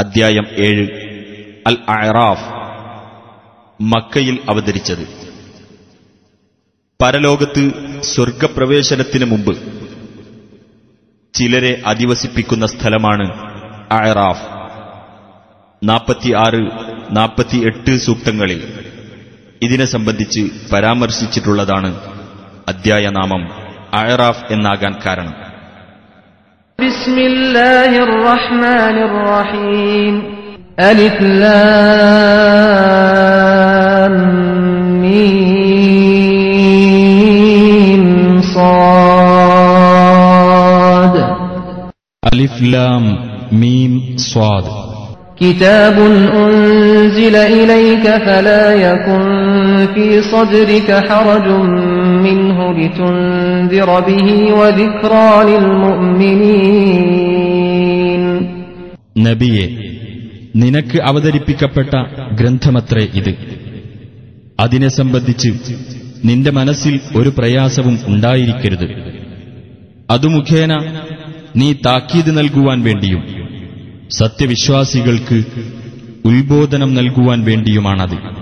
അദ്ധ്യായം ഏഴ്. അൽ അറാഫ് മക്കയിൽ അവതരിച്ചത്. പരലോകത്ത് സ്വർഗപ്രവേശനത്തിന് മുമ്പ് ചിലരെ അധിവസിപ്പിക്കുന്ന സ്ഥലമാണ് അറാഫ് നാൽപ്പത്തിയാറ് നാൽപ്പത്തിയെട്ട് സൂക്തങ്ങളിൽ ഇതിനെ സംബന്ധിച്ച് പരാമർശിച്ചിട്ടുള്ളതാണ് അധ്യായനാമം അയറാഫ് എന്നാകാൻ കാരണം. بسم الله الرحمن الرحيم. ألف لام ميم صاد. ألف لام ميم صاد. كتاب أنزل إليك فلا يكن في صدرك حرج منه لتنذر به وذكرى للمؤمنين നബിയെ നിനക്ക് അവതരിപ്പിക്കപ്പെട്ട ഗ്രന്ഥമത്രേ ഇത് അതിനെ സംബന്ധിച്ച് നിന്റെ മനസ്സിൽ ഒരു പ്രയാസവും ഉണ്ടായിരിക്കരുത് അതു മുഖേന നീ താക്കീത് നൽകുവാൻ വേണ്ടിയും സത്യവിശ്വാസികൾക്ക് ഉത്ബോധനം നൽകുവാൻ വേണ്ടിയുമാണത്.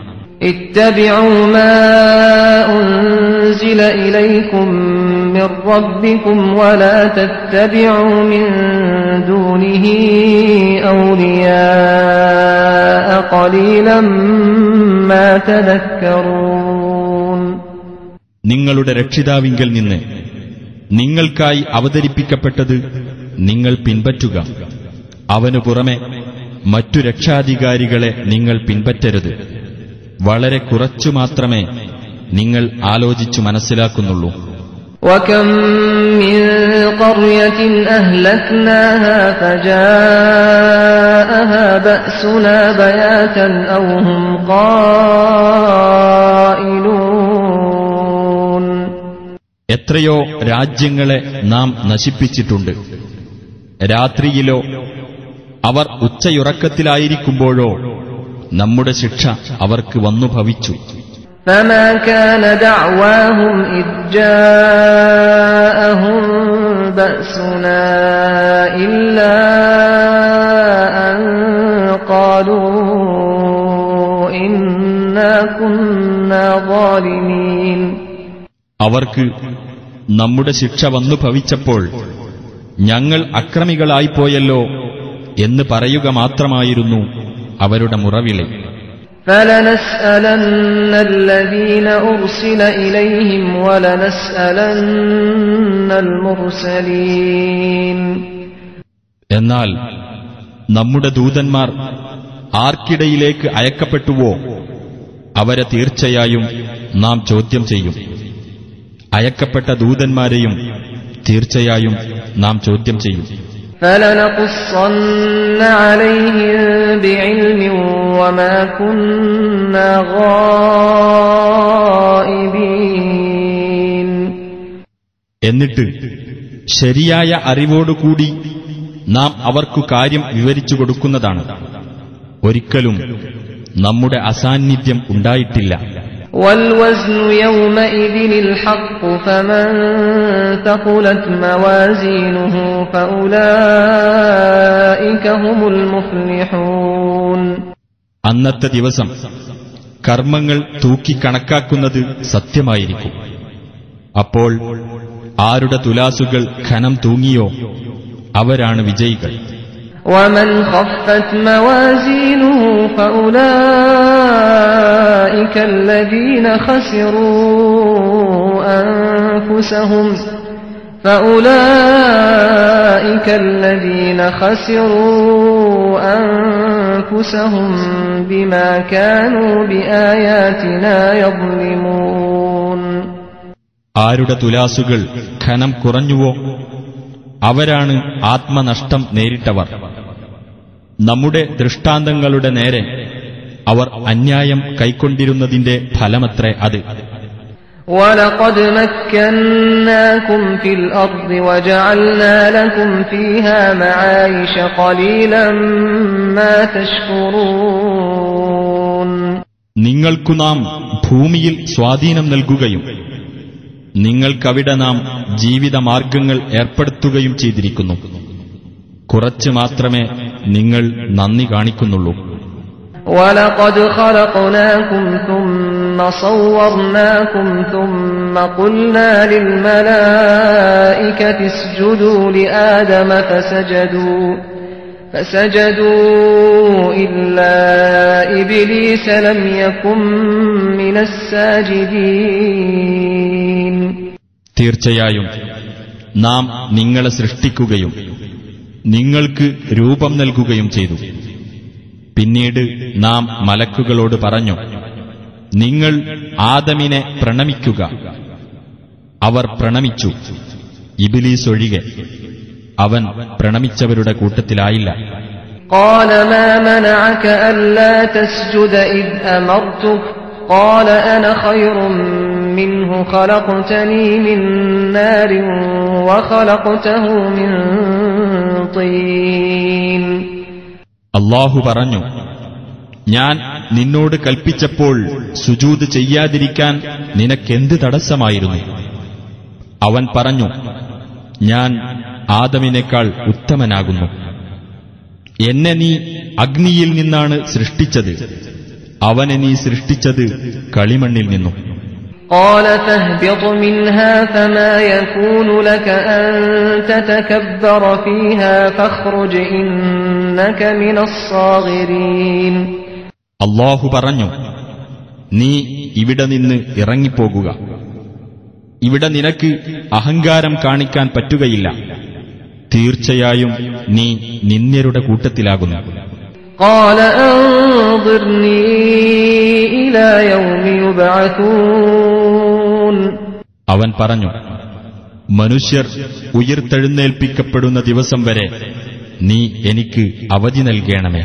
നിങ്ങളുടെ രക്ഷിതാവിങ്കിൽ നിന്ന് നിങ്ങൾക്കായി അവതരിപ്പിക്കപ്പെട്ടത് നിങ്ങൾ പിൻപറ്റുക. അവനു പുറമെ മറ്റു രക്ഷാധികാരികളെ നിങ്ങൾ പിൻപറ്റരുത്. വളരെ കുറച്ചു മാത്രമേ നിങ്ങൾ ആലോചിച്ചു മനസ്സിലാക്കുന്നുള്ളൂ. എത്രയോ രാജ്യങ്ങളെ നാം നശിപ്പിച്ചിട്ടുണ്ട്. രാത്രിയിലോ അവർ ഉച്ചയുറക്കത്തിലായിരിക്കുമ്പോഴോ നമ്മുടെ ശിക്ഷ അവർക്ക് വന്നു ഭവിച്ചു فما كان دعواهم إذ جاءهم بأسنا إلا أن قالوا إنا كنا ظالمين അവർക്ക് നമ്മുടെ ശിക്ഷ വന്നു ഭവിച്ചപ്പോൾ ഞങ്ങൾ അക്രമികളായിപ്പോയല്ലോ എന്ന് പറയുക മാത്രമായിരുന്നു അവരുടെ മുറവിളി. എന്നാൽ നമ്മുടെ ദൂതന്മാർ ആർക്കിടയിലേക്ക് അയക്കപ്പെട്ടുവോ? അവരെ തീർച്ചയായും നാം ചോദ്യം ചെയ്യും. അയക്കപ്പെട്ട ദൂതന്മാരെയും തീർച്ചയായും നാം ചോദ്യം ചെയ്യും. فلنقصن عليهم بعلم وما كنا غائبين എന്നിട്ട് ശരിയായ അറിവോടുകൂടി നാം അവർക്കു കാര്യം വിവരിച്ചു കൊടുക്കുന്നതാണ് ഒരിക്കലും നമ്മുടെ അസാന്നിധ്യം ഉണ്ടായിട്ടില്ല والوزن يومئذ الحق فمن ثقلت موازينه فأولئك هم المفلحون അന്നത്തെ ദിവസം കർമ്മങ്ങൾ തൂക്കിക്കണക്കാക്കുന്നത് സത്യമായിരിക്കും അപ്പോൾ ആരുടെ തുലാസുകൾ ഖനം തൂങ്ങിയോ അവരാണ് വിജയികൾ ومن خفت موازينه فأولئك الذين خسروا أنفسهم فأولئك الذين خسروا أنفسهم بما كانوا بآياتنا يظلمون ആരുടെ തുലാസുകൾ ഖനം കുറഞ്ഞുവോ അവരാണ് ആത്മനഷ്ടം നേരിട്ടവർ നമ്മുടെ ദൃഷ്ടാന്തങ്ങളുടെ നേരെ അവർ അന്യായം കൈക്കൊണ്ടിരുന്നതിന്റെ ഫലമത്രേ അത് ولقد مكناكم في الأرض وجعلنا لكم فيها معايش قليلا ما تشكرون നിങ്ങൾക്കു നാം ഭൂമിയിൽ സ്വാധീനം നൽകുകയും നിങ്ങൾക്കവിടെ നാം ജീവിതമാർഗങ്ങൾ ഏർപ്പെടുത്തുകയും ചെയ്തിരിക്കുന്നു കുറച്ച് മാത്രമേ നിങ്ങൾ നന്ദി കാണിക്കുന്നുള്ളൂ ولقد خلقناكم ثم صورناكم ثم قلنا للملائكة اسجدوا لآدم فسجدوا فسجدوا إلا إبليس لم يكن من الساجدين തീർച്ചയായും നാം നിങ്ങളെ സൃഷ്ടിക്കുകയും നിങ്ങൾക്ക് രൂപം നൽകുകയും ചെയ്തു പിന്നീട് നാം മലക്കുകളോട് പറഞ്ഞു നിങ്ങൾ ആദമിനെ പ്രണമിക്കുക അവർ പ്രണമിച്ചു ഇബിലീസ് ഒഴികെ അവൻ പ്രണമിച്ചവരുടെ കൂട്ടത്തിലായില്ല قال ما منعك ألا تسجد إذ أمرتك قال أنا خير منه خلقتني من نار وخلقته من طين അള്ളാഹു പറഞ്ഞു ഞാൻ നിന്നോട് കൽപ്പിച്ചപ്പോൾ സുജൂത് ചെയ്യാതിരിക്കാൻ നിനക്കെന്ത് തടസ്സമായിരുന്നു? അവൻ പറഞ്ഞു ഞാൻ ആദമിനേക്കാൾ ഉത്തമനാകുന്നു. എന്നെ നീ അഗ്നിയിൽ നിന്നാണ് സൃഷ്ടിച്ചത്. അവനെ നീ സൃഷ്ടിച്ചത് കളിമണ്ണിൽ നിന്നും. قال فاهبط منها فما يكون لك أن تتكبر فيها فاخرج إنك من الصاغرين അള്ളാഹു പറഞ്ഞു നീ ഇവിടെ നിന്ന് ഇറങ്ങിപ്പോകുക ഇവിടെ നിനക്ക് അഹങ്കാരം കാണിക്കാൻ പറ്റുകയില്ല തീർച്ചയായും നീ നിന്ദ്യരുടെ കൂട്ടത്തിലാകുന്നു അവൻ പറഞ്ഞു മനുഷ്യർ ഉയർത്തെഴുന്നേൽപ്പിക്കപ്പെടുന്ന ദിവസം വരെ നീ എനിക്ക് അവധി നൽകണമേ.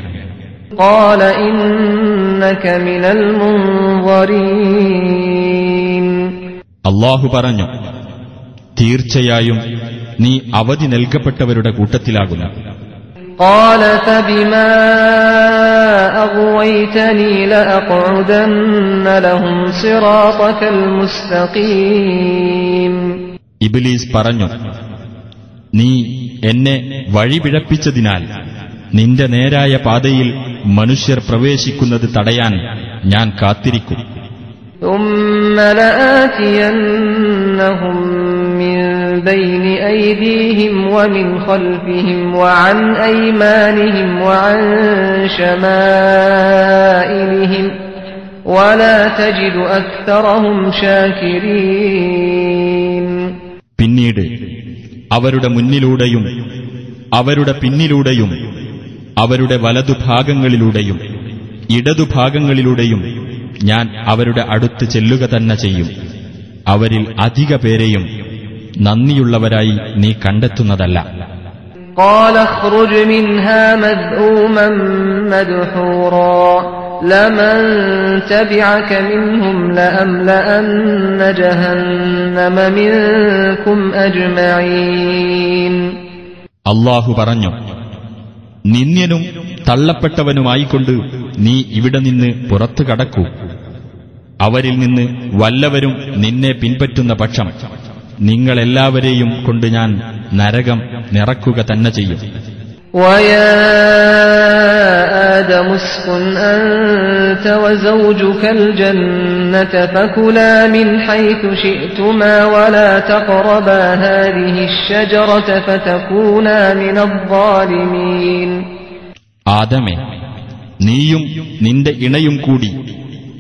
അള്ളാഹു പറഞ്ഞു തീർച്ചയായും നീ അവധി നൽകപ്പെട്ടവരുടെ കൂട്ടത്തിലാകുന്നു. قال فبما أغويتني لأقعدن لهم صراطك المستقيم ഇബിലീസ് പറഞ്ഞു നീ എന്നെ വഴിപിഴപ്പിച്ചതിനാൽ നിന്റെ നേരായ പാതയിൽ മനുഷ്യർ പ്രവേശിക്കുന്നത് തടയാൻ ഞാൻ കാത്തിരിക്കും ثم لآتينهم من بين أيديهم ومن خلفهم وعن أيمانهم وعن شمائلهم ولا تجد أكثرهم شاكرين പിന്നീട് അവരുടെ മുന്നിലൂടെയും അവരുടെ പിന്നിലൂടെയും അവരുടെ വലതുഭാഗങ്ങളിലൂടെയും ഇടതുഭാഗങ്ങളിലൂടെയും ഞാൻ അവരുടെ അടുത്ത് ചെല്ലുക തന്നെ ചെയ്യും അവരിൽ അധിക പേരെയും നന്ദിയുള്ളവരായി നീ കണ്ടെത്തുന്നതല്ല قال اخرج منها مذءوما مدحورا لمن تبعك منهم لأملأن جهنم منكم أجمعين അള്ളാഹു പറഞ്ഞു നിന്ദ്യനും തള്ളപ്പെട്ടവനുമായിക്കൊണ്ട് നീ ഇവിടെ നിന്ന് പുറത്തു കടക്കൂ അവരിൽ നിന്ന് വല്ലവരും നിന്നെ പിൻപറ്റുന്ന പക്ഷം നിങ്ങളെല്ലാവരെയും കൊണ്ട് ഞാൻ നരകം നിറക്കുക തന്നെ ചെയ്യും ويا آدم اسكن أنت وزوجك الجنة فكلا من حيث شئتما ولا تقربا هذه الشجرة فتكونا من الظالمين ആദമേ നീയും നിന്റെ ഇണയും കൂടി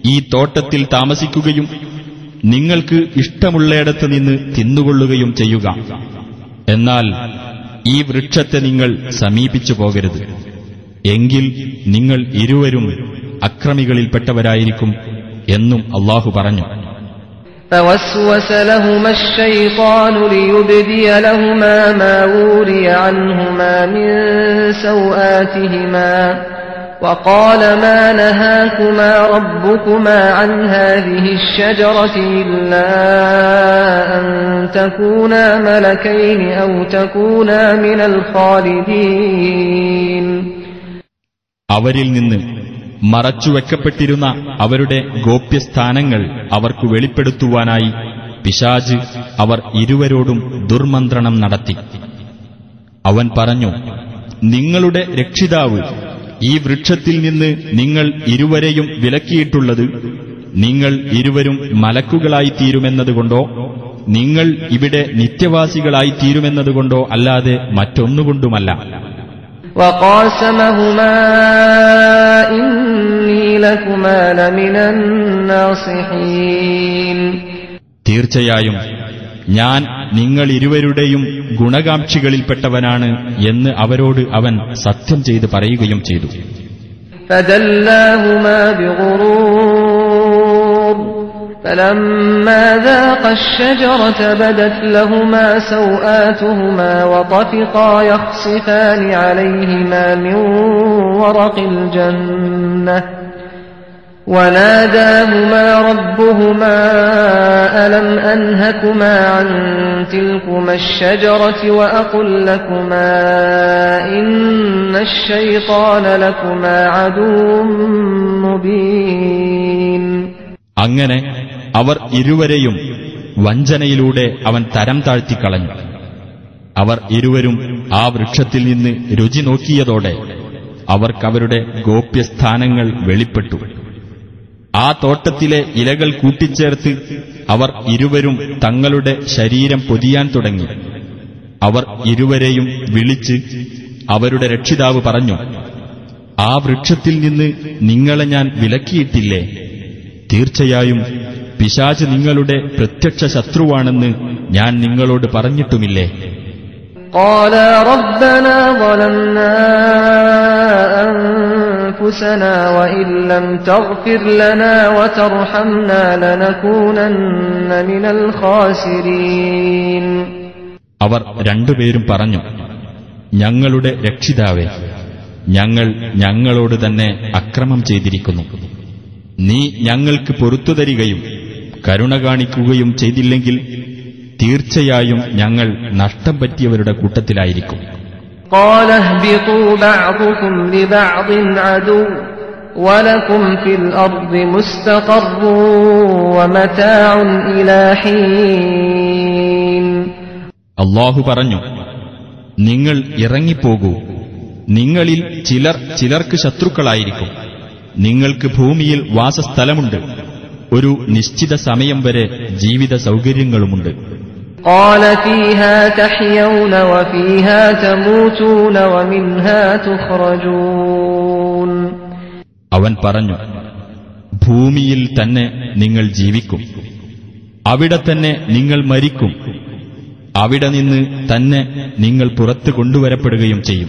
ഈ തോട്ടത്തിൽ താമസിക്കുകയും നിങ്ങൾക്ക് ഇഷ്ടമുള്ളയിടത്ത് നിന്ന് തിന്നുകൊള്ളുകയും ചെയ്യുക എന്നാൽ ഈ വൃക്ഷത്തെ നിങ്ങൾ സമീപിച്ചു പോകരുത് എങ്കിൽ നിങ്ങൾ ഇരുവരും അക്രമികളിൽപ്പെട്ടവരായിരിക്കും എന്നും അള്ളാഹു പറഞ്ഞു فوسوس لهما الشيطان ليبدي لهما ما وري عنهما من سوآتهما وقال ما نهاكما ربكما عن هذه الشجرة إلا أن تكونا ملكين أو تكونا من الخالدين അവരിൽ നിന്ന് മറച്ചുവെക്കപ്പെട്ടിരുന്ന അവരുടെ ഗോപ്യസ്ഥാനങ്ങൾ അവർക്ക് വെളിപ്പെടുത്തുവാനായി പിശാജ് അവർ ഇരുവരോടും ദുർമന്ത്രണം നടത്തി അവൻ പറഞ്ഞു നിങ്ങളുടെ രക്ഷിതാവ് ഈ വൃക്ഷത്തിൽ നിന്ന് നിങ്ങൾ ഇരുവരെയും വിലക്കിയിട്ടുള്ളത് നിങ്ങൾ ഇരുവരും മലക്കുകളായിത്തീരുമെന്നതുകൊണ്ടോ? നിങ്ങൾ ഇവിടെ നിത്യവാസികളായിത്തീരുമെന്നതുകൊണ്ടോ അല്ലാതെ മറ്റൊന്നുകൊണ്ടുമല്ല. തീർച്ചയായും ഞാൻ നിങ്ങൾ ഇരുവരുടെയും ഗുണകാംക്ഷികളിൽപ്പെട്ടവനാണ് എന്ന് അവരോട് അവൻ സത്യം ചെയ്ത് പറയുകയും ചെയ്തു فدلاهما بغرور فلما ذاقا الشجرة بدت لهما سوآتهما وطفقا يخصفان عليهما من ورق الجنة وناداهما ربهما ألم أنهكما عن تلكما الشجرة وأقل لكما إن الشيطان لكما عدو مبين അങ്ങനെ അവർ ഇരുവരെയും വഞ്ചനയിലൂടെ അവൻ തരം താഴ്ത്തിക്കളഞ്ഞു അവർ ഇരുവരും ആ വൃക്ഷത്തിൽ നിന്ന് രുചി നോക്കിയതോടെ അവർക്കവരുടെ ഗോപ്യസ്ഥാനങ്ങൾ വെളിപ്പെട്ടു ആ തോട്ടത്തിലെ ഇലകൾ കൂട്ടിച്ചേർത്ത് അവർ ഇരുവരും തങ്ങളുടെ ശരീരം പൊതിയാൻ തുടങ്ങി അവർ ഇരുവരെയും വിളിച്ച് അവരുടെ രക്ഷിതാവ് പറഞ്ഞു ആ വൃക്ഷത്തിൽ നിന്ന് നിങ്ങളെ ഞാൻ വിലക്കിയിട്ടില്ലേ തീർച്ചയായും പിശാച് നിങ്ങളുടെ പ്രത്യക്ഷ ശത്രുവാണെന്ന് ഞാൻ നിങ്ങളോട് പറഞ്ഞിട്ടുമില്ലേ قالا ربنا ظلمنا أنفسنا وإن لم تغفر لنا وترحمنا لنكونن من الخاسرين അവർ രണ്ടുപേരും പറഞ്ഞു ഞങ്ങളുടെ രക്ഷിതാവേ ഞങ്ങൾ ഞങ്ങളോട് തന്നെ അക്രമം ചെയ്തിരിക്കുന്നു നീ ഞങ്ങൾക്ക് പൊറത്തു തരികയും കരുണ കാണിക്കുകയും ചെയ്തില്ലെങ്കിൽ തീർച്ചയായും ഞങ്ങൾ നഷ്ടം പറ്റിയവരുടെ കൂട്ടത്തിലായിരിക്കും قال اهبطوا بعضكم لبعض عدو ولكم في الأرض مستقر ومتاع إلى حين അള്ളാഹു പറഞ്ഞു നിങ്ങൾ ഇറങ്ങിപ്പോകൂ നിങ്ങളിൽ ചിലർ ചിലർക്ക് ശത്രുക്കളായിരിക്കും നിങ്ങൾക്ക് ഭൂമിയിൽ വാസസ്ഥലമുണ്ട് ഒരു നിശ്ചിത സമയം വരെ ജീവിത സൗകര്യങ്ങളുമുണ്ട് قال فيها تحيون وفيها تموتون ومنها تخرجون അവൻ പറഞ്ഞു ഭൂമിയിൽ തന്നെ നിങ്ങൾ ജീവിക്കും അവിടെ തന്നെ നിങ്ങൾ മരിക്കും അവിടെ നിന്ന് തന്നെ നിങ്ങൾ പുറത്തു കൊണ്ടുവരപ്പെടുകയും ചെയ്യും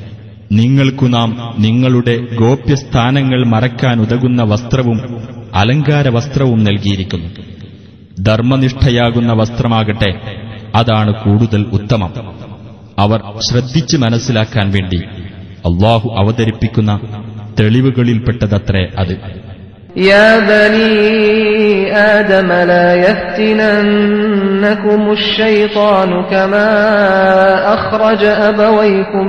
നിങ്ങൾക്കു നാം നിങ്ങളുടെ ഗോപ്യസ്ഥാനങ്ങൾ മറക്കാനുതകുന്ന വസ്ത്രവും അലങ്കാര വസ്ത്രവും നൽകിയിരിക്കുന്നു ധർമ്മനിഷ്ഠയാകുന്ന വസ്ത്രമാകട്ടെ അതാണ് കൂടുതൽ ഉത്തമം അവർ ശ്രദ്ധിച്ച് മനസ്സിലാക്കാൻ വേണ്ടി അള്ളാഹു അവതരിപ്പിക്കുന്ന തെളിവുകളിൽപ്പെട്ടതത്രേ അത് يا بني آدم لا يفتننكم الشيطان كما أخرج أبويكم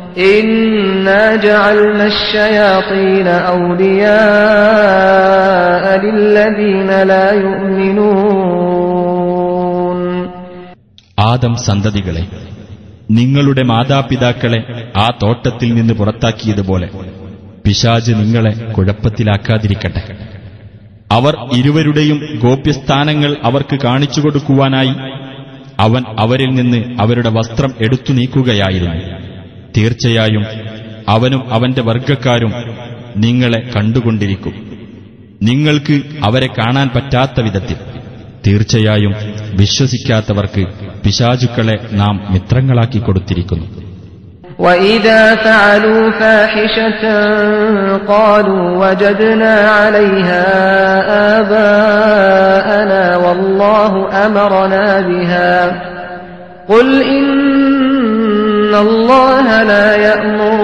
إنا جعلنا الشياطين أولياء للذين لا يؤمنون ആദം സന്തതികളെ നിങ്ങളുടെ മാതാപിതാക്കളെ ആ തോട്ടത്തിൽ നിന്ന് പുറത്താക്കിയതുപോലെ പിശാജ് നിങ്ങളെ കുഴപ്പത്തിലാക്കാതിരിക്കട്ടെ അവർ ഇരുവരുടെയും ഗോപ്യസ്ഥാനങ്ങൾ അവർക്ക് കാണിച്ചു കൊടുക്കുവാനായി അവൻ അവരിൽ നിന്ന് അവരുടെ വസ്ത്രം എടുത്തു നീക്കുകയായിരുന്നു തീർച്ചയായും അവനും അവന്റെ വർഗക്കാരും നിങ്ങളെ കണ്ടുകൊണ്ടിരിക്കും നിങ്ങൾക്ക് അവരെ കാണാൻ പറ്റാത്ത വിധത്തിൽ തീർച്ചയായും വിശ്വസിക്കാത്തവർക്ക് പിശാചുക്കളെ നാം മിത്രങ്ങളാക്കി കൊടുത്തിരിക്കുന്നു وإذا فعلوا فاحشة قالوا وجدنا عليها آباءنا والله أمرنا بها قل إن الله لا يأمر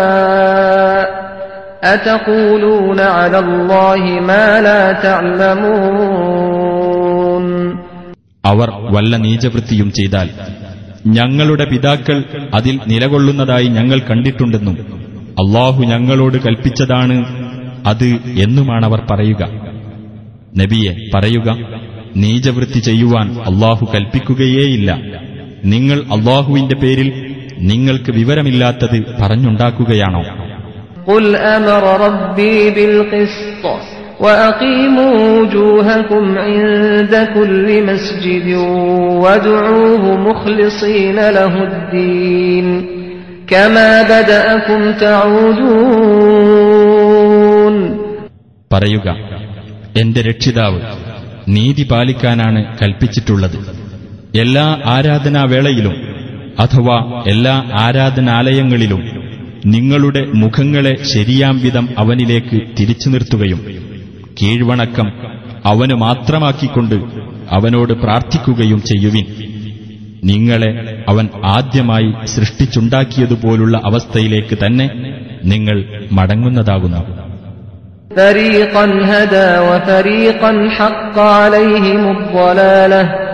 بالفحشاء أتقولون على الله ما لا تعلمون അവർ വല്ല നീചവൃത്തിയും ചെയ്താൽ ഞങ്ങളുടെ പിതാക്കൾ അതിൽ നിലകൊള്ളുന്നതായി ഞങ്ങൾ കണ്ടിട്ടുണ്ടെന്നും അള്ളാഹു ഞങ്ങളോട് കൽപ്പിച്ചതാണ് അത് എന്നുമാണവർ പറയുക നബിയെ പറയുക നീചവൃത്തി ചെയ്യുവാൻ അള്ളാഹു കൽപ്പിക്കുകയേയില്ല നിങ്ങൾ അള്ളാഹുവിന്റെ പേരിൽ നിങ്ങൾക്ക് വിവരമില്ലാത്തത് പറഞ്ഞുണ്ടാക്കുകയാണോ قل أمر ربي بالقسط وأقيموا وجوهكم عند كل مسجد وادعوه مخلصين له الدين كما بدأكم تعودون പറയുക എന്റെ രക്ഷിതാവ് നീതി പാലിക്കാനാണ് കൽപ്പിച്ചിട്ടുള്ളത് എല്ലാ ആരാധനാവേളയിലും അഥവാ എല്ലാ ആരാധനാലയങ്ങളിലും നിങ്ങളുടെ മുഖങ്ങളെ ശരിയാം വിധം അവനിലേക്ക് തിരിച്ചു നിർത്തുകയും കീഴ്വണക്കം അവന് മാത്രമാക്കിക്കൊണ്ട് അവനോട് പ്രാർത്ഥിക്കുകയും ചെയ്യുവിൻ. നിങ്ങളെ അവൻ ആദ്യമായി സൃഷ്ടിച്ചുണ്ടാക്കിയതുപോലുള്ള അവസ്ഥയിലേക്ക് തന്നെ നിങ്ങൾ മടങ്ങുന്നതാകുന്നു. തരീഖൻ ഹദ വ ഹഖ് ഹഖ്ക അലൈഹിമുദ്ദലാലഹ്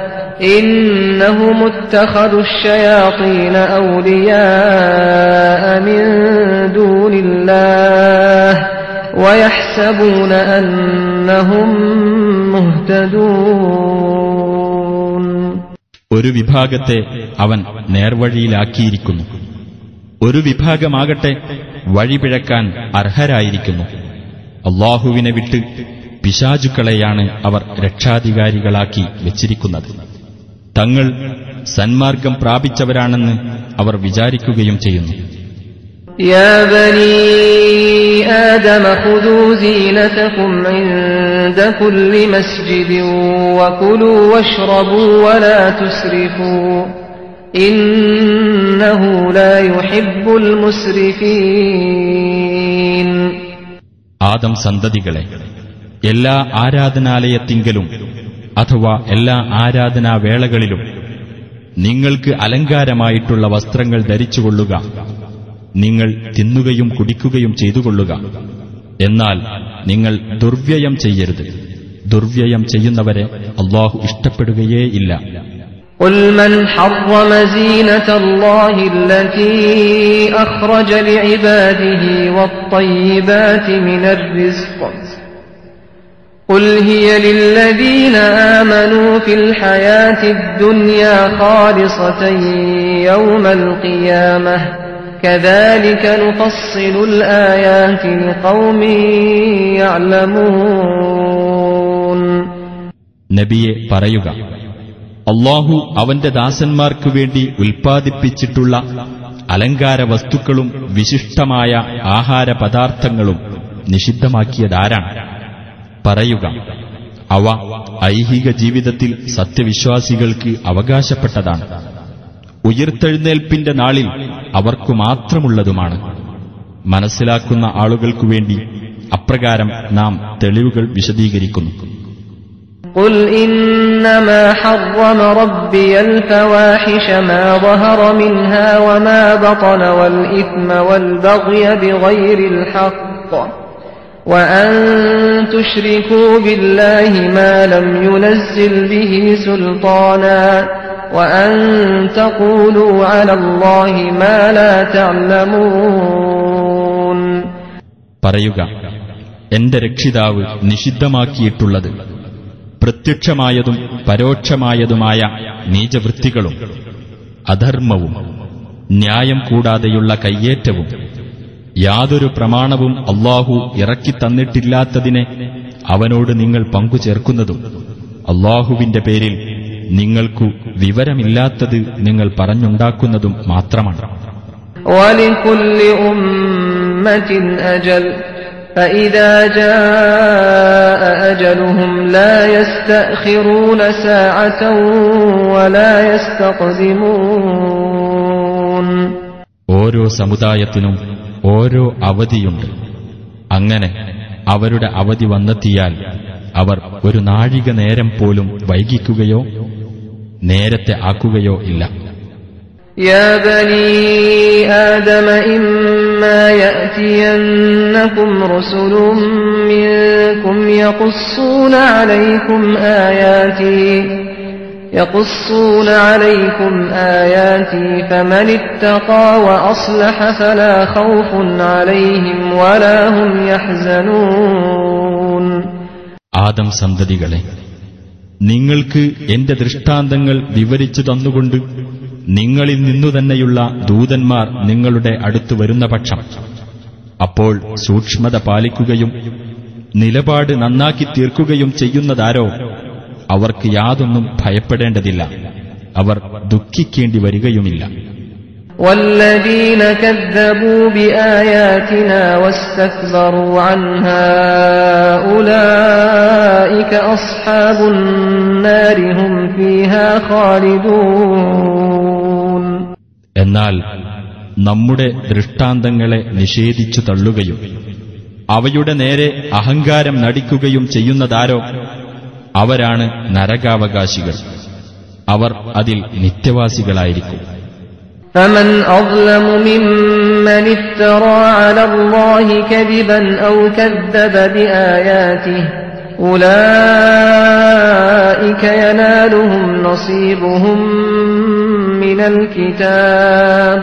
إنهم اتخذوا الشياطين أولياء من دون الله ويحسبون أنهم مهتدون ഒരു വിഭാഗത്തെ അവൻ നേർവഴിയിലാക്കിയിരിക്കുന്നു ഒരു വിഭാഗമാകട്ടെ വഴിപിഴക്കാൻ അർഹരായിരിക്കുന്നു അള്ളാഹുവിനെ വിട്ട് പിശാചുക്കളെയാണ് അവർ രക്ഷാധികാരികളാക്കി വെച്ചിരിക്കുന്നത് തങ്ങൾ സന്മാർഗം പ്രാപിച്ചവരാണെന്ന് അവർ വിചാരിക്കുകയും ചെയ്യുന്നു يا بني آدم خذوا زينتكم عند كل مسجد وكلوا واشربوا ولا تسرفوا إنه لا يحب المسرفين ആദം സന്തതികളെ എല്ലാ ആരാധനാലയത്തിങ്കലും അഥവാ എല്ലാ ആരാധനാവേളകളിലും നിങ്ങൾക്ക് അലങ്കാരമായിട്ടുള്ള വസ്ത്രങ്ങൾ ധരിച്ചുകൊള്ളുക നിങ്ങൾ തിന്നുകയും കുടിക്കുകയും ചെയ്തുകൊള്ളുക എന്നാൽ നിങ്ങൾ ദുർവ്യയം ചെയ്യരുത് ദുർവ്യയം ചെയ്യുന്നവരെ അള്ളാഹു ഇഷ്ടപ്പെടുകയേ ഇല്ല قل من حرم زينة الله التي أخرج لعباده والطيبات من الرزق قل هي للذين آمنوا في الحياة الدنيا خالصة يوم القيامة كذلك نفصل الآيات لقوم يعلمون നബിയെ പറയുക അള്ളാഹു അവന്റെ ദാസന്മാർക്കു വേണ്ടി ഉൽപ്പാദിപ്പിച്ചിട്ടുള്ള അലങ്കാര വസ്തുക്കളും വിശിഷ്ടമായ ആഹാര പദാർത്ഥങ്ങളും നിഷിദ്ധമാക്കിയതാരാണ് പറയുക അവ ഐഹിക ജീവിതത്തിൽ സത്യവിശ്വാസികൾക്ക് അവകാശപ്പെട്ടതാണ് ഉയർത്തെഴുന്നേൽപ്പിന്റെ നാളിൽ അവർക്കു മാത്രമുള്ളതുമാണ് മനസ്സിലാക്കുന്ന ആളുകൾക്കു വേണ്ടി അപ്രകാരം നാം തെളിവുകൾ വിശദീകരിക്കുന്നു قل إنما حرم ربي الفواحش ما ظهر منها وما بطن والإثم والبغي بغير الحق وأن تشركوا بالله ما لم ينزل به سلطانا وأن تقولوا على الله ما لا تعلمون പറയുക എന്റെ രക്ഷിതാവ് നിഷിദ്ധമാക്കിയിട്ടുള്ളത് പ്രത്യക്ഷമായതും പരോക്ഷമായതുമായ നീചവൃത്തികളും അധർമ്മവും ന്യായം കൂടാതെയുള്ള കയ്യേറ്റവും യാതൊരു പ്രമാണവും അള്ളാഹു ഇറക്കിത്തന്നിട്ടില്ലാത്തതിനെ അവനോട് നിങ്ങൾ പങ്കുചേർക്കുന്നതും അള്ളാഹുവിന്റെ പേരിൽ നിങ്ങൾക്കു വിവരമില്ലാത്തത് നിങ്ങൾ പറഞ്ഞുണ്ടാക്കുന്നതും മാത്രമാണ് ولكل أمة أجل فإذا جاء أجلهم لا يستأخرون ساعة ولا يستقدمون ഓരോ സമുദായത്തിനും ഓരോ അവധിയുണ്ട് അങ്ങനെ അവരുടെ അവധി വന്നെത്തിയാൽ അവർ ഒരു നാഴിക നേരം പോലും വൈകിക്കുകയോ നേരത്തെ ആക്കുകയോ ഇല്ല يا بني آدم إما يأتينكم رسل منكم يقصون عليكم آياتي يقصون عليكم آياتي فمن اتقى وأصلح فلا خوف عليهم ولا هم يحزنون ആദം സന്തതികളെ നിങ്ങൾക്ക് എന്റെ ദൃഷ്ടാന്തങ്ങൾ വിവരിച്ചു തന്നുകൊണ്ട് നിങ്ങളിൽ നിന്നു തന്നെയുള്ള ദൂതന്മാർ നിങ്ങളുടെ അടുത്ത് വരുന്ന പക്ഷം അപ്പോൾ സൂക്ഷ്മത പാലിക്കുകയും നിലപാട് നന്നാക്കി തീർക്കുകയും ചെയ്യുന്നതാരോ അവർക്ക് യാതൊന്നും ഭയപ്പെടേണ്ടതില്ല അവർ ദുഃഖിക്കേണ്ടി വരികയുമില്ല والذين كذبوا بآياتنا واستكبروا عنها أولئك أصحاب النار هم فيها خالدون എന്നാൽ നമ്മുടെ ദൃഷ്ടാന്തങ്ങളെ നിഷേധിച്ചു തള്ളുകയും അവയുടെ നേരെ അഹങ്കാരം നടിക്കുകയും ചെയ്യുന്നതാരോ അവരാണ് നരകാവകാശികൾ അവർ അതിൽ നിത്യവാസികളായിരിക്കും فمن أظلم ممن افترى على الله كذبا أو كذب بآياته أولئك ينالهم نصيبهم من الكتاب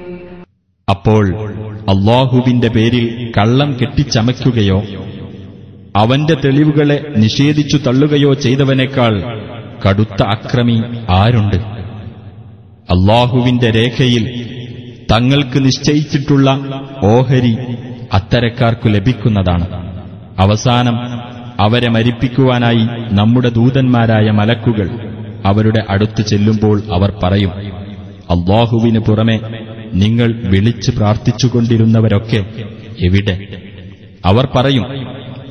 അപ്പോൾ അള്ളാഹുവിന്റെ പേരിൽ കള്ളം കെട്ടിച്ചമയ്ക്കുകയോ അവന്റെ തെളിവുകളെ നിഷേധിച്ചു തള്ളുകയോ ചെയ്തവനേക്കാൾ കടുത്ത അക്രമി ആരുണ്ട്? അള്ളാഹുവിന്റെ രേഖയിൽ തങ്ങൾക്ക് നിശ്ചയിച്ചിട്ടുള്ള ഓഹരി അത്തരക്കാർക്കു ലഭിക്കുന്നതാണ്. അവസാനം അവരെ മരിപ്പിക്കുവാനായി നമ്മുടെ ദൂതന്മാരായ മലക്കുകൾ അവരുടെ അടുത്ത് ചെല്ലുമ്പോൾ അവർ പറയും അള്ളാഹുവിന് പുറമെ നിങ്ങൾ വിളിച്ച് പ്രാർത്ഥിച്ചുകൊണ്ടിരുന്നവരൊക്കെ എവിടെ അവർ പറയും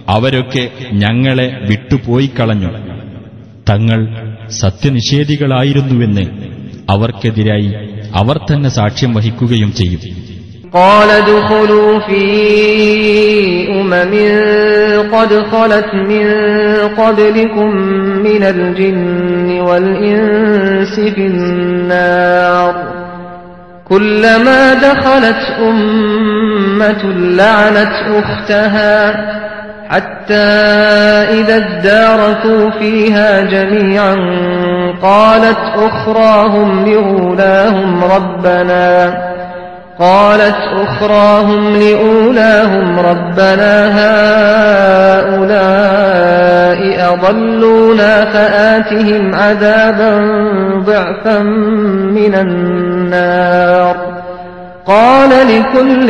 അവരൊക്കെ ഞങ്ങളെ വിട്ടുപോയി കളഞ്ഞു തങ്ങൾ സത്യനിഷേധികളായിരുന്നുവെന്ന് അവർക്കെതിരായി അവർ തന്നെ സാക്ഷ്യം വഹിക്കുകയും ചെയ്യും قال ادخلوا في أمم قد خلت من قبلكم من الجن والإنس في النار كلما دخلت أمة لعنت أختها حتى إذا اداركوا فيها جميعا قالت أخراهم لأولاهم ربنا قالت أخراهم لأولاهم ربنا هؤلاء أضلونا فآتهم عذابا ضعفا من النار قال لكل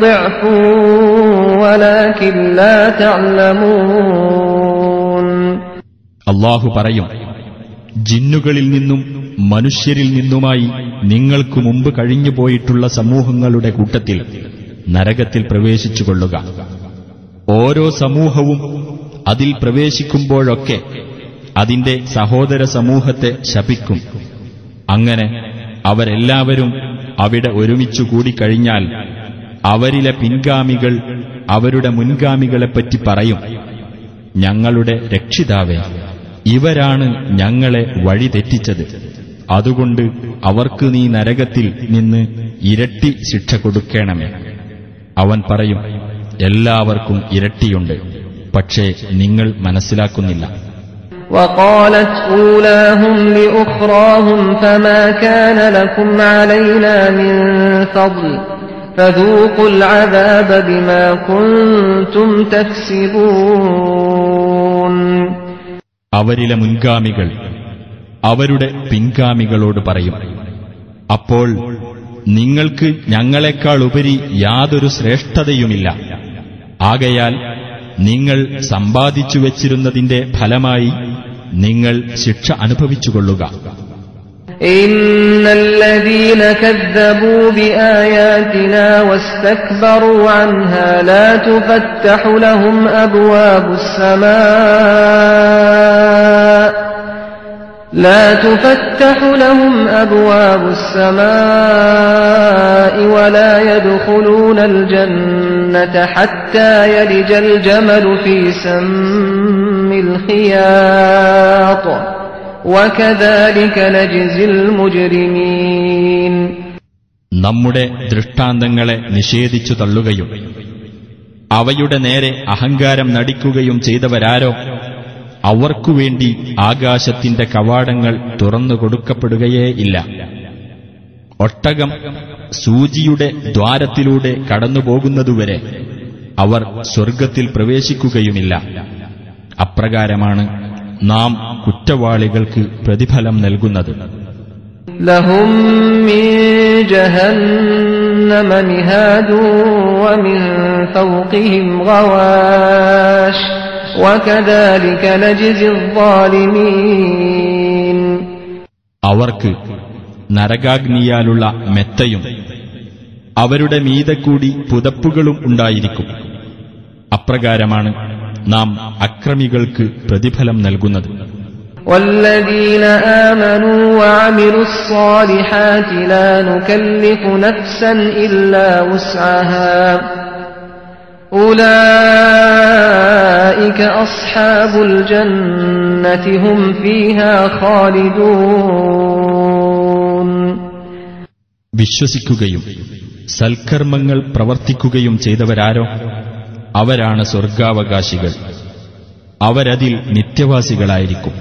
ضعف ولكن لا تعلمون അള്ളാഹു പറയും ജിന്നുകളിൽ നിന്നും മനുഷ്യരിൽ നിന്നുമായി നിങ്ങൾക്ക് മുമ്പ് കഴിഞ്ഞുപോയിട്ടുള്ള സമൂഹങ്ങളുടെ കൂട്ടത്തിൽ നരകത്തിൽ പ്രവേശിച്ചുകൊള്ളുക. ഓരോ സമൂഹവും അതിൽ പ്രവേശിക്കുമ്പോഴൊക്കെ അതിന്റെ സഹോദര സമൂഹത്തെ ശപിക്കും. അങ്ങനെ അവരെല്ലാവരും അവിടെ ഒരുമിച്ചു കൂടിക്കഴിഞ്ഞാൽ അവരിലെ പിൻഗാമികൾ അവരുടെ മുൻഗാമികളെപ്പറ്റി പറയും ഞങ്ങളുടെ രക്ഷിതാവേ ഇവരാണ് ഞങ്ങളെ വഴിതെറ്റിച്ചത്. അതുകൊണ്ട് അവർക്ക് നീ നരകത്തിൽ നിന്ന് ഇരട്ടി ശിക്ഷ കൊടുക്കണമേ അവൻ പറയും എല്ലാവർക്കും ഇരട്ടിയുണ്ട് പക്ഷേ നിങ്ങൾ മനസ്സിലാക്കുന്നില്ല وقالت أولاهم لأخراهم فما كان لكم علينا من فضل فذوقوا العذاب بما كنتم تكسبون അവരിലെ മുൻഗാമികൾ അവരുടെ പിൻഗാമികളോട് പറയും അപ്പോൾ നിങ്ങൾക്ക് ഞങ്ങളെക്കാൾ ഉപരി യാതൊരു ശ്രേഷ്ഠതയുമില്ല. ആകയാൽ നിങ്ങൾ സമ്പാദിച്ചു വച്ചിരുന്നതിന്റെ ഫലമായി നിങ്ങൾ ശിക്ഷ അനുഭവിച്ചുകൊള്ളുക. لا تفتح لهم أبواب السماء ولا يدخلون الجنة حتى يلج الجمل في سم الخياط وكذلك نجزي المجرمين നമ്മുടെ ദൃഷ്ടാന്തങ്ങളെ നിഷേധിച്ചു തള്ളുകയും അവയുടെ നേരെ അഹങ്കാരം നടിക്കുകയും ചെയ്തവരാരോ അവർക്കുവേണ്ടി ആകാശത്തിന്റെ കവാടങ്ങൾ തുറന്നു കൊടുക്കപ്പെടുകയേ ഇല്ല. ഒട്ടകം സൂചിയുടെ ദ്വാരത്തിലൂടെ കടന്നുപോകുന്നതുവരെ അവർ സ്വർഗത്തിൽ പ്രവേശിക്കുകയുമില്ല. അപ്രകാരമാണ് നാം കുറ്റവാളികൾക്ക് പ്രതിഫലം നൽകുന്നത്. ലഹും വമിൻ ഫൗഖിഹിം ഗവാഷ്. فوقهم غواش وكذلك نجزي الظالمين അവർക്ക് നരകാഗ്നിയാലുള്ള മെത്തയും അവരുടെ മീതെ കൂടി പുതപ്പുകളും ഉണ്ടായിരിക്കും അപ്രകാരമാണ് നാം അക്രമികൾക്ക് പ്രതിഫലം നൽകുന്നത് والذين آمنوا وعملوا الصالحات لا نكلف نفسا إلا وسعها أولئك أصحاب الجنة هم فيها خالدون വിശ്വസിക്കുകയും സൽക്കർമ്മങ്ങൾ പ്രവർത്തിക്കുകയും ചെയ്തവരാരോ അവരാണ് സ്വർഗാവകാശികൾ അവരതിൽ നിത്യവാസികളായിരിക്കും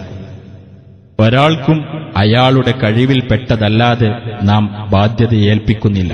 ഒരാൾക്കും അയാളുടെ കഴിവിൽപ്പെട്ടതല്ലാതെ നാം ബാധ്യത ഏൽപ്പിക്കുന്നില്ല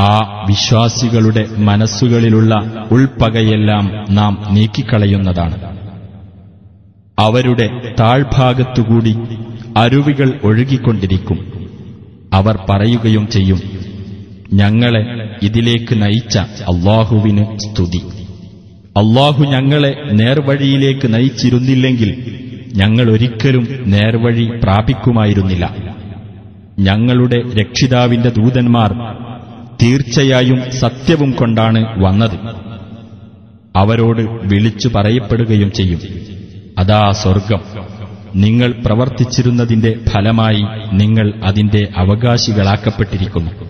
ആ വിശ്വാസികളുടെ മനസ്സുകളിലുള്ള ഉൾപ്പകയെല്ലാം നാം നീക്കിക്കളയുന്നതാണ്. അവരുടെ താഴ്ഭാഗത്തുകൂടി അരുവികൾ ഒഴുകിക്കൊണ്ടിരിക്കും. അവർ പറയുകയും ചെയ്യും ഞങ്ങളെ ഇതിലേക്ക് നയിച്ച അള്ളാഹുവിന് സ്തുതി. അള്ളാഹു ഞങ്ങളെ നേർവഴിയിലേക്ക് നയിച്ചിരുന്നില്ലെങ്കിൽ ഞങ്ങൾ ഒരിക്കലും നേർവഴി പ്രാപിക്കുമായിരുന്നില്ല. ഞങ്ങളുടെ രക്ഷിതാവിന്റെ ദൂതന്മാർ തീർച്ചയായും സത്യവും കൊണ്ടാണ് വന്നത്. അവരോട് വിളിച്ചു പറയപ്പെടുകയും ചെയ്യും. അതാ സ്വർഗം നിങ്ങൾ പ്രവർത്തിച്ചിരുന്നതിന്റെ ഫലമായി നിങ്ങൾ അതിന്റെ അവകാശികളാക്കപ്പെട്ടിരിക്കുന്നു.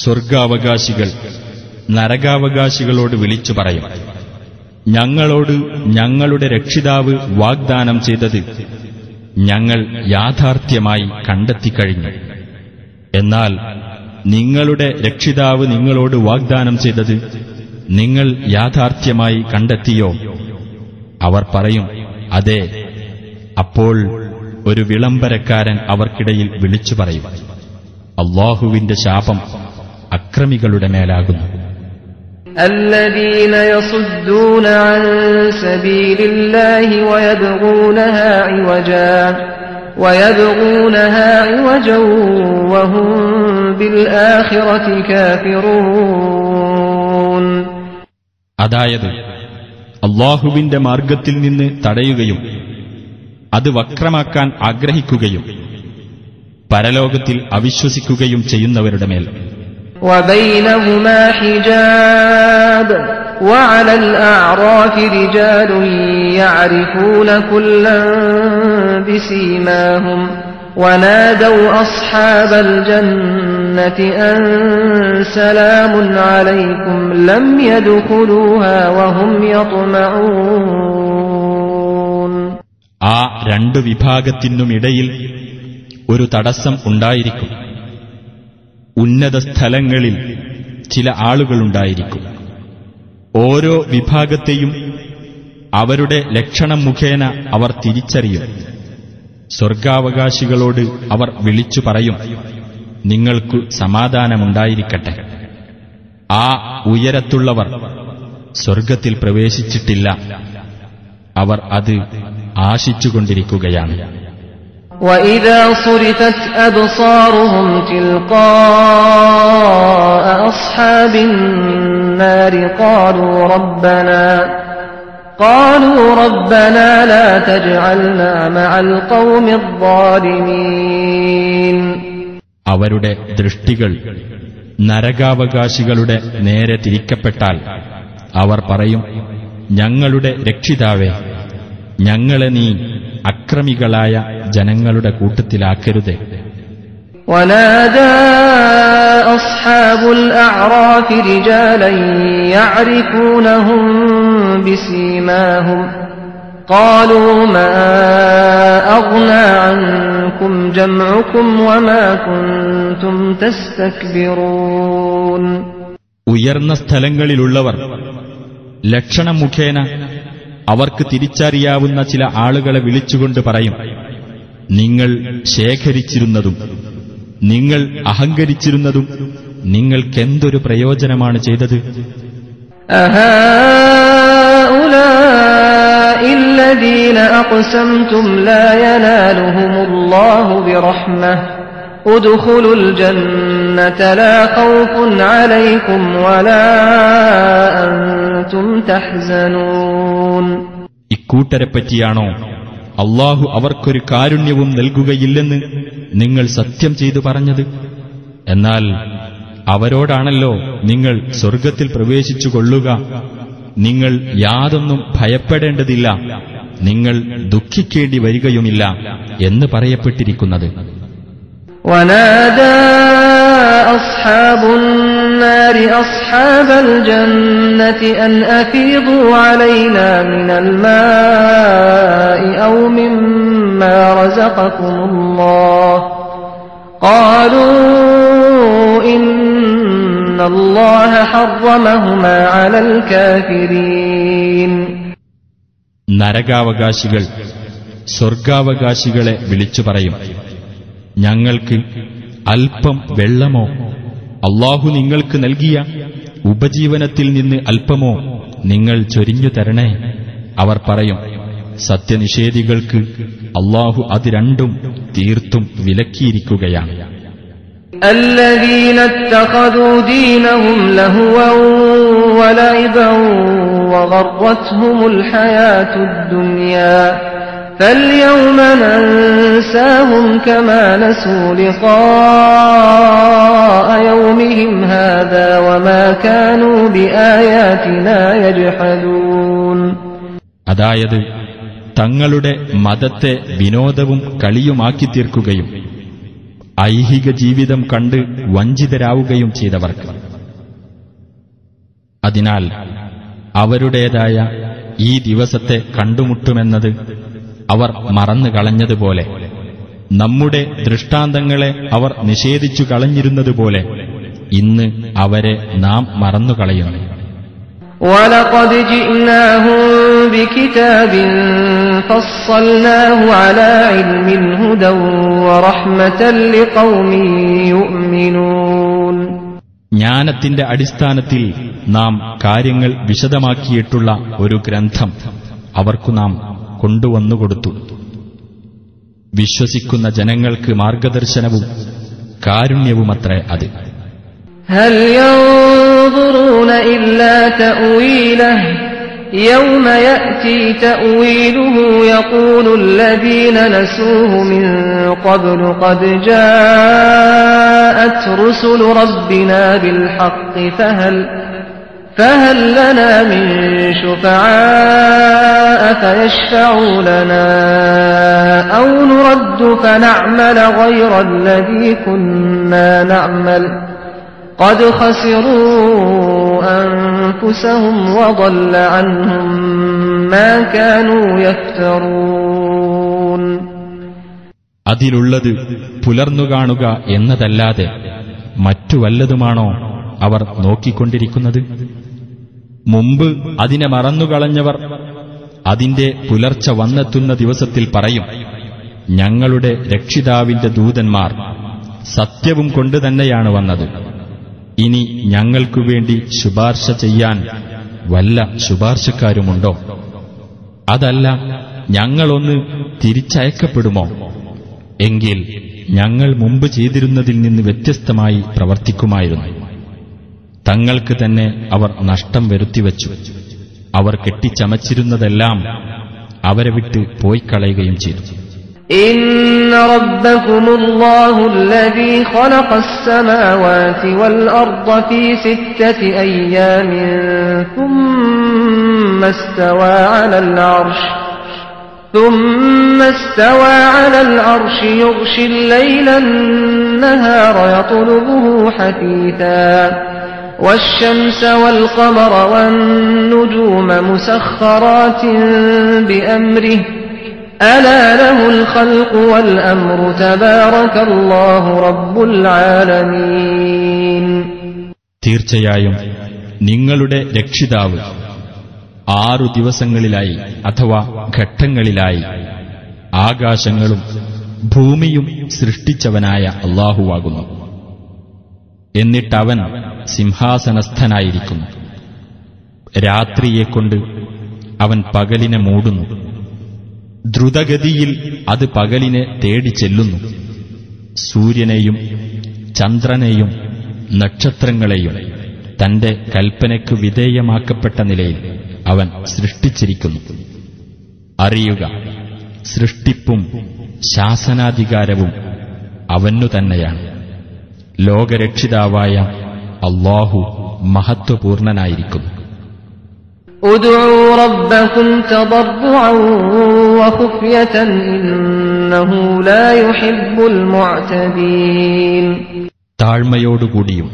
സ്വർഗാവകാശികൾ നരകാവകാശികളോട് വിളിച്ചു പറയും. ഞങ്ങളോട് ഞങ്ങളുടെ രക്ഷിതാവ് വാഗ്ദാനം ചെയ്തത് ഞങ്ങൾ യാഥാർത്ഥ്യമായി കണ്ടെത്തിക്കഴിഞ്ഞു. എന്നാൽ നിങ്ങളുടെ രക്ഷിതാവ് നിങ്ങളോട് വാഗ്ദാനം ചെയ്തത് നിങ്ങൾ യാഥാർത്ഥ്യമായി കണ്ടെത്തിയോ? അവർ പറയും അതെ. അപ്പോൾ ഒരു വിളംബരക്കാരൻ അവർക്കിടയിൽ വിളിച്ചു പറയും അള്ളാഹുവിന്റെ ശാപം അക്രമികളുടെ മേലാകുന്നു الذين يصدون عن سبيل الله ويبغونها عوجا ويبغونها عوجا وهم بالآخرة كافرون അതായത് അള്ളാഹുവിന്റെ മാർഗത്തിൽ നിന്ന് തടയുകയും അത് വക്രമാക്കാൻ ആഗ്രഹിക്കുകയും പരലോകത്തിൽ അവിശ്വസിക്കുകയും ചെയ്യുന്നവരുടെ മേൽ وبينهما حجاب وعلى الأعراف رجال يعرفون كلا بسيماهم ونادوا أصحاب الجنة أن سلام عليكم لم يدخلوها وهم يطمعون ആ രണ്ടു വിഭാഗത്തിനുമിടയിൽ ഒരു തടസ്സം ഉണ്ടായിരിക്കും ഉന്നത സ്ഥലങ്ങളിൽ ചില ആളുകളുണ്ടായിരിക്കും. ഓരോ വിഭാഗത്തെയും അവരുടെ ലക്ഷണം മുഖേന അവർ തിരിച്ചറിയും. സ്വർഗാവകാശികളോട് അവർ വിളിച്ചു പറയും നിങ്ങൾക്കു സമാധാനമുണ്ടായിരിക്കട്ടെ. ആ ഉയരത്തുള്ളവർ സ്വർഗത്തിൽ പ്രവേശിച്ചിട്ടില്ല. അവർ അത് ആശിച്ചുകൊണ്ടിരിക്കുകയാണ്. وإذا صرفت أبصارهم تلقاء أصحاب النار قالوا ربنا قالوا ربنا لا تجعلنا مع القوم الظالمين അവരുടെ ദൃഷ്ടികൾ നരകാവകാശികളുടെ നേരെ തിരിക്കപ്പെട്ടാൽ അവർ പറയും ഞങ്ങളുടെ രക്ഷിതാവേ ഞങ്ങളെ നീ അക്രമികളായ ജനങ്ങളുടെ കൂട്ടത്തിലാക്കരുതേ ونادى أصحاب الأعراف رجالا يعرفونهم بسيماهم قالوا ما أغنى عنكم جمعكم وما كنتم تستكبرون ഉയർന്ന സ്ഥലങ്ങളിലുള്ളവർ ലക്ഷണം മുഖേന അവർക്ക് തിരിച്ചറിയാവുന്ന ചില ആളുകളെ വിളിച്ചുകൊണ്ട് പറയും നിങ്ങൾ ശേഖരിച്ചിരുന്നതും നിങ്ങൾ അഹങ്കരിച്ചിരുന്നതും നിങ്ങൾക്കെന്തൊരു പ്രയോജനമാണ് ചെയ്തത് ും? الذين أقسمتم لا ينالهم الله برحمة ادخلوا الجنة لا خوف عليكم ولا أنتم تحزنون ഇക്കൂട്ടരെപ്പറ്റിയാണോ അള്ളാഹു അവർക്കൊരു കാരുണ്യവും നൽകുകയില്ലെന്ന് നിങ്ങൾ സത്യം ചെയ്തു പറഞ്ഞത് എന്നാൽ അവരോടാണല്ലോ നിങ്ങൾ സ്വർഗത്തിൽ പ്രവേശിച്ചു കൊള്ളുക നിങ്ങൾ യാതൊന്നും ഭയപ്പെടേണ്ടതില്ല നിങ്ങൾ ദുഃഖിക്കേണ്ടി വരികയുമില്ല എന്ന് പറയപ്പെട്ടിരിക്കുന്നത് ونادى أصحاب النار أصحاب الجنة أن أفيضوا علينا من الماء أو مما رزقكم الله قالوا إن الله حرمهما على الكافرين നരകാവകാശികൾ സ്വർഗാവകാശികളെ വിളിച്ചു പറയും ഞങ്ങൾക്ക് അല്പം വെള്ളമോ അള്ളാഹു നിങ്ങൾക്ക് നൽകിയ ഉപജീവനത്തിൽ നിന്ന് അല്പമോ നിങ്ങൾ ചൊരിഞ്ഞു തരണേ അവർ പറയും സത്യനിഷേധികൾക്ക് അള്ളാഹു അത് രണ്ടും തീർത്തും വിലക്കിയിരിക്കുകയാണ് الذين اتخذوا دينهم لهوا ولعبا وغرتهم الحياة الدنيا فاليوم ننساهم كما نسوا لقاء يومهم هذا وما كانوا بآياتنا يجحدون അതായത് തങ്ങളുടെ മതത്തെ വിനോദവും കളിയുമാക്കി തീർക്കുകയും ഐഹിക ജീവിതം കണ്ട് വഞ്ചിതരാവുകയും ചെയ്തവർക്ക് അതിനാൽ അവരുടേതായ ഈ ദിവസത്തെ കണ്ടുമുട്ടുമെന്നത് അവർ മറന്നു കളഞ്ഞതുപോലെ നമ്മുടെ ദൃഷ്ടാന്തങ്ങളെ അവർ നിഷേധിച്ചു കളഞ്ഞിരുന്നതുപോലെ ഇന്ന് അവരെ നാം മറന്നുകളയുന്നു ولقد جئناهم بكتاب فصلناه على علم هدى ورحمة لقوم يؤمنون ജ്ഞാനത്തിന്റെ അടിസ്ഥാനത്തിൽ നാം കാര്യങ്ങൾ വിശദമാക്കിയിട്ടുള്ള ഒരു ഗ്രന്ഥം അവർക്കു നാം കൊണ്ടുവന്നുകൊടുത്തു വിശ്വസിക്കുന്ന ജനങ്ങൾക്ക് മാർഗദർശനവും കാരുണ്യവുമത്രേ അത് هل ينظرون إلا تأويله يوم يأتي تأويله يقول الذين نسوه من قبل قد جاءت رسل ربنا بالحق فهل فهل لنا من شفعاء فيشفعوا لنا أو نرد فنعمل غير الذي كنا نعمل قد خسروا أنفسهم وضل عنهم ما كانوا يفترون അതിലുള്ളത് പുലർന്നുകാണുക എന്നതല്ലാതെ മറ്റു വല്ലതുമാണോ അവർ നോക്കിക്കൊണ്ടിരിക്കുന്നത് മുമ്പ് അതിനെ മറന്നുകളഞ്ഞവർ അതിന്റെ പുലർച്ച വന്നെത്തുന്ന ദിവസത്തിൽ പറയും ഞങ്ങളുടെ രക്ഷിതാവിന്റെ ദൂതന്മാർ സത്യവും കൊണ്ടുതന്നെയാണ് വന്നത്. ഇനി ഞങ്ങൾക്കു വേണ്ടി ശുപാർശ ചെയ്യാൻ വല്ല ശുപാർശക്കാരുമുണ്ടോ? അതല്ല ഞങ്ങളൊന്ന് തിരിച്ചയക്കപ്പെടുമോ? എങ്കിൽ ഞങ്ങൾ മുമ്പ് ചെയ്തിരുന്നതിൽ നിന്ന് വ്യത്യസ്തമായി പ്രവർത്തിക്കുമായിരുന്നു. തങ്ങൾക്ക് തന്നെ അവർ നഷ്ടം വരുത്തിവച്ചു അവർ കെട്ടിച്ചമച്ചിരുന്നതെല്ലാം അവരെ വിട്ട് പോയിക്കളയുകയും ചെയ്തു إن ربكم الله الذي خلق السماوات والأرض في ستة أيام ثم استوى على العرش ثم استوى على العرش يغشي الليل النهار يطلبه حثيثا والشمس والقمر والنجوم مسخرات بأمره ألا له الخلق والأمر تبارك الله رب العالمين തീർച്ചയായും നിങ്ങളുടെ രക്ഷിതാവ് ആറു ദിവസങ്ങളിലായി അഥവാ ഘട്ടങ്ങളിലായി ആകാശങ്ങളും ഭൂമിയും സൃഷ്ടിച്ചവനായ അള്ളാഹുവാകുന്നു എന്നിട്ടവൻ സിംഹാസനസ്ഥനായിരിക്കുന്നു. രാത്രിയെക്കൊണ്ട് അവൻ പകലിനെ മൂടുന്നു. ദ്രുതഗതിയിൽ അത് പകലിനെ തേടി ചെല്ലുന്നു. സൂര്യനെയും ചന്ദ്രനെയും നക്ഷത്രങ്ങളെയും തന്റെ കൽപ്പനയ്ക്ക് വിധേയമാക്കപ്പെട്ട നിലയിൽ അവൻ സൃഷ്ടിച്ചിരിക്കുന്നു. അറിയുക സൃഷ്ടിപ്പും ശാസനാധികാരവും അവനു തന്നെയാണ്. ലോകരക്ഷിതാവായ അള്ളാഹു മഹത്വപൂർണനായിരിക്കുന്നു ادعوا ربكم تضرعا وخفية إنه لا يحب المعتدين താഴ്മയോടുകൂടിയും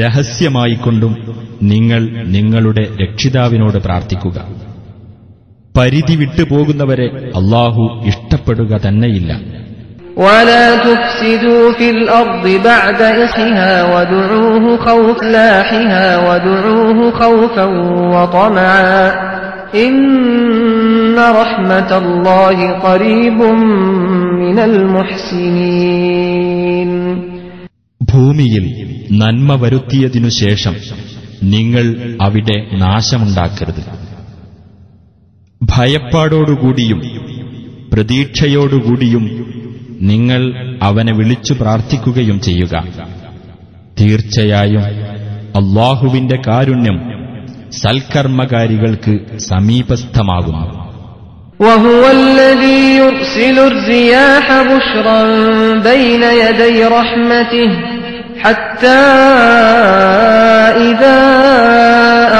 രഹസ്യമായിക്കൊണ്ടും നിങ്ങൾ നിങ്ങളുടെ രക്ഷിതാവിനോട് പ്രാർത്ഥിക്കുക പരിധി വിട്ടുപോകുന്നവരെ അള്ളാഹു ഇഷ്ടപ്പെടുക തന്നെയില്ല ولا تفسدوا في الأرض بعد إصحها وادعوه خوف لاحها وادعوه خوفا وطمعا إن رحمة الله قريب من المحسنين ഭൂമിയിൽ നന്മ വരുത്തിയതിനു ശേഷം നിങ്ങൾ അവിടെ നാശമുണ്ടാക്കരുത് ഭയപ്പാടോടുകൂടിയും പ്രതീക്ഷയോടുകൂടിയും നിങ്ങൾ അവനെ വിളിച്ചു പ്രാർത്ഥിക്കുകയും ചെയ്യുക തീർച്ചയായും അള്ളാഹുവിന്റെ കാരുണ്യം സൽക്കർമ്മകാരികൾക്ക് സമീപസ്ഥമാകുന്നു وهو الذي يرسل الرياح بشرا بين يدي رحمته حتى إذا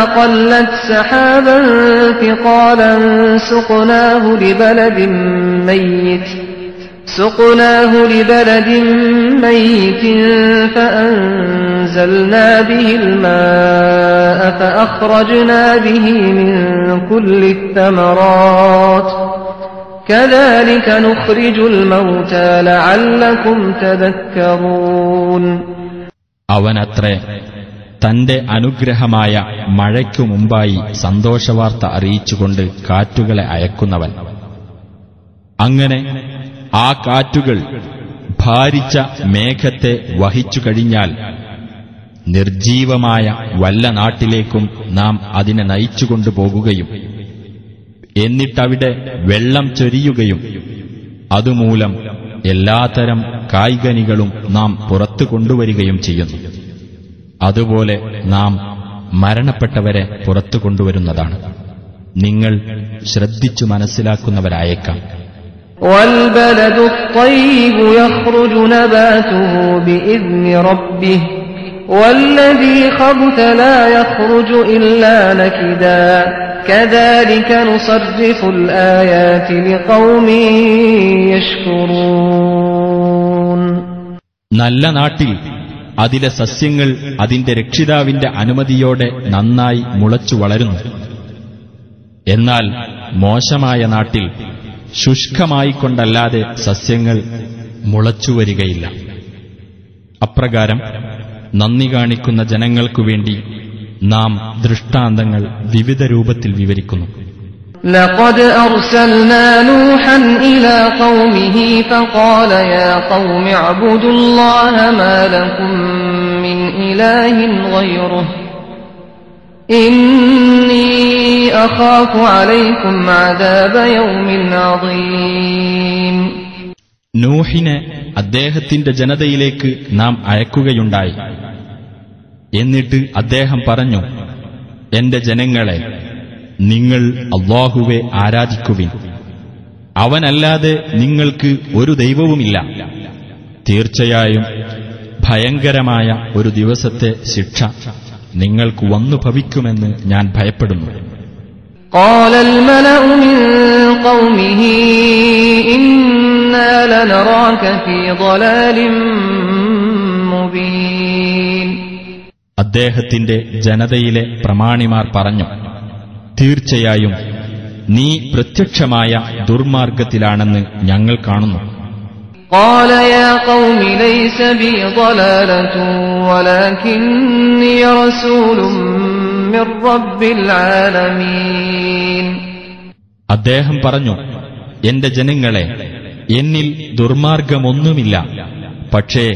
أقلت سحابا ثقالا سقناه لبلد ميت سقناه لبلد ميت فأنزلنا به الماء فأخرجنا به من كل الثمرات كذلك نخرج الموتى لعلكم تذكرون അവനത്രേ തന്റെ അനുഗ്രഹമായ മഴയ്ക്കു മുമ്പായി സന്തോഷവാർത്ത അറിയിച്ചുകൊണ്ട് കാറ്റുകളെ അയക്കുന്നവൻ അങ്ങനെ ആ കാറ്റുകൾ ഭാരിച്ച മേഘത്തെ വഹിച്ചു കഴിഞ്ഞാൽ നിർജീവമായ വല്ല നാട്ടിലേക്കും നാം അതിനെ നയിച്ചുകൊണ്ടുപോകുകയും എന്നിട്ടവിടെ വെള്ളം ചൊരിയുകയും അതുമൂലം എല്ലാത്തരം കായികനികളും നാം പുറത്തു കൊണ്ടുവരികയും ചെയ്യുന്നു. അതുപോലെ നാം മരണപ്പെട്ടവരെ പുറത്തു കൊണ്ടുവരുന്നതാണ്. നിങ്ങൾ ശ്രദ്ധിച്ചു മനസ്സിലാക്കുന്നവരായേക്കാം. والبلد الطيب يخرج نباته بإذن ربه والذي خبث لا يخرج إلا نكدا كذلك نصرف الآيات لقوم يشكرون നല്ല നാട്ടിൽ അതിലെ സസ്യങ്ങൾ അതിന്റെ രക്ഷിതാവിന്റെ അനുമതിയോടെ നന്നായി മുളച്ചു വളരുന്നു എന്നാൽ മോശമായ നാട്ടിൽ ശുഷ്കമായിക്കൊണ്ടല്ലാതെ സസ്യങ്ങൾ മുളച്ചുവരികയില്ല അപ്രകാരം നന്ദി കാണിക്കുന്ന ജനങ്ങൾക്കു വേണ്ടി നാം ദൃഷ്ടാന്തങ്ങൾ വിവിധ രൂപത്തിൽ വിവരിക്കുന്നു لقد أرسلنا نوحا إلى قومه فقال يا قوم اعبدوا الله ما لكم من إله غيره നൂഹിനെ അദ്ദേഹത്തിന്റെ ജനതയിലേക്ക് നാം അയക്കുകയുണ്ടായി. എന്നിട്ട് അദ്ദേഹം പറഞ്ഞു എന്റെ ജനങ്ങളെ നിങ്ങൾ അള്ളാഹുവെ ആരാധിക്കുവിൻ. അവനല്ലാതെ നിങ്ങൾക്ക് ഒരു ദൈവവുമില്ല. തീർച്ചയായും ഭയങ്കരമായ ഒരു ദിവസത്തെ ശിക്ഷ. നിങ്ങൾക്ക് വന്നു ഭവിക്കുമെന്ന് ഞാൻ ഭയപ്പെടുന്നു قال الملأ من قومه إنا لنراك في ضلال مبين അദ്ദേഹത്തിന്റെ ജനതയിലെ പ്രമാണിമാർ പറഞ്ഞു തീർച്ചയായും നീ പ്രത്യക്ഷമായ ദുർമാർഗത്തിലാണെന്ന് ഞങ്ങൾ കാണുന്നു قال يا قوم ليس بي ضلالة ولكني رسول من رب العالمين അദ്ദേഹം പറഞ്ഞു എന്റെ ജനങ്ങളെ എന്നിൽ ദുർമാർഗമൊന്നുമില്ല പക്ഷേ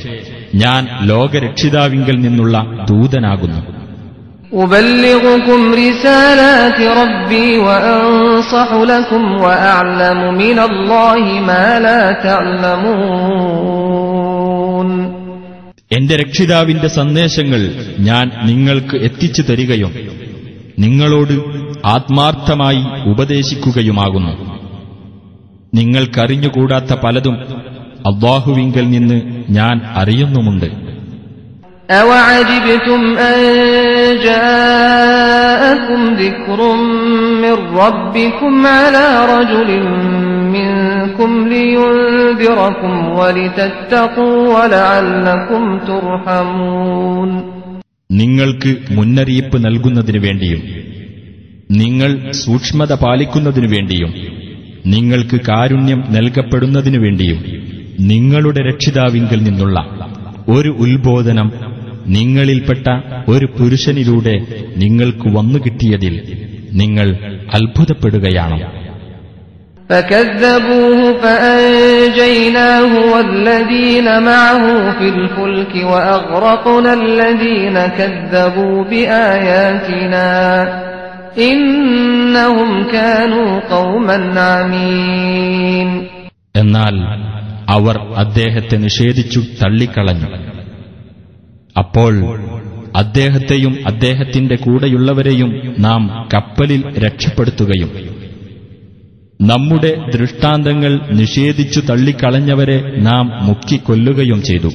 ഞാൻ ലോകരക്ഷിതാവിങ്കൽ നിന്നുള്ള ദൂതനാകുന്നു أبلغكم رسالات ربي وأنصح لكم وأعلم من الله ما لا تعلمون എന്റെ രക്ഷിതാവിന്റെ സന്ദേശങ്ങൾ ഞാൻ നിങ്ങൾക്ക് എത്തിച്ചു തരികയും നിങ്ങളോട് ആത്മാർത്ഥമായി ഉപദേശിക്കുകയുമാകുന്നു നിങ്ങൾക്കറിഞ്ഞുകൂടാത്ത പലതും അള്ളാഹുവിങ്കൽ നിന്ന് ഞാൻ അറിയുന്നുമുണ്ട് أوعجبتم أن جاءكم ذكر من ربكم على رجل منكم لينذركم ولتتقوا ولعلكم ترحمون നിങ്ങൾക്ക് മുന്നറിയിപ്പ് നൽകുന്നതിനു വേണ്ടിയും നിങ്ങൾ സൂക്ഷ്മത പാലിക്കുന്നതിനു വേണ്ടിയും നിങ്ങൾക്ക് കാരുണ്യം നൽകപ്പെടുന്നതിനു വേണ്ടിയും നിങ്ങളുടെ രക്ഷിതാവിങ്കൽ നിന്നുള്ള ഒരു ഉത്ബോധനം നിങ്ങളിൽപ്പെട്ട ഒരു പുരുഷനിലൂടെ നിങ്ങൾക്ക് വന്നു കിട്ടിയതിൽ നിങ്ങൾ അത്ഭുതപ്പെടുകയാണ് فكذبوه فأنجيناه والذين معه في الفلك وأغرقنا الذين كذبوا بآياتنا إنهم كانوا قوما عمين എന്നാൽ അവർ അദ്ദേഹത്തെ നിഷേധിച്ചു തള്ളിക്കളഞ്ഞു അപ്പോൾ അദ്ദേഹത്തെയും അദ്ദേഹത്തിന്റെ കൂടെയുള്ളവരെയും നാം കപ്പലിൽ രക്ഷപ്പെടുത്തുകയും നമ്മുടെ ദൃഷ്ടാന്തങ്ങൾ നിഷേധിച്ചു തള്ളിക്കളഞ്ഞവരെ നാം മുക്കിക്കൊല്ലുകയും ചെയ്തു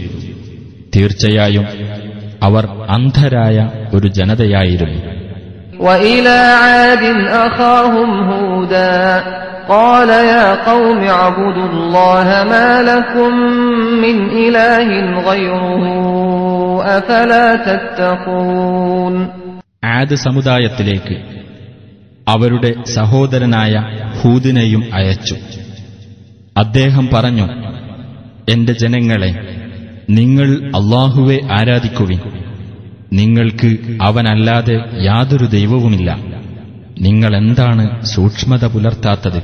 തീർച്ചയായും അവർ അന്ധരായ ഒരു ജനതയായിരുന്നു وإلى عاد أخاهم هودا قال يا قوم اعبدوا الله ما لكم من إله غيره أفلا تتقون ആദ് സമുദായത്തിലേക്ക് അവരുടെ സഹോദരനായ ഹൂദിനെയും അയച്ചു അദ്ദേഹം പറഞ്ഞു എന്റെ ജനങ്ങളെ നിങ്ങൾ അള്ളാഹുവെ ആരാധിക്കുവിൻ നിങ്ങൾക്ക് അവനല്ലാതെ യാതൊരു ദൈവവുമില്ല നിങ്ങൾ എന്താണ് സൂക്ഷ്മത പുലർത്താത്തത്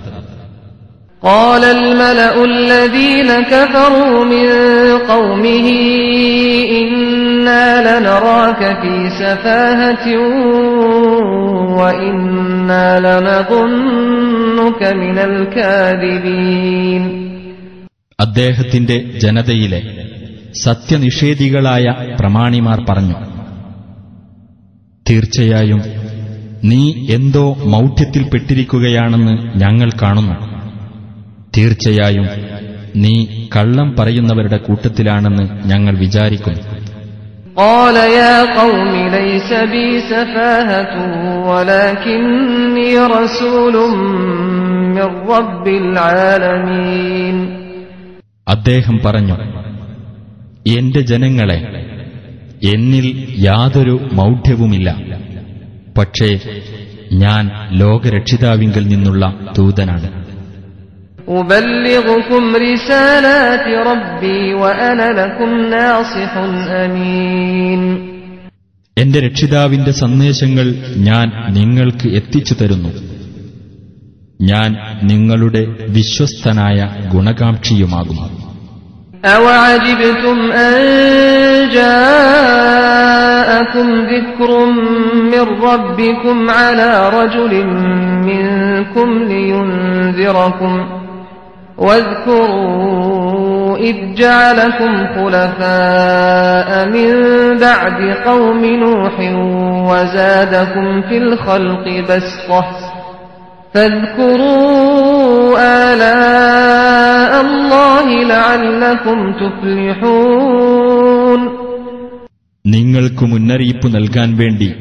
قال الملأ الذين كفروا من قومه അദ്ദേഹത്തിന്റെ ജനതയിലെ സത്യനിഷേധികളായ പ്രമാണിമാർ പറഞ്ഞു തീർച്ചയായും നീ എന്തോ മൗഢ്യത്തിൽപ്പെട്ടിരിക്കുകയാണെന്ന് ഞങ്ങൾ കാണുന്നു. തീർച്ചയായും നീ കള്ളം പറയുന്നവരുടെ കൂട്ടത്തിലാണെന്ന് ഞങ്ങൾ വിചാരിക്കുന്നു. قال يا قوم ليس بي سفاهة ولكني رسول من رب العالمين അദ്ദേഹം പറഞ്ഞു എന്റെ ജനങ്ങളെ എന്നിൽ യാതൊരു മൗഢ്യവുമില്ല പക്ഷേ ഞാൻ ലോകരക്ഷിതാവിങ്കിൽ നിന്നുള്ള ദൂതനാണ് أبلغكم رسالات ربي وأنا لكم ناصح أمين എന്റെ രക്ഷിതാവിന്റെ സന്ദേശങ്ങൾ ഞാൻ നിങ്ങൾക്ക് എത്തിച്ചു തരുന്നു ഞാൻ നിങ്ങളുടെ വിശ്വസ്തനായ ഗുണകാംക്ഷിയുമാകുന്നു أوعجبتم أن جاءكم ذكر من ربكم على رجل منكم لينذركم واذكروا إذ جعلكم خلفاء من بعد قوم نوح وزادكم في الخلق بسطة فاذكروا آلاء الله لعلكم تفلحون നിങ്ങൾക്ക് മുന്നറിയിപ്പ് നൽകാൻ വേണ്ടി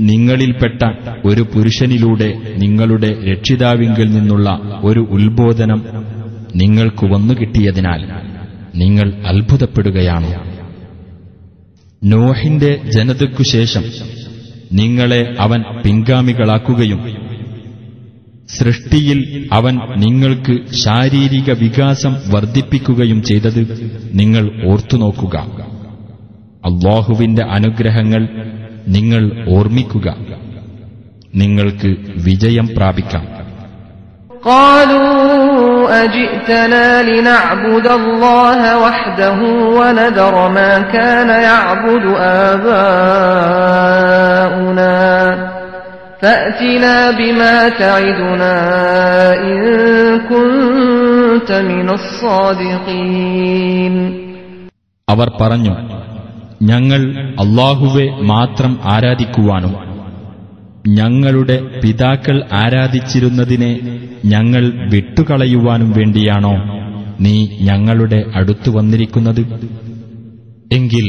നിങ്ങളിൽപ്പെട്ട ഒരു പുരുഷനിലൂടെ നിങ്ങളുടെ രക്ഷിതാവിങ്കിൽ നിന്നുള്ള ഒരു ഉത്ബോധനം നിങ്ങൾക്ക് വന്നു കിട്ടിയതിനാൽ നിങ്ങൾ അത്ഭുതപ്പെടുകയാണോ നോഹിന്റെ ജനതയ്ക്കു ശേഷം നിങ്ങളെ അവൻ പിൻഗാമികളാക്കുകയും സൃഷ്ടിയിൽ അവൻ നിങ്ങൾക്ക് ശാരീരിക വികാസം വർദ്ധിപ്പിക്കുകയും ചെയ്തത് നിങ്ങൾ ഓർത്തുനോക്കുക അള്ളാഹുവിന്റെ അനുഗ്രഹങ്ങൾ നിങ്ങൾ ഓർമ്മിക്കുക നിങ്ങൾക്ക് വിജയം പ്രാപിക്കാം قالوا أجئتنا لنعبد الله وحده ونذر ما كان يعبد آباؤنا فأتنا بما تعدنا إن كنت من الصادقين അവർ പറഞ്ഞു ഞങ്ങൾ അള്ളാഹുവെ മാത്രം ആരാധിക്കുവാനും ഞങ്ങളുടെ പിതാക്കൾ ആരാധിച്ചിരുന്നതിനെ ഞങ്ങൾ വിട്ടുകളയുവാനും വേണ്ടിയാണോ നീ ഞങ്ങളുടെ അടുത്തു വന്നിരിക്കുന്നത് എങ്കിൽ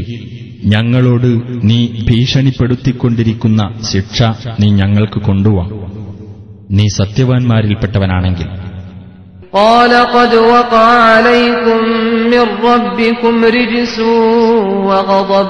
ഞങ്ങളോട് നീ ഭീഷണിപ്പെടുത്തിക്കൊണ്ടിരിക്കുന്ന ശിക്ഷ നീ ഞങ്ങൾക്ക് കൊണ്ടുവാ നീ സത്യവാൻമാരിൽപ്പെട്ടവനാണെങ്കിൽ قال قد وقع عليكم من ربكم رجس وغضب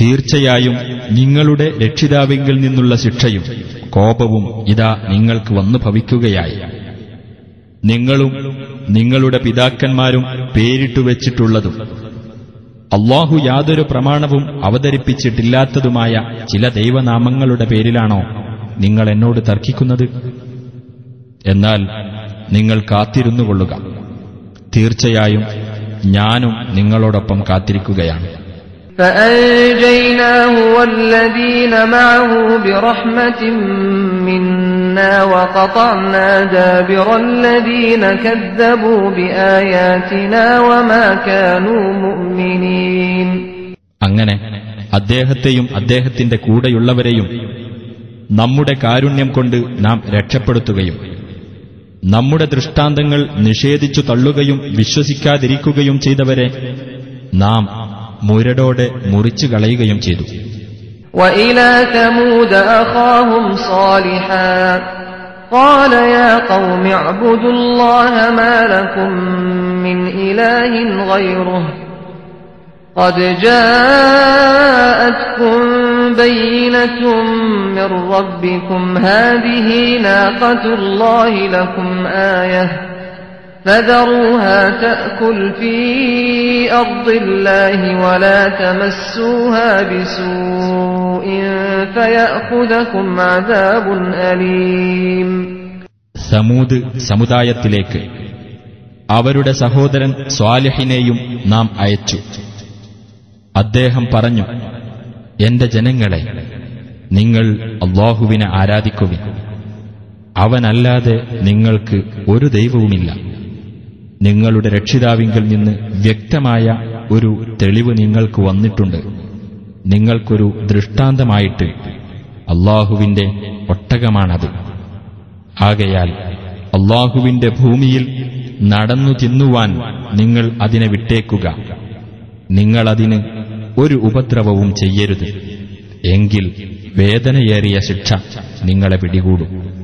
തീർച്ചയായും നിങ്ങളുടെ രക്ഷിതാവിങ്കിൽ നിന്നുള്ള ശിക്ഷയും കോപവും ഇതാ നിങ്ങൾക്ക് വന്നു ഭവിക്കുകയായി. നിങ്ങളും നിങ്ങളുടെ പിതാക്കന്മാരും പേരിട്ടു വെച്ചിട്ടുള്ളതും അള്ളാഹു യാതൊരു പ്രമാണവും അവതരിപ്പിച്ചിട്ടില്ലാത്തതുമായ ചില ദൈവനാമങ്ങളുടെ പേരിലാണോ നിങ്ങൾ എന്നോട് തർക്കിക്കുന്നത്? എന്നാൽ നിങ്ങൾ കാത്തിരുന്നു കൊള്ളുക. തീർച്ചയായും ഞാനും നിങ്ങളോടൊപ്പം കാത്തിരിക്കുകയാണ്. فأنجيناه والذين معه برحمة منا وقطعنا دابر الذين كذبوا بآياتنا وما كانوا مؤمنين അങ്ങനെ അദ്ദേഹത്തെയും അദ്ദേഹത്തിന്റെ കൂടെയുള്ളവരെയും നമ്മുടെ കാരുണ്യം കൊണ്ട് നാം രക്ഷപ്പെടുത്തുകയും നമ്മുടെ ദൃഷ്ടാന്തങ്ങൾ നിഷേധിച്ചു തള്ളുകയും വിശ്വസിക്കാതിരിക്കുകയും ചെയ്തവരെ നാം മുരടോടെ മുറിച്ചു കളയുകയും ചെയ്തു وإلى ثمود أخاهم صالحا قال يا قوم اعبدوا الله ما لكم من إله غيره قد جاءتكم بينة من ربكم هذه ناقة الله لكم آية فذروها تأكل في أرض الله ولا تمسوها بسوء فيأخذكم عذاب أليم സമൂത് സമുദായത്തിലേക്ക് അവരുടെ സഹോദരൻ സ്വാലിഹിനെയും നാം അയച്ചു അദ്ദേഹം പറഞ്ഞു എന്റെ ജനങ്ങളെ നിങ്ങൾ അള്ളാഹുവിനെ ആരാധിക്കുവിൻ അവനല്ലാതെ നിങ്ങൾക്ക് ഒരു ദൈവവുമില്ല നിങ്ങളുടെ രക്ഷിതാവിങ്കിൽ നിന്ന് വ്യക്തമായ ഒരു തെളിവ് നിങ്ങൾക്ക് വന്നിട്ടുണ്ട്. നിങ്ങൾക്കൊരു ദൃഷ്ടാന്തമായിട്ട് അള്ളാഹുവിന്റെ ഒട്ടകമാണത്. ആകയാൽ അള്ളാഹുവിന്റെ ഭൂമിയിൽ നടന്നു തിന്നുവാൻ നിങ്ങൾ അതിനെ വിട്ടേക്കുക. നിങ്ങളതിന് ഒരു ഉപദ്രവവും ചെയ്യരുത്. എങ്കിൽ വേദനയേറിയ ശിക്ഷ നിങ്ങളെ പിടികൂടും.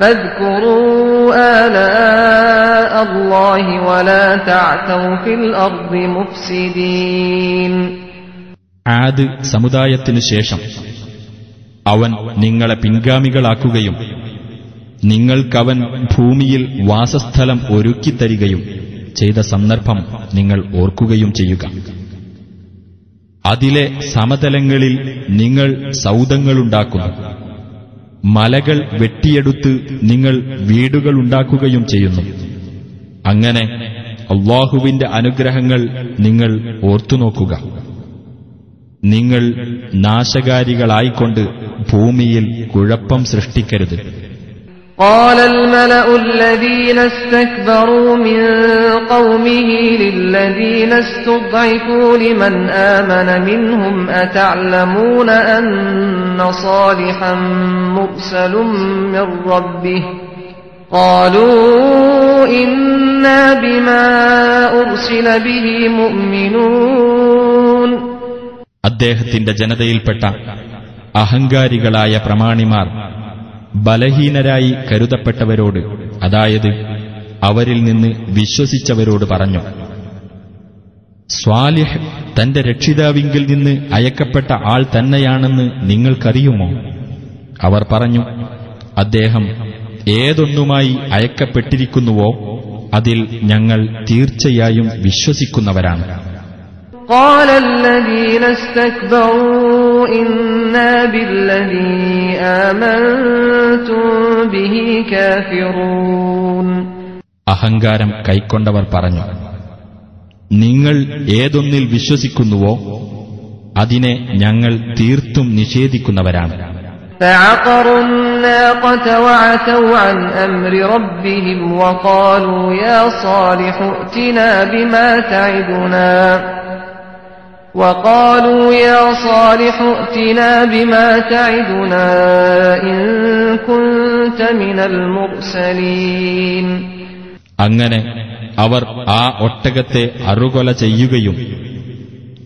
فاذكروا آلاء الله ولا تعثوا في الأرض مفسدين ആദ് സമുദായത്തിനു ശേഷം അവൻ നിങ്ങളെ പിൻഗാമികളാക്കുകയും നിങ്ങൾക്കവൻ ഭൂമിയിൽ വാസസ്ഥലം ഒരുക്കിത്തരികയും ചെയ്ത സന്ദർഭം നിങ്ങൾ ഓർക്കുകയും ചെയ്യുക അതിലെ സമതലങ്ങളിൽ നിങ്ങൾ സൗദങ്ങളുണ്ടാക്കുന്നു മലകൾ വെട്ടിയെടുത്ത് നിങ്ങൾ വീടുകളുണ്ടാക്കുകയും ചെയ്യുന്നു. അങ്ങനെ അള്ളാഹുവിന്റെ അനുഗ്രഹങ്ങൾ നിങ്ങൾ ഓർത്തുനോക്കുക നിങ്ങൾ നാശകാരികളായിക്കൊണ്ട് ഭൂമിയിൽ കുഴപ്പം സൃഷ്ടിക്കരുത്. قال الملأ الذين استكبروا من قومه للذين استضعفوا لمن آمن منهم أتعلمون أن صالحا مرسل من ربه قالوا إنا بما أرسل به مؤمنون അദ്ദേഹത്തിന്റെ ജനതയിൽപ്പെട്ട അഹങ്കാരികളായ പ്രമാണിമാർ ബലഹീനരായി കരുതപ്പെട്ടവരോട് അതായത് അവരിൽ നിന്ന് വിശ്വസിച്ചവരോട് പറഞ്ഞു സ്വാലിഹ് തന്റെ രക്ഷിതാവിങ്കിൽ നിന്ന് അയക്കപ്പെട്ട ആൾ തന്നെയാണെന്ന് നിങ്ങൾക്കറിയുമോ അവർ പറഞ്ഞു അദ്ദേഹം ഏതൊന്നുമായി അയക്കപ്പെട്ടിരിക്കുന്നുവോ അതിൽ ഞങ്ങൾ തീർച്ചയായും വിശ്വസിക്കുന്നവരാണ് قال الذين استكبروا إنا بالذي آمنتم به كافرون അഹങ്കാരം കൈക്കൊണ്ടവർ പറഞ്ഞു നിങ്ങൾ ഏതൊന്നിൽ വിശ്വസിക്കുന്നുവോ അതിനെ ഞങ്ങൾ തീർത്തും നിഷേധിക്കുന്നവരാണ് فعقروا الناقة وعتوا عن أمر ربهم وقالوا يا صالح ائتنا بما تعدنا وقالوا يا صالح ائتنا بما تعدنا إن كنت من المرسلين അങ്ങനെ അവർ ആ ഒട്ടകത്തെ അറുകൊല ചെയ്യുകയും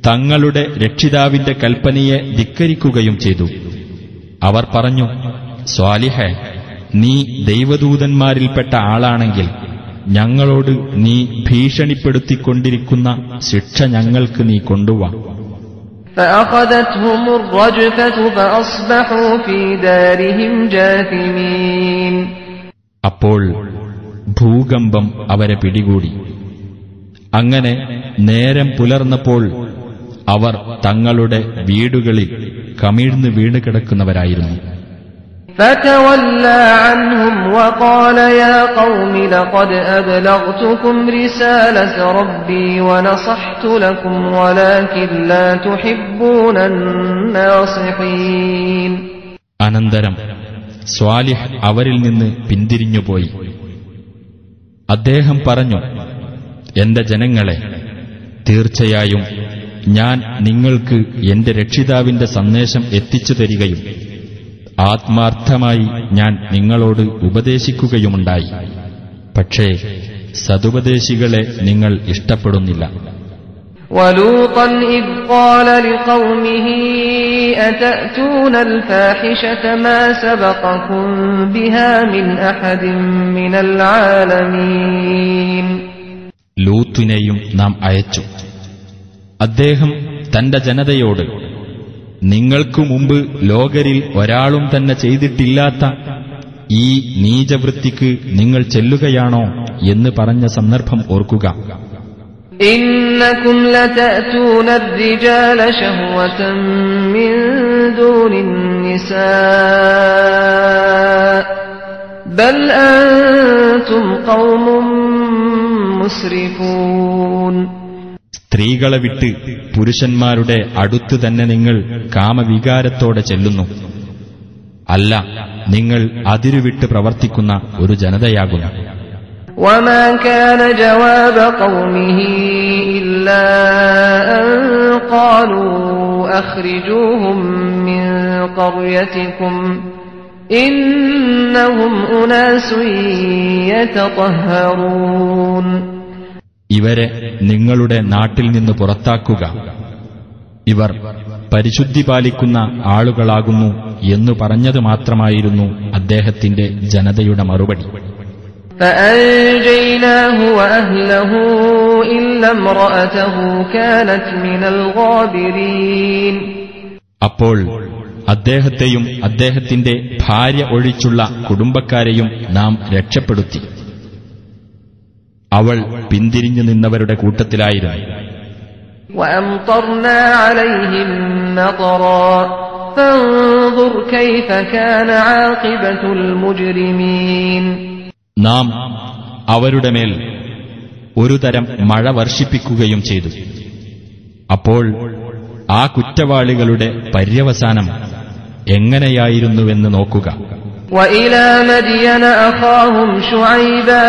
തങ്ങളുടെ രക്ഷിതാവിന്റെ കൽപ്പനയെ ധിക്കരിക്കുകയും ചെയ്തു അവർ പറഞ്ഞു സ്വാലിഹെ നീ ദൈവദൂതന്മാരിൽപ്പെട്ട ആളാണെങ്കിൽ ഞങ്ങളോട് നീ ഭീഷണിപ്പെടുത്തിക്കൊണ്ടിരിക്കുന്ന ശിക്ഷ ഞങ്ങൾക്ക് നീ കൊണ്ടുവാ. അപ്പോൾ ഭൂകമ്പം അവരെ പിടികൂടി. അങ്ങനെ നേരം പുലർന്നപ്പോൾ അവർ തങ്ങളുടെ വീടുകളിൽ കമിഴ്ന്നു വീണ് കിടക്കുന്നവരായിരുന്നു. فتولى عنهم وقال يا قوم لقد أبلغتكم رسالة ربي ونصحت لكم ولكن لا تحبون الناصحين അനന്തരം സ്വാലിഹ് അവരിൽ നിന്ന് പിന്തിരിഞ്ഞുപോയി അദ്ദേഹം പറഞ്ഞു എന്റെ ജനങ്ങളെ തീർച്ചയായും ഞാൻ നിങ്ങൾക്ക് എന്റെ രക്ഷിതാവിന്റെ സന്ദേശം എത്തിച്ചു തരികയും ആത്മാർത്ഥമായി ഞാൻ നിങ്ങളോട് ഉപദേശിക്കുകയുമുണ്ടായി പക്ഷേ സതുപദേശികളെ നിങ്ങൾ ഇഷ്ടപ്പെടുന്നില്ല ولوطا إذ قال لقومه أتأتون الفاحشة ما سبقكم بها من أحد من العالمين ലൂത്തിനെയും നാം അയച്ചു അദ്ദേഹം തന്റെ ജനതയോട് നിങ്ങൾക്കു മുമ്പ് ലോകരിൽ ഒരാളും തന്നെ ചെയ്തിട്ടില്ലാത്ത ഈ നീചവൃത്തിക്ക് നിങ്ങൾ ചെല്ലുകയാണോ എന്ന് പറഞ്ഞ സന്ദർഭം ഓർക്കുക. മുസ്രിഫൂൻ. സ്ത്രീകളെ വിട്ട് പുരുഷന്മാരുടെ അടുത്ത് തന്നെ നിങ്ങൾ കാമവികാരത്തോടെ ചെല്ലുന്നു അല്ല നിങ്ങൾ അതിരുവിട്ട് പ്രവർത്തിക്കുന്ന ഒരു ജനതയാകുന്നു وما كان جواب قومه إلا أن قالوا أخرجوهم من قريتكم إنهم أناس يتطهرون ഇവരെ നിങ്ങളുടെ നാട്ടിൽ നിന്ന് പുറത്താക്കുക. ഇവർ പരിശുദ്ധി പാലിക്കുന്ന ആളുകളാകുന്നു എന്നു പറഞ്ഞത് മാത്രമായിരുന്നു അദ്ദേഹത്തിന്റെ ജനതയുടെ മറുപടി. അപ്പോൾ അദ്ദേഹത്തെയും അദ്ദേഹത്തിന്റെ ഭാര്യ ഒഴിച്ചുള്ള കുടുംബക്കാരെയും നാം രക്ഷപ്പെടുത്തി. അവൾ പിന്തിരിഞ്ഞു നിന്നവരുടെ കൂട്ടത്തിലായിരുന്നു وأمطرنا عليهم مطرا فانظر كيف كان عاقبة المجرمين നാം അവരുടെ മേൽ ഒരു തരം മഴ വർഷിപ്പിക്കുകയും ചെയ്തു അപ്പോൾ ആ കുറ്റവാളികളുടെ പര്യവസാനം എങ്ങനെയായിരുന്നുവെന്ന് നോക്കുക وإلى مدين أخاهم شعيبا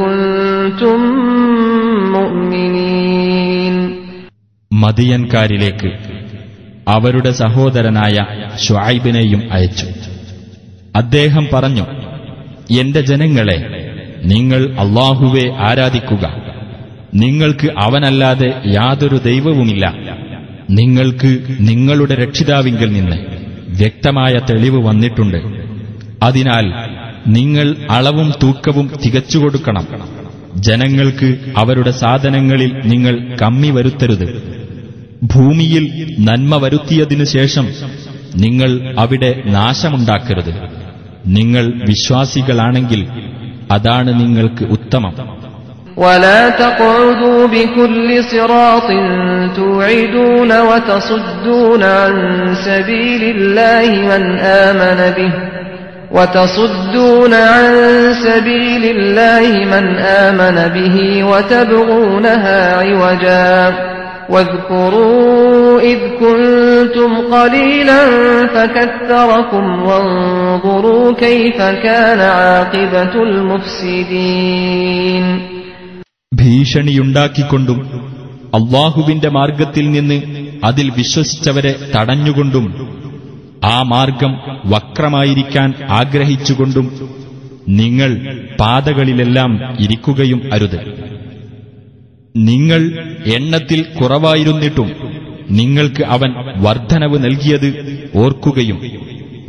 كنتم مؤمنين മദിയൻകാരിലേക്ക് അവരുടെ സഹോദരനായ ഷുഐബിനെയും അയച്ചു അദ്ദേഹം പറഞ്ഞു എന്റെ ജനങ്ങളെ നിങ്ങൾ അള്ളാഹുവെ ആരാധിക്കുക നിങ്ങൾക്ക് അവനല്ലാതെ യാതൊരു ദൈവവുമില്ല നിങ്ങൾക്ക് നിങ്ങളുടെ രക്ഷിതാവിങ്കിൽ നിന്ന് വ്യക്തമായ തെളിവ് വന്നിട്ടുണ്ട് അതിനാൽ നിങ്ങൾ അളവും തൂക്കവും തികച്ചു കൊടുക്കണം ജനങ്ങൾക്ക് അവരുടെ സാധനങ്ങളിൽ നിങ്ങൾ കമ്മി വരുത്തരുത് ഭൂമിയിൽ നന്മ വരുത്തിയതിനു ശേഷം നിങ്ങൾ അവിടെ നാശമുണ്ടാക്കരുത് നിങ്ങൾ വിശ്വാസികളാണെങ്കിൽ അതാണ് നിങ്ങൾക്ക് ഉത്തമം ولا تقعدوا بكل صراط توعدون وتصدون عن سبيل الله من آمن به وتصدون عن سبيل الله من آمن به وتبغونها عوجا واذكروا إذ كنتم قليلا فكثركم وانظروا كيف كان عاقبة المفسدين ഭീഷണിയുണ്ടാക്കിക്കൊണ്ടും അള്ളാഹുവിന്റെ മാർഗത്തിൽ നിന്ന് അതിൽ വിശ്വസിച്ചവരെ തടഞ്ഞുകൊണ്ടും ആ മാർഗം വക്രമായിരിക്കാൻ ആഗ്രഹിച്ചുകൊണ്ടും നിങ്ങൾ പാതകളിലെല്ലാം ഇരിക്കുകയും അരുത് നിങ്ങൾ എണ്ണത്തിൽ കുറവായിരുന്നിട്ടും നിങ്ങൾക്ക് അവൻ വർധനവ് നൽകിയത് ഓർക്കുകയും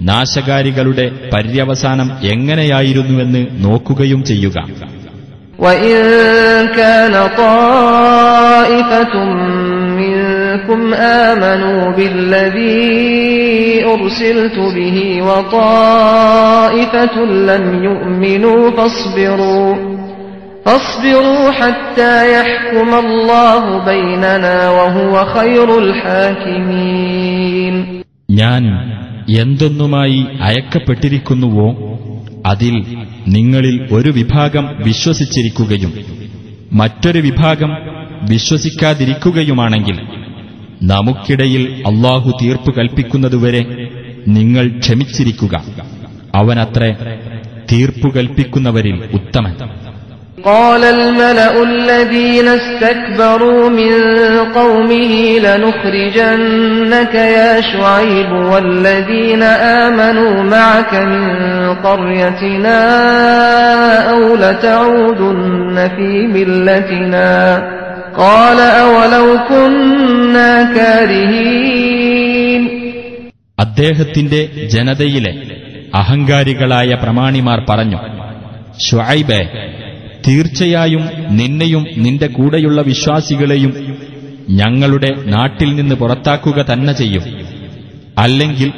നാശകാരികളുടെ പര്യവസാനം എങ്ങനെയായിരുന്നുവെന്ന് നോക്കുകയും ചെയ്യുക وإن كان طائفة منكم آمنوا بالذي أرسلت به وطائفة لم يؤمنوا فاصبروا فاصبروا حتى يحكم الله بيننا وهو خير الحاكمين ഞാൻ എന്തൊന്നുമായി അയക്കപ്പെട്ടിരിക്കുന്നുവോ അതിൽ നിങ്ങളിൽ ഒരു വിഭാഗം വിശ്വസിച്ചിരിക്കുകയും മറ്റൊരു വിഭാഗം വിശ്വസിക്കാതിരിക്കുകയുമാണെങ്കിൽ നമുക്കിടയിൽ അള്ളാഹു തീർപ്പ് കൽപ്പിക്കുന്നതുവരെ നിങ്ങൾ ക്ഷമിച്ചിരിക്കുക അവനത്രേ തീർപ്പു കൽപ്പിക്കുന്നവരിൽ ഉത്തമൻ قال الملأ الذين استكبروا من قومه لنخرجنك يا شعيب والذين آمنوا معك من قريتنا أو لتعودن في ملتنا അദ്ദേഹത്തിന്റെ ജനതയിലെ അഹങ്കാരികളായ പ്രമാണിമാർ പറഞ്ഞു ഷായ്ബെ തീർച്ചയായും നിന്നെയും നിന്റെ കൂടെയുള്ള വിശ്വാസികളെയും ഞങ്ങളുടെ നാട്ടിൽ നിന്ന് പുറത്താക്കുക തന്നെ ചെയ്യും. അല്ലെങ്കിൽ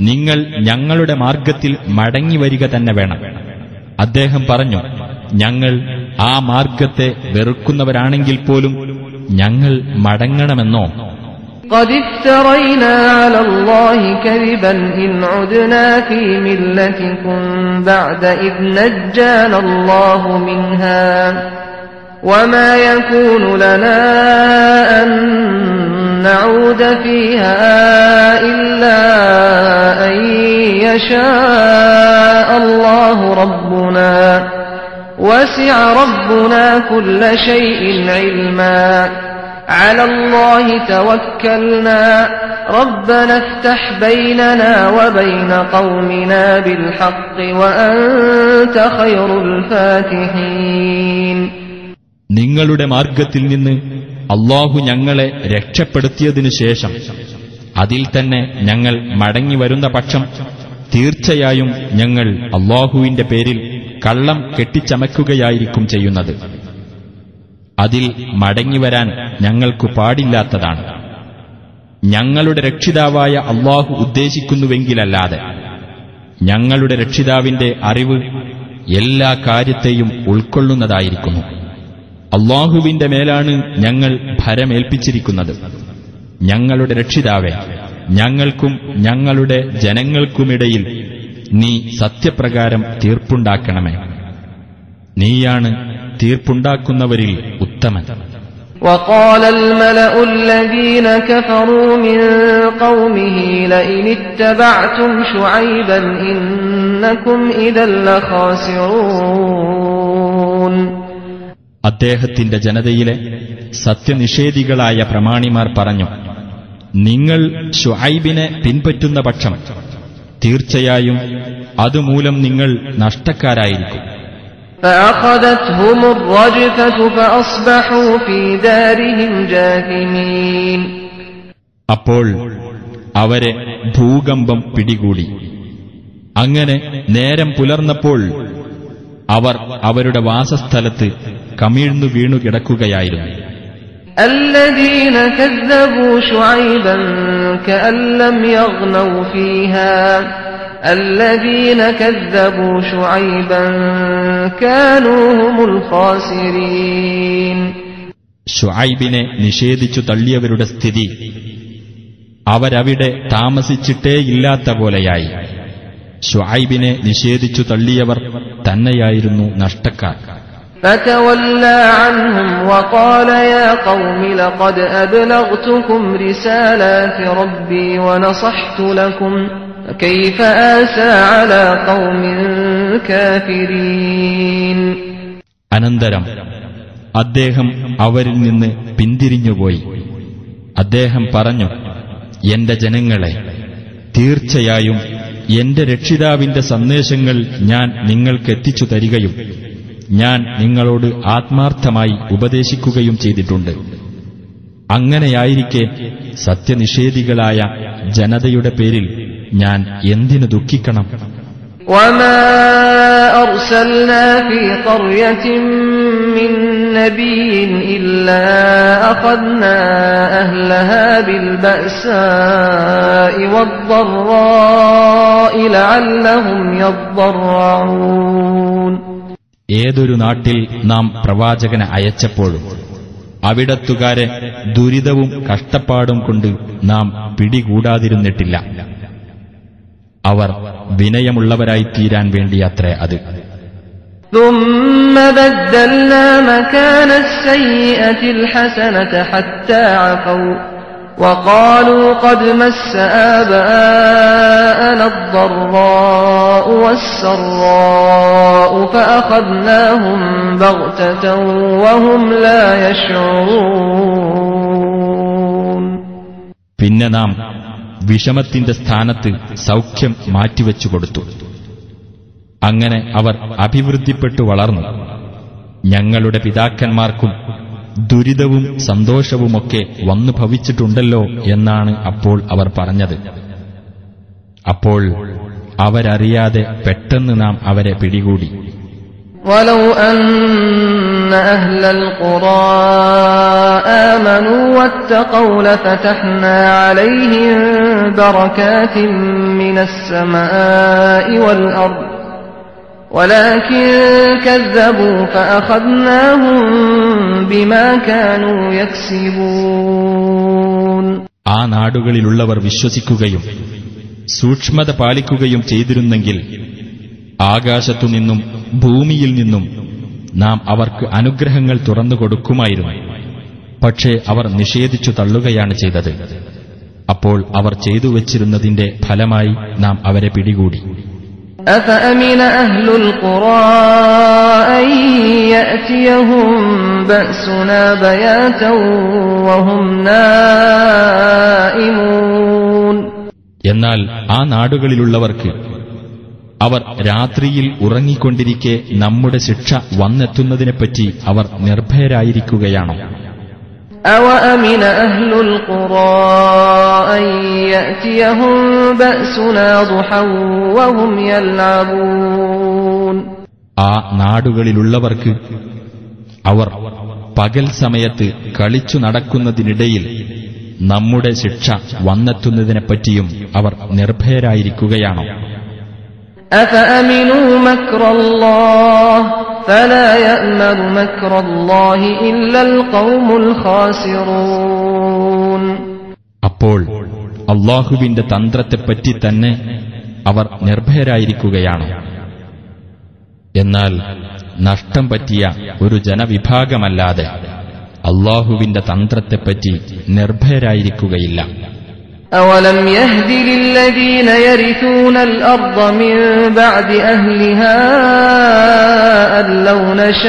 നിങ്ങൾ ഞങ്ങളുടെ മാർഗത്തിൽ മടങ്ങി വരിക തന്നെ വേണം. അദ്ദേഹം പറഞ്ഞു ഞങ്ങൾ ആ മാർഗത്തെ വെറുക്കുന്നവരാണെങ്കിൽ പോലും ഞങ്ങൾ മടങ്ങണമെന്നോ قد افترينا على الله كذبا إن عدنا في ملتكم بعد إذ نجانا الله منها وما يكون لنا أن نعود فيها إلا أن يشاء الله ربنا وسع ربنا كل شيء علما على الله توكلنا ربنا افتح بيننا وبين قومنا بالحق وأنت خير الفاتحين നിങ്ങളുടെ മാർഗത്തിൽ നിന്ന് അള്ളാഹു ഞങ്ങളെ രക്ഷപ്പെടുത്തിയതിനു ശേഷം അതിൽ തന്നെ ഞങ്ങൾ മടങ്ങി വരുന്ന പക്ഷം തീർച്ചയായും ഞങ്ങൾ അള്ളാഹുവിന്റെ പേരിൽ കള്ളം കെട്ടിച്ചമയ്ക്കുകയായിരിക്കും ചെയ്യുന്നത്. അതിൽ മടങ്ങിവരാൻ ഞങ്ങൾക്കു പാടില്ലാത്തതാണ്. ഞങ്ങളുടെ രക്ഷിതാവായ അള്ളാഹു ഉദ്ദേശിക്കുന്നുവെങ്കിലല്ലാതെ ഞങ്ങളുടെ രക്ഷിതാവിന്റെ അറിവ് എല്ലാ കാര്യത്തെയും ഉൾക്കൊള്ളുന്നതായിരിക്കുന്നു. അള്ളാഹുവിന്റെ മേലാണ് ഞങ്ങൾ ഭരമേൽപ്പിച്ചിരിക്കുന്നത്. ഞങ്ങളുടെ രക്ഷിതാവെ ഞങ്ങൾക്കും ഞങ്ങളുടെ ജനങ്ങൾക്കുമിടയിൽ നീ സത്യപ്രകാരം തീർപ്പുണ്ടാക്കണമേ നീയാണ് തീർപ്പുണ്ടാക്കുന്നവരിൽ ഉത്തമൻ وقال الملأ الذين كفروا من قومه لئن اتبعتم شعيبا إنكم إذا لخاسرون അദ്ദേഹത്തിന്റെ ജനതയിലെ സത്യനിഷേധികളായ പ്രമാണിമാർ പറഞ്ഞു നിങ്ങൾ ഷുഐബിനെ പിൻപറ്റുന്ന പക്ഷം തീർച്ചയായും അതുമൂലം നിങ്ങൾ നഷ്ടക്കാരായിരിക്കും. അപ്പോൾ അവരെ ഭൂകമ്പം പിടികൂടി. അങ്ങനെ നേരം പുലർന്നപ്പോൾ അവർ അവരുടെ വാസസ്ഥലത്ത് കമിഴ്ന്നു വീണു കിടക്കുകയായിരുന്നു الذين كذبوا شعيبا كأن لم يغنوا فيها الذين كذبوا شعيبا كانوا هم الخاسرين ഷുഐബിനെ നിഷേധിച്ചു തള്ളിയവരുടെ സ്ഥിതി അവരവിടെ താമസിച്ചിട്ടേയില്ലാത്ത പോലെയായി ഷുഐബിനെ നിഷേധിച്ചു തള്ളിയവർ തന്നെയായിരുന്നു നഷ്ടക്കാർ فتولى عنهم وقال يا قوم لقد أبلغتكم رسالات ربي ونصحت لكم كيف آسى على قوم كافرين അനന്തരം അദ്ദേഹം അവരിൽ നിന്ന് പിന്തിരിഞ്ഞുപോയി അദ്ദേഹം പറഞ്ഞു എന്റെ ജനങ്ങളെ തീർച്ചയായും എന്റെ രക്ഷിതാവിന്റെ സന്ദേശങ്ങൾ ഞാൻ നിങ്ങൾക്കെത്തിച്ചു തരികയും ഞാൻ നിങ്ങളോട് ആത്മാർത്ഥമായി ഉപദേശിക്കുകയും ചെയ്തിട്ടുണ്ട്. അങ്ങനെയായിരിക്കെ സത്യനിഷേധികളായ ജനതയുടെ പേരിൽ ഞാൻ എന്തിനു ദുഃഖിക്കണം? ഏതൊരു നാട്ടിൽ നാം പ്രവാചകനെ അയച്ചപ്പോഴും അവിടത്തുകാരെ ദുരിതവും കഷ്ടപ്പാടും കൊണ്ട് നാം പിടികൂടാതിരുന്നിട്ടില്ല അവർ വിനയമുള്ളവരായി തീരാൻ വേണ്ടിയത്രേ അത് ثم بدلنا مكان السيئة الحسنة حتى عفوا وقالوا قد مس آباءنا الضراء والسراء فأخذناهم بغتة وهم لا يشعرون പിന്നെ നാം വിഷമത്തിന്റെ സ്ഥാനത്ത് സൗഖ്യം മാറ്റിവെച്ചു കൊടുത്തു അങ്ങനെ അവർ അഭിവൃദ്ധിപ്പെട്ടു വളർന്നു ഞങ്ങളുടെ പിതാക്കന്മാർക്കും ദുരിതവും സന്തോഷവുമൊക്കെ വന്നു ഭവിച്ചിട്ടുണ്ടല്ലോ എന്നാണ് അപ്പോൾ അവർ പറഞ്ഞത് അപ്പോൾ അവരറിയാതെ പെട്ടെന്ന് നാം അവരെ പിടികൂടി ولو أن أهل القرى آمنوا واتقوا لفتحنا عليهم بركات من السماء والأرض ആ നാടുകളിലുള്ളവർ വിശ്വസിക്കുകയും സൂക്ഷ്മത പാലിക്കുകയും ചെയ്തിരുന്നെങ്കിൽ ആകാശത്തു നിന്നും ഭൂമിയിൽ നിന്നും നാം അവർക്ക് അനുഗ്രഹങ്ങൾ തുറന്നു കൊടുക്കുമായിരുന്നു. പക്ഷേ അവർ നിഷേധിച്ചു തള്ളുകയാണ് ചെയ്തത്. അപ്പോൾ അവർ ചെയ്തു വച്ചിരുന്നതിന്റെ ഫലമായി നാം അവരെ പിടികൂടി. أفأمن أهل القرى أن يأتيهم بأسنا بياتا وهم نائمون എന്നാൽ ആ നാടുകളിലുള്ളവർക്ക് അവർ രാത്രിയിൽ ഉറങ്ങിക്കൊണ്ടിരിക്കെ നമ്മുടെ ശിക്ഷ വന്നെത്തുന്നതിനെപ്പറ്റി അവർ നിർഭയരായിരിക്കുകയാണോ أوأمن أهل القرى أن يأتيهم بأسنا ضحى وهم يلعبون ആ നാടുകളിലുള്ളവർക്ക് അവർ പകൽ സമയത്ത് കളിച്ചു നടക്കുന്നതിനിടയിൽ നമ്മുടെ ശിക്ഷ വന്നെത്തുന്നതിനെപ്പറ്റിയും അവർ നിർഭയരായിരിക്കുകയാണോ أفأمنوا مكر അപ്പോൾ അള്ളാഹുവിന്റെ തന്ത്രത്തെപ്പറ്റി തന്നെ അവർ നിർഭയരായിരിക്കുകയാണ്. എന്നാൽ നഷ്ടം പറ്റിയ ഒരു ജനവിഭാഗമല്ലാതെ അള്ളാഹുവിന്റെ തന്ത്രത്തെപ്പറ്റി നിർഭയരായിരിക്കുകയില്ല. أولم يهد للذين يرثون الأرض من بعد أهلها أن لو نشاء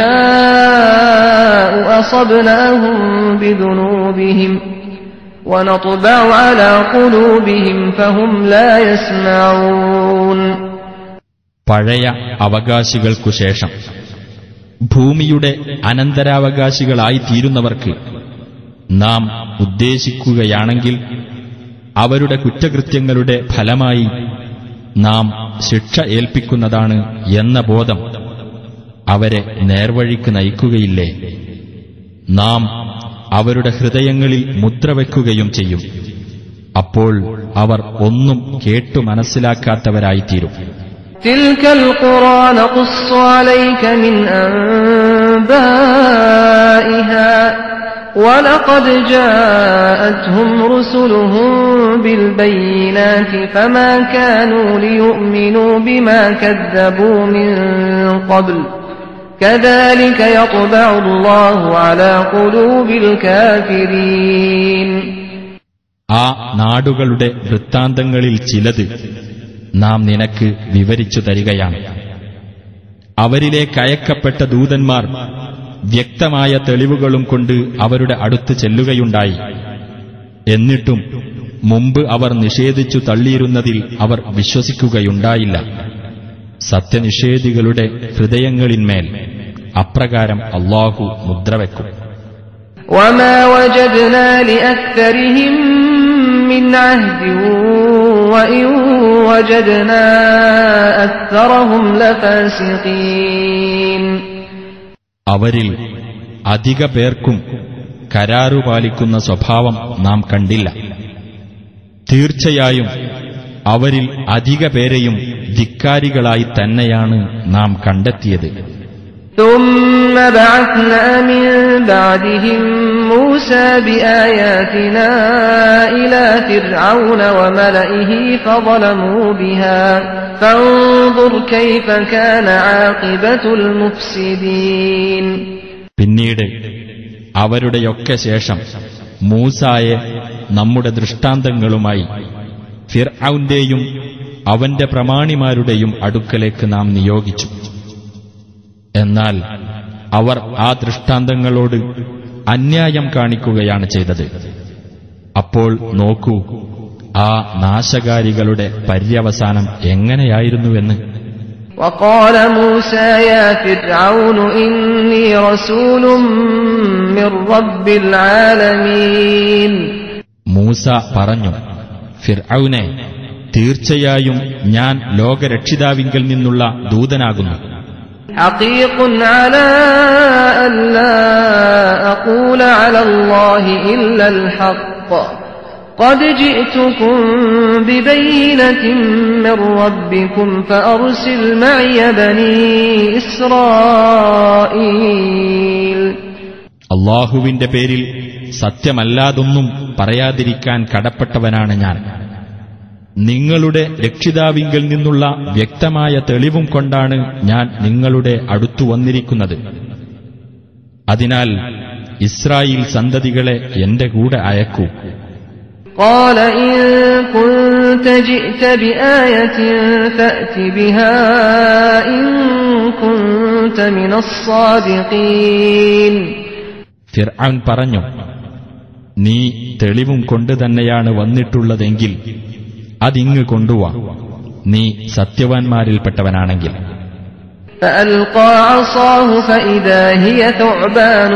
أصبناهم بذنوبهم ونطبع على قلوبهم فهم لا يسمعون പഴയ അവകാശികൾക്കു ശേഷം ഭൂമിയുടെ അനന്തരാവകാശികളായി തീരുന്നവർക്ക് നാം ഉദ്ദേശിക്കുകയാണെങ്കിൽ അവരുടെ കുറ്റകൃത്യങ്ങളുടെ ഫലമായി നാം ശിക്ഷ ഏൽപ്പിക്കുന്നതാണ് എന്ന ബോധം അവരെ നേർവഴിക്ക് നയിക്കുകയില്ലേ? നാം അവരുടെ ഹൃദയങ്ങളിൽ മുദ്രവെക്കുകയും ചെയ്യും. അപ്പോൾ അവർ ഒന്നും കേട്ടു മനസ്സിലാക്കാത്തവരായിത്തീരും. തിൽക്കൽ القرى نقص عليك من أنبائها ولقد جاءتهم رسلهم بالبينات فما كانوا ليؤمنوا بما كذبوا من قبل كذلك يطبع الله على قلوب الكافرين ആ നാടുകളുടെ വൃത്താന്തങ്ങളിൽ ചിലത് നാം നിനക്ക് വിവരിച്ചു തരികയാണ് അവരിലേക്ക് അയക്കപ്പെട്ട ദൂതന്മാർ വ്യക്തമായ തെളിവുകളും കൊണ്ട് അവരുടെ അടുത്ത് ചെല്ലുകയുണ്ടായി എന്നിട്ടും മുമ്പ് അവർ നിഷേധിച്ചു തള്ളിയിരുന്നതിൽ അവർ വിശ്വസിക്കുകയുണ്ടായില്ല സത്യനിഷേധികളുടെ ഹൃദയങ്ങളിന്മേൽ അപ്രകാരം അള്ളാഹു മുദ്രവെക്കും وما وجدنا لأكثرهم من عهد وإن وجدنا أكثرهم لفاسقين അവരിൽ അധിക പേർക്കും കരാറു പാലിക്കുന്ന സ്വഭാവം നാം കണ്ടില്ല തീർച്ചയായും അവരിൽ അധിക പേരെയും ധിക്കാരികളായി തന്നെയാണ് നാം കണ്ടെത്തിയത് ثم بعثنا من بعدهم موسى بآياتنا إلى فرعون وملئه فظلموا بها فانظر كيف كان عاقبة المفسدين പിന്നീട് അവരുടെയൊക്കെ ശേഷം മൂസായെ നമ്മുടെ ദൃഷ്ടാന്തങ്ങളുമായി ഫിർഔന്റെയും അവന്റെ പ്രമാണിമാരുടെയും അടുക്കലേക്ക് നാം നിയോഗിച്ചു എന്നാൽ അവർ ആ ദൃഷ്ടാന്തങ്ങളോട് അന്യായം കാണിക്കുകയാണ് ചെയ്തത് അപ്പോൾ നോക്കൂ ആ നാശകാരികളുടെ പര്യവസാനം എങ്ങനെയായിരുന്നുവെന്ന് وقال موسى يا فرعون إني رسول من رب العالمين മൂസ പറഞ്ഞു ഫിർഔനെ തീർച്ചയായും ഞാൻ ലോകരക്ഷിതാവിങ്കൽ നിന്നുള്ള ദൂതനാകുന്നു حقيق على أن لا أقول على الله إلا الحق قد جئتكم ببينة من ربكم فأرسل معي بني إسرائيل അള്ളാഹുവിന്റെ പേരിൽ സത്യമല്ലാതൊന്നും പറയാതിരിക്കാൻ കടപ്പെട്ടവനാണ് ഞാൻ നിങ്ങളുടെ രക്ഷിതാവിങ്കിൽ നിന്നുള്ള വ്യക്തമായ തെളിവും കൊണ്ടാണ് ഞാൻ നിങ്ങളുടെ അടുത്തു വന്നിരിക്കുന്നത്. അതിനാൽ ഇസ്രായേൽ സന്തതികളെ എന്റെ കൂടെ അയക്കൂ. ഫിർആൻ പറഞ്ഞു നീ തെളിവും കൊണ്ട് തന്നെയാണ് വന്നിട്ടുള്ളതെങ്കിൽ അതിങ്ങ് കൊണ്ടുവാ നീ സത്യവാൻമാരിൽപ്പെട്ടവനാണെങ്കിൽ فألقى عصاه فإذا هي ثعبان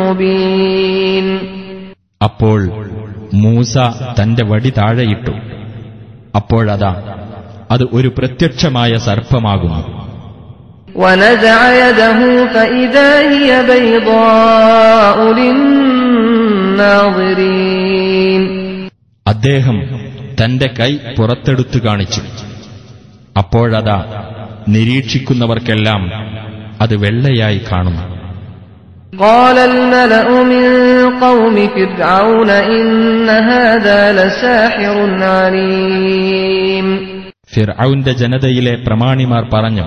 مبين അപ്പോൾ മൂസ തന്റെ വടി താഴെയിട്ടു അപ്പോഴതാ അത് ഒരു പ്രത്യക്ഷമായ സർപ്പമാകുന്നു ونزع يده فإذا هي بيضاء للناظرين അദ്ദേഹം തന്റെ കൈ പുറത്തെടുത്തു കാണിച്ചു അപ്പോഴതാ നിരീക്ഷിക്കുന്നവർക്കെല്ലാം അത് വെള്ളയായി കാണുന്നു قال الملأ من قوم فرعون إن هذا لساحر عليم ഫിർഔന്റെ ജനതയിലെ പ്രമാണിമാർ പറഞ്ഞു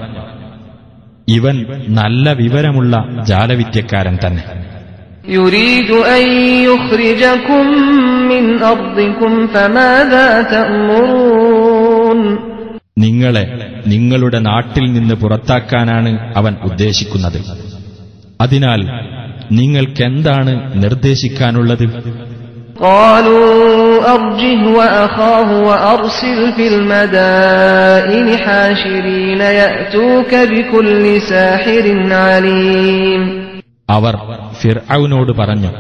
ഇവൻ നല്ല വിവരമുള്ള ജാലവിദ്യക്കാരൻ തന്നെ يريد أن يخرجكم من أرضكم فماذا تأمرون നിങ്ങളെ നിങ്ങളുടെ നാട്ടിൽ നിന്ന് പുറത്താക്കാനാണ് അവൻ ഉദ്ദേശിക്കുന്നത് അതിനാൽ നിങ്ങൾക്കെന്താണ് നിർദ്ദേശിക്കാനുള്ളത് قالوا أرجه وأخاه وأرسل في المدائن حاشرين يأتوك بكل ساحر عليم അവർ ഫിർഔനോട് പറഞ്ഞു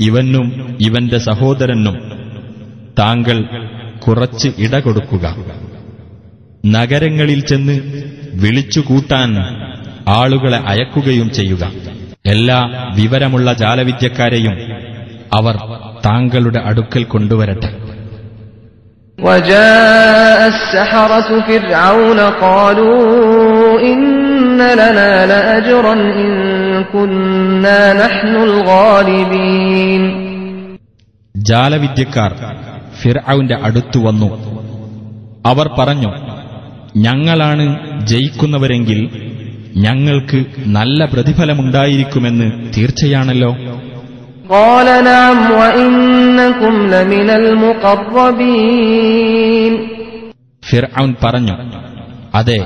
ഇവനും ഇവന്റെ സഹോദരനും താങ്കൾ കുറച്ച് ഇട കൊടുക്കുക നഗരങ്ങളിൽ ചെന്ന് വിളിച്ചുകൂട്ടാൻ ആളുകളെ അയക്കുകയും ചെയ്യുക. എല്ലാ വിവരമുള്ള ജാലവിദ്യക്കാരെയും അവർ താങ്കളുടെ അടുക്കൽ കൊണ്ടുവരട്ടെ. ഫിർഔന ഖാലൂ ഇന്ന ലനാ ജാലവിദ്യക്കാർ ഫിർഔന്റെ അടുത്തു വന്നു. അവർ പറഞ്ഞു ഞങ്ങളാണ് ജയിക്കുന്നവരെങ്കിൽ ഞങ്ങൾക്ക് നല്ല പ്രതിഫലമുണ്ടായിരിക്കുമെന്ന് തീർച്ചയാണല്ലോ. ഫിർഔൻ പറഞ്ഞു അതെ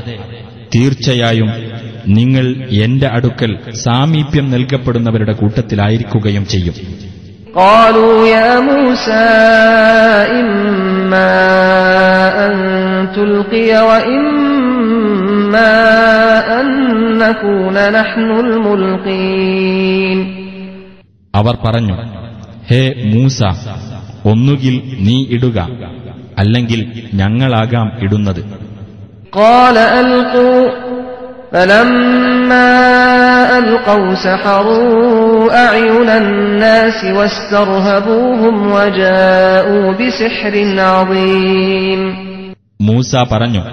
തീർച്ചയായും നിങ്ങൾ എന്റെ അടുക്കൽ സാമീപ്യം നൽകപ്പെടുന്നവരുടെ കൂട്ടത്തിലായിരിക്കുകയും ചെയ്യും. അവർ പറഞ്ഞു ഹേ മൂസ ഒന്നുകിൽ നീ ഇടുക അല്ലെങ്കിൽ ഞങ്ങളാകാം ഇടുന്നത്. فلما ألقوا سحروا أعين الناس واسترهبوهم وجاءوا بسحر عظيم മൂസ പറഞ്ഞു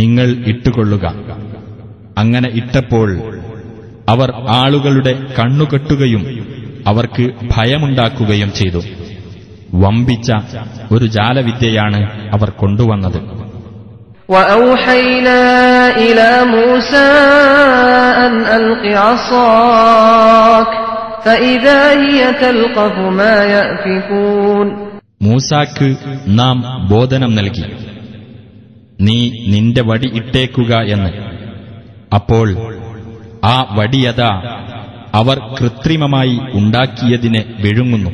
നിങ്ങൾ ഇട്ടുകൊള്ളുക അങ്ങനെ ഇട്ടപ്പോൾ അവർ ആളുകളുടെ കണ്ണുകെട്ടുകയും അവർക്ക് ഭയമുണ്ടാക്കുകയും ചെയ്തു വമ്പിച്ച ഒരു ജാലവിദ്യയാണ് അവർ കൊണ്ടുവന്നത് وأوحينا إلى موسى أن ألق عصاك فإذا هي تلقف ما يأفكون മൂസാക്ക് നാം ബോധനം നൽകി നീ നിന്റെ വടി ഇട്ടേക്കുക എന്ന് അപ്പോൾ ആ വടിയത അവർ കൃത്രിമമായി ഉണ്ടാക്കിയതിനെ വിഴുങ്ങുന്നു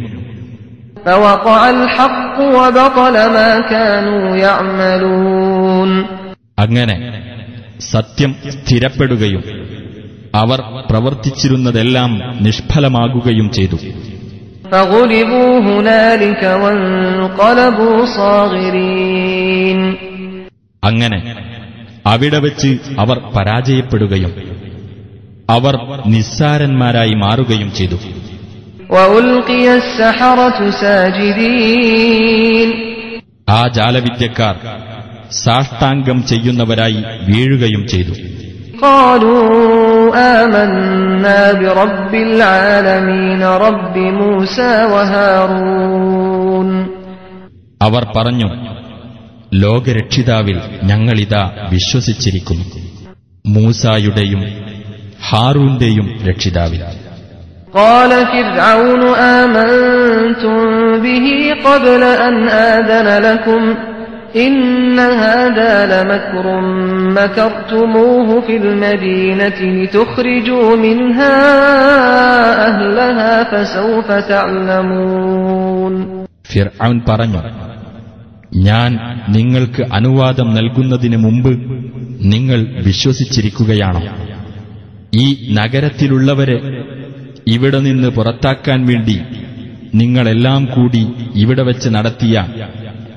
അങ്ങനെ സത്യം സ്ഥിരപ്പെടുകയും അവർ പ്രവർത്തിച്ചിരുന്നതെല്ലാം നിഷ്ഫലമാകുകയും ചെയ്തു. അങ്ങനെ അവിടെ വച്ച് അവർ പരാജയപ്പെടുകയും അവർ നിസ്സാരന്മാരായി മാറുകയും ചെയ്തു. ആ ജാലവിദ്യക്കാർ സാഷ്ടാംഗം ചെയ്യുന്നവരായി വീഴുകയും ചെയ്തു. അവർ പറഞ്ഞു ലോകരക്ഷിതാവിൽ ഞങ്ങളിതാ വിശ്വസിച്ചിരിക്കുന്നു. മൂസായുടെയും ഹാറൂന്റെയും രക്ഷിതാവിൽ. قال فرعون آمنتم به قبل أن آذن لكم إن هذا لمكر مكرتموه في المدينة لتخرجوا منها أهلها فسوف تعلمون ഫിർഔൻ പറഞ്ഞു ഞാൻ നിങ്ങൾക്ക് അനുവാദം നൽകുന്നതിന് മുമ്പ് നിങ്ങൾ വിശ്വസിച്ചിരിക്കുകയാണോ ഈ നഗരത്തിലുള്ളവരെ ഇവിടെ നിന്ന് പുറത്താക്കാൻ വേണ്ടി നിങ്ങളെല്ലാം കൂടി ഇവിടെ വെച്ച് നടത്തിയ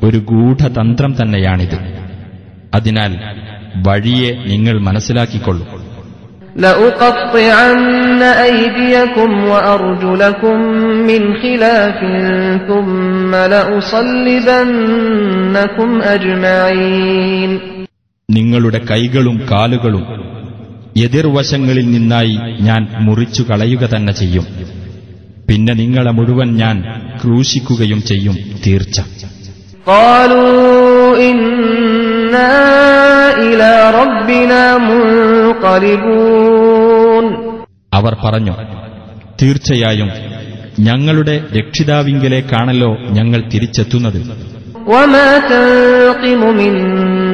ഒരു ഗൂഢതന്ത്രം തന്നെയാണിത് അതിനാൽ വഴിയെ നിങ്ങൾ മനസ്സിലാക്കിക്കൊള്ളൂ لأقطعن أيديكم وأرجلكم من خلاف ثم لأصلبنكم أجمعين നിങ്ങളുടെ കൈകളും കാലുകളും എതിർവശങ്ങളിൽ നിന്നായി ഞാൻ മുറിച്ചു കളയുക തന്നെ ചെയ്യും. പിന്നെ നിങ്ങളെ മുഴുവൻ ഞാൻ ക്രൂശിക്കുകയും ചെയ്യും തീർച്ച. അവർ പറഞ്ഞു തീർച്ചയായും ഞങ്ങളുടെ രക്ഷിതാവിങ്കിലേക്കാണല്ലോ ഞങ്ങൾ തിരിച്ചെത്തുന്നത്.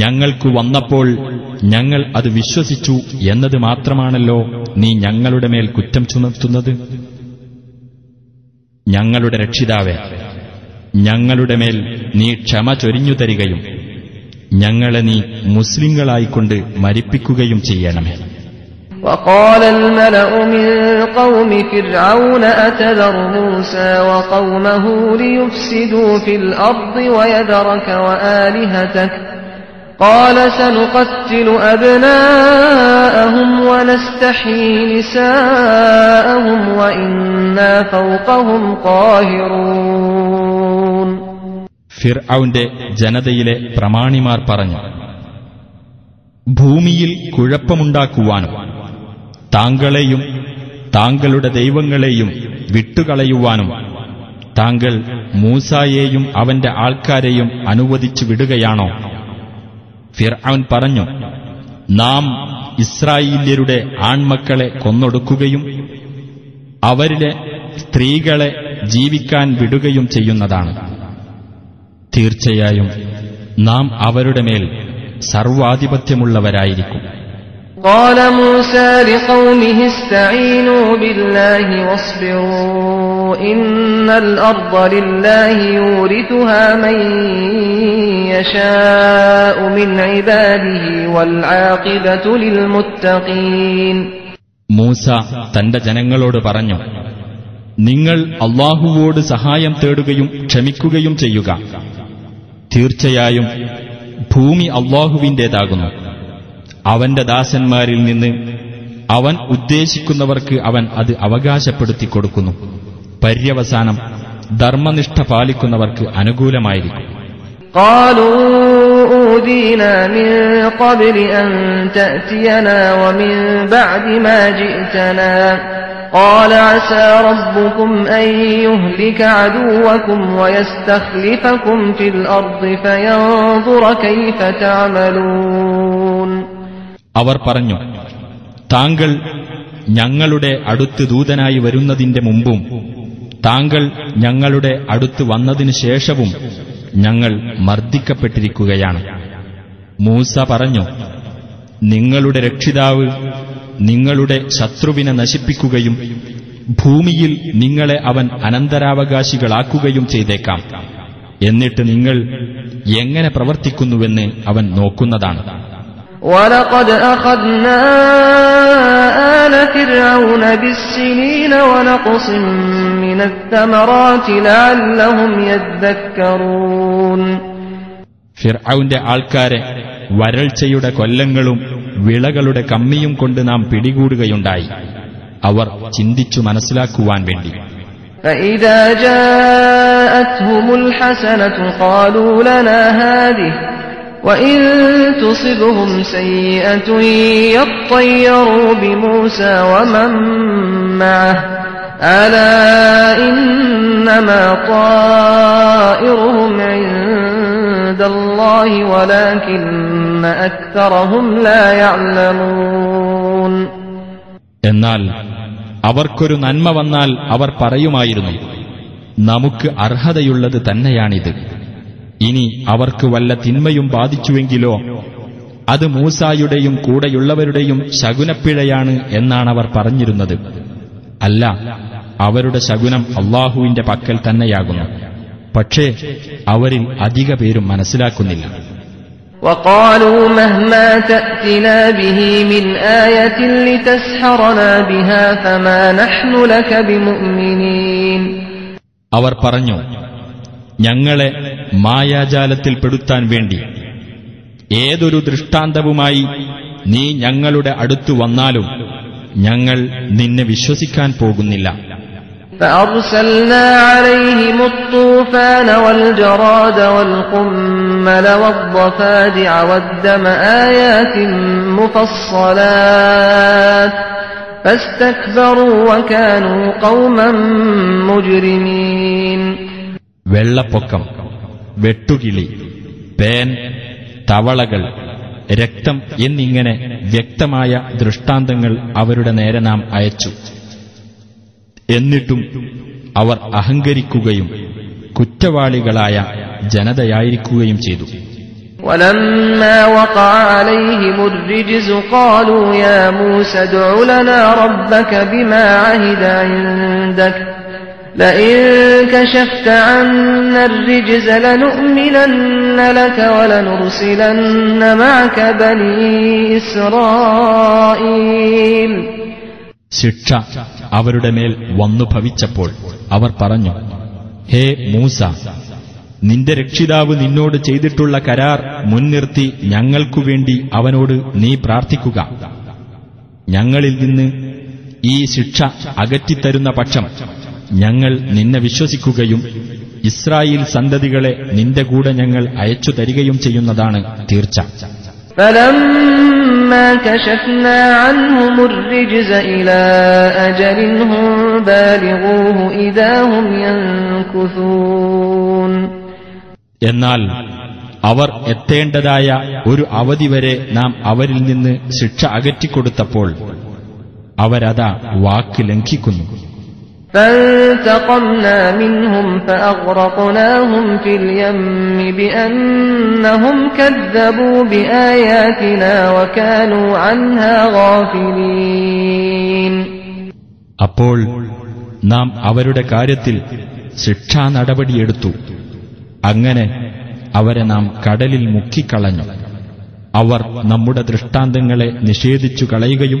ഞങ്ങൾക്കു വന്നപ്പോൾ ഞങ്ങൾ അത് വിശ്വസിച്ചു എന്നത് മാത്രമാണല്ലോ നീ ഞങ്ങളുടെ മേൽ കുറ്റം ചുമത്തുന്നത് ഞങ്ങളുടെ രക്ഷിതാവെ ഞങ്ങളുടെ മേൽ നീ ക്ഷമ ചൊരിഞ്ഞു തരികയും ഞങ്ങളെ നീ മുസ്ലിങ്ങളായിക്കൊണ്ട് മരിപ്പിക്കുകയും ചെയ്യണമേ وقال الملأ من قوم فرعون أتذر موسى وقومه ليفسدوا في الأرض ويذرك وآلهتك قال سنقتل أبناءهم ونستحيي نساءهم وإنا فوقهم قاهرون ഫിർഔന്റെ ജനതയിലെ പ്രമാണിമാർ പറഞ്ഞു ഭൂമിയിൽ കുഴപ്പമുണ്ടാക്കുവാനും താങ്കളെയും താങ്കളുടെ ദൈവങ്ങളെയും വിട്ടുകളയുവാനും താങ്കൾ മൂസായെയും അവന്റെ ആൾക്കാരെയും അനുവദിച്ചു വിടുകയാണോ ഫിർഔൻ പറഞ്ഞു നാം ഇസ്രായേല്യരുടെ ആൺമക്കളെ കൊന്നൊടുക്കുകയും അവരിലെ സ്ത്രീകളെ ജീവിക്കാൻ വിടുകയും ചെയ്യുന്നതാണ് തീർച്ചയായും നാം അവരുടെ മേൽ സർവാധിപത്യമുള്ളവരായിരിക്കും قال موسى لقومه استعينوا بالله واصبروا إن الأرض لله يورثها من يشاء من عباده والعاقبة للمتقين മൂസ തന്റെ ജനങ്ങളോട് പറഞ്ഞു നിങ്ങൾ അള്ളാഹുവോട് സഹായം തേടുകയും ക്ഷമിക്കുകയും ചെയ്യുക തീർച്ചയായും ഭൂമി അള്ളാഹുവിന്റേതാകുന്നു അവന്റെ ദാസന്മാരിൽ നിന്ന് അവൻ ഉദ്ദേശിക്കുന്നവർക്ക് അവൻ അത് അവകാശപ്പെടുത്തി കൊടുക്കുന്നു പര്യവസാനം ധർമ്മനിഷ്ഠ പാലിക്കുന്നവർക്ക് അനുകൂലമായിരിക്കും قالوا أوذينا من قبل أن تأتينا ومن بعد ما جئتنا قال عسى ربكم أن يهلك عدوكم ويستخلفكم في الأرض فينظر كيف تعملون അവർ പറഞ്ഞു താങ്കൾ ഞങ്ങളുടെ അടുത്ത് ദൂതനായി വരുന്നതിന്റെ മുമ്പും താങ്കൾ ഞങ്ങളുടെ അടുത്ത് വന്നതിനു ശേഷവും ഞങ്ങൾ മർദ്ദിക്കപ്പെട്ടിരിക്കുകയാണ്. മൂസ പറഞ്ഞു നിങ്ങളുടെ രക്ഷിതാവ് നിങ്ങളുടെ ശത്രുവിനെ നശിപ്പിക്കുകയും ഭൂമിയിൽ നിങ്ങളെ അവൻ അനന്തരാവകാശികളാക്കുകയും ചെയ്തേക്കാം. എന്നിട്ട് നിങ്ങൾ എങ്ങനെ പ്രവർത്തിക്കുന്നുവെന്ന് അവൻ നോക്കുന്നതാണ്. ولقد أخذنا آل فرعون بالسنين ونقص من الثمرات لعلهم يذكرون ഫിർഔന്റെ ആൾക്കാരെ വരൾച്ചയുടെ കൊല്ലങ്ങളും വിളകളുടെ കമ്മിയും കൊണ്ട് നാം പിടികൂടുകയുണ്ടായി അവർ ചിന്തിച്ചു മനസ്സിലാക്കുവാൻ വേണ്ടി فإذا جاءتهم الحسنة قالوا لنا هذه وإن تصبهم سيئة يطيروا بموسى ومن معه ألا إنما طائرهم عند الله ولكن أكثرهم لا يعلمون എന്നാൽ അവർക്കൊരു നന്മ വന്നാൽ അവർ പറയുമായിരുന്നു നമുക്ക് അർഹതയുള്ളത് തന്നെയാണിത് ഇനി അവർക്ക് വല്ല തിന്മയും ബാധിച്ചുവെങ്കിലോ അത് മൂസായുടെയും കൂടെയുള്ളവരുടെയും ശകുനപ്പിഴയാണ് എന്നാണവർ പറഞ്ഞിരുന്നത് അല്ല അവരുടെ ശകുനം അള്ളാഹുവിന്റെ പക്കൽ തന്നെയാകുന്നു പക്ഷേ അവരിൽ അധിക പേരും മനസ്സിലാക്കുന്നില്ല وقالوا مهما تأتنا به من آية لتسحرنا بها فما نحن لك بمؤمنين അവർ പറഞ്ഞു ഞങ്ങളെ മായാജാലത്തിൽപ്പെടുത്താൻ വേണ്ടി ഏതൊരു ദൃഷ്ടാന്തവുമായി നീ ഞങ്ങളുടെ അടുത്തു വന്നാലും ഞങ്ങൾ നിന്നെ വിശ്വസിക്കാൻ പോകുന്നില്ല فأرسلنا عليهم الطوفان والجراد والقمل والضفادع والدم آيات مفصلات فاستكبروا وكانوا قوما مجرمين വെള്ളപ്പൊക്കം വെട്ടുകിളി പേൻ തവളകൾ രക്തം എന്നിങ്ങനെ വ്യക്തമായ ദൃഷ്ടാന്തങ്ങൾ അവരുടെ നേരെ നാം അയച്ചു എന്നിട്ടും അവർ അഹങ്കരിക്കുകയും കുറ്റവാളികളായ ജനതയായിരിക്കുകയും ചെയ്തു ولما وقع عليهم الرجز قالوا يا موسى ادع لنا ربك بما عهد عندك لئن كشفت عنا الرجز لنؤمنن لك ولنرسلن معك بني إسرائيل ശിക്ഷ അവരുടെ മേൽ വന്നു ഭവിച്ചപ്പോൾ അവർ പറഞ്ഞു ഹേ മൂസ നിന്റെ രക്ഷിതാവ് നിന്നോട് ചെയ്തിട്ടുള്ള കരാർ മുൻനിർത്തി ഞങ്ങൾക്കു വേണ്ടി അവനോട് നീ പ്രാർത്ഥിക്കുക ഞങ്ങളിൽ നിന്ന് ഈ ശിക്ഷ അകറ്റിത്തരുന്ന പക്ഷം ഞങ്ങൾ നിന്നെ വിശ്വസിക്കുകയും ഇസ്രായേൽ സന്തതികളെ നിന്റെ കൂടെ ഞങ്ങൾ അയച്ചു തരികയും ചെയ്യുന്നതാണ് തീർച്ച. എന്നാൽ അവർ എത്തേണ്ടതായ ഒരു അവധി വരെ നാം അവരിൽ നിന്ന് ശിക്ഷ അകറ്റിക്കൊടുത്തപ്പോൾ അവരതാ വാക്ക് ലംഘിക്കുന്നു. فانتقمنا منهم فأغرقناهم في اليم بأنهم كذبوا بآياتنا وكانوا عنها غافلين അപ്പോൾ നാം അവരുടെ കാര്യത്തിൽ ശിക്ഷാ നടപടിയെടുത്തു അങ്ങനെ അവരെ നാം കടലിൽ മുക്കിക്കളഞ്ഞു അവർ നമ്മുടെ ദൃഷ്ടാന്തങ്ങളെ നിഷേധിച്ചു കളയുകയും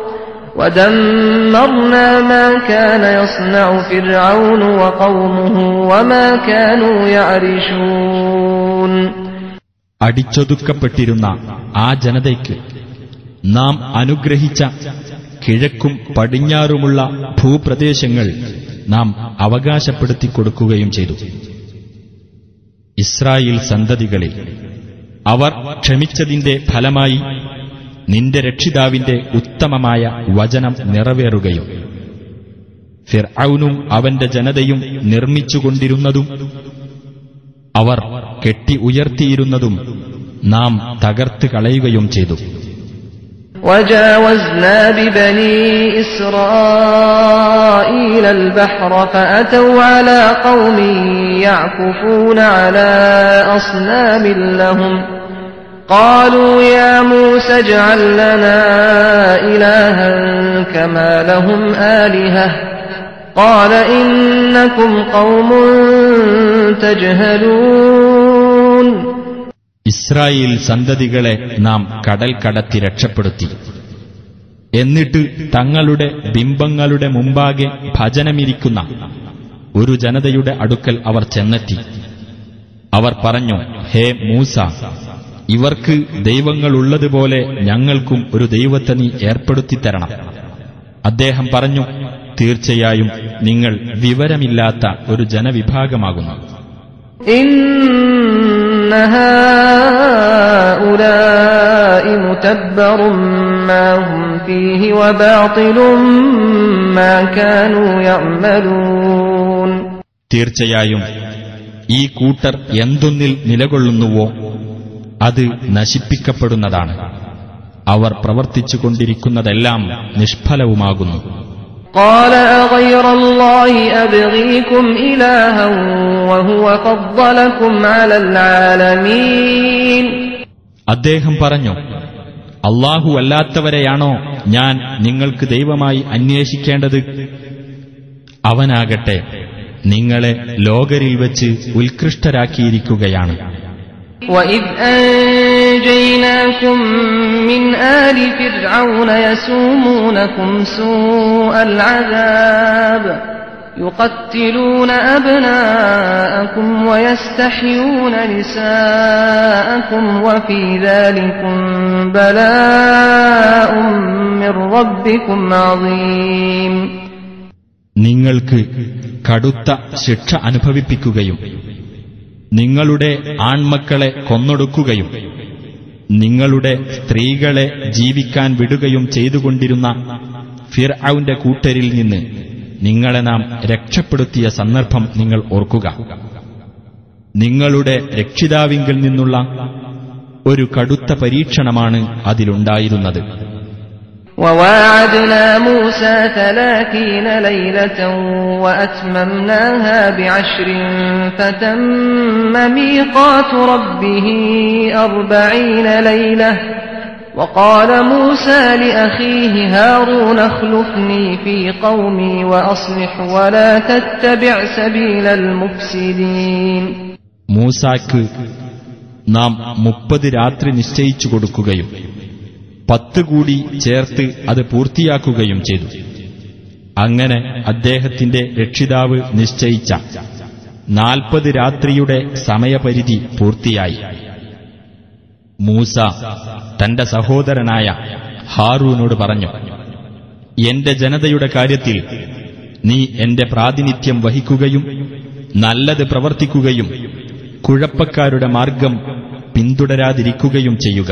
ودمرنا ما كان يصنع فرعون وقومه وما كانوا يعرشون അടിച്ചൊതുക്കപ്പെട്ടിരുന്ന ആ ജനതയ്ക്ക് നാം അനുഗ്രഹിച്ച കിഴക്കും പടിഞ്ഞാറുമുള്ള ഭൂപ്രദേശങ്ങൾ നാം അവകാശപ്പെടുത്തി കൊടുക്കുകയും ചെയ്തു ഇസ്രായേൽ സന്തതികളെ അവർ ക്ഷമിച്ചതിന്റെ ഫലമായി നിന്റെ രക്ഷിതാവിന്റെ ഉത്തമമായ വചനം നിറവേറുകയും ഫിർഔനും അവന്റെ ജനതയും നിർമ്മിച്ചുകൊണ്ടിരുന്നതും അവർ കെട്ടി ഉയർത്തിയിരുന്നതും നാം തകർത്ത് കളയുകയും ചെയ്തു وجاوزنا ببني إسرائيل البحر فأتوا على قوم يعكفون على أصنام لهم قالوا يا موسى اجعل لنا إلها كما لهم آلهة قال إنكم قوم تجهلون ഇസ്രായേൽ സന്തതികളെ നാം കടൽ കടത്തി രക്ഷപ്പെടുത്തി എന്നിട്ട് തങ്ങളുടെ ബിംബങ്ങളുടെ മുമ്പാകെ ഭജനമിരിക്കുന്ന ഒരു ജനതയുടെ അടുക്കൽ അവർ ചെന്നെത്തി അവർ പറഞ്ഞു ഹേ മൂസ ഇവർക്ക് ദൈവങ്ങളുള്ളതുപോലെ ഞങ്ങൾക്കും ഒരു ദൈവത്തെ നീ ഏർപ്പെടുത്തിത്തരണം. അദ്ദേഹം പറഞ്ഞു തീർച്ചയായും നിങ്ങൾ വിവരമില്ലാത്ത ഒരു ജനവിഭാഗമാകുന്നു. തീർച്ചയായും ഈ കൂട്ടർ എന്തൊന്നിൽ നിലകൊള്ളുന്നുവോ അത് നശിപ്പിക്കപ്പെടുന്നതാണ് അവർ പ്രവർത്തിച്ചുകൊണ്ടിരിക്കുന്നതെല്ലാം നിഷ്ഫലവുമാകുന്നു قال أغير الله أبغيكم إلها وهو فضلكم على العالمين അദ്ദേഹം പറഞ്ഞു അള്ളാഹു അല്ലാത്തവരെയാണോ ഞാൻ നിങ്ങൾക്ക് ദൈവമായി അന്വേഷിക്കേണ്ടത് അവനാകട്ടെ നിങ്ങളെ ലോകരിൽ വെച്ച് ഉത്കൃഷ്ടരാക്കിയിരിക്കുകയാണ് وإذ أنجيناكم من آل فرعون يسومونكم سوء العذاب يقتلون أبناءكم ويستحيون نساءكم وفي ذلكم بلاء من ربكم عظيم നിങ്ങൾക്ക് കടുത്ത ശിക്ഷ അനുഭവിപ്പിക്കുകയും നിങ്ങളുടെ ആൺമക്കളെ കൊന്നൊടുക്കുകയും നിങ്ങളുടെ സ്ത്രീകളെ ജീവിക്കാൻ വിടുകയും ചെയ്തുകൊണ്ടിരുന്ന ഫിർഔന്റെ കൂട്ടരിൽ നിന്ന് നിങ്ങളെ നാം രക്ഷപ്പെടുത്തിയ സന്ദർഭം നിങ്ങൾ ഓർക്കുക. നിങ്ങളുടെ രക്ഷിതാവിങ്കിൽ നിന്നുള്ള ഒരു കടുത്ത പരീക്ഷണമാണ് അതിലുണ്ടായിരുന്നത്. وواعدنا موسى ثلاثين ليلة وأتممناها بعشر فتم ميقات ربه أربعين ليلة وقال موسى لأخيه هارون اخلفني في قومي وأصلح ولا تتبع سبيل المفسدين മൂസാക്ക് നാം മുപ്പത് രാത്രി നിശ്ചയിച്ചു കൊടുക്കുകയും പത്ത് കൂടി ചേർത്ത് അത് പൂർത്തിയാക്കുകയും ചെയ്തു. അങ്ങനെ അദ്ദേഹത്തിന്റെ രക്ഷിതാവ് നിശ്ചയിച്ച നാൽപ്പത് രാത്രിയുടെ സമയപരിധി പൂർത്തിയായി. മൂസ തന്റെ സഹോദരനായ ഹാറൂനോട് പറഞ്ഞു എന്റെ ജനതയുടെ കാര്യത്തിൽ നീ എന്റെ പ്രാതിനിധ്യം വഹിക്കുകയും നല്ലത് പ്രവർത്തിക്കുകയും കുഴപ്പക്കാരുടെ മാർഗം പിന്തുടരാതിരിക്കുകയും ചെയ്യുക.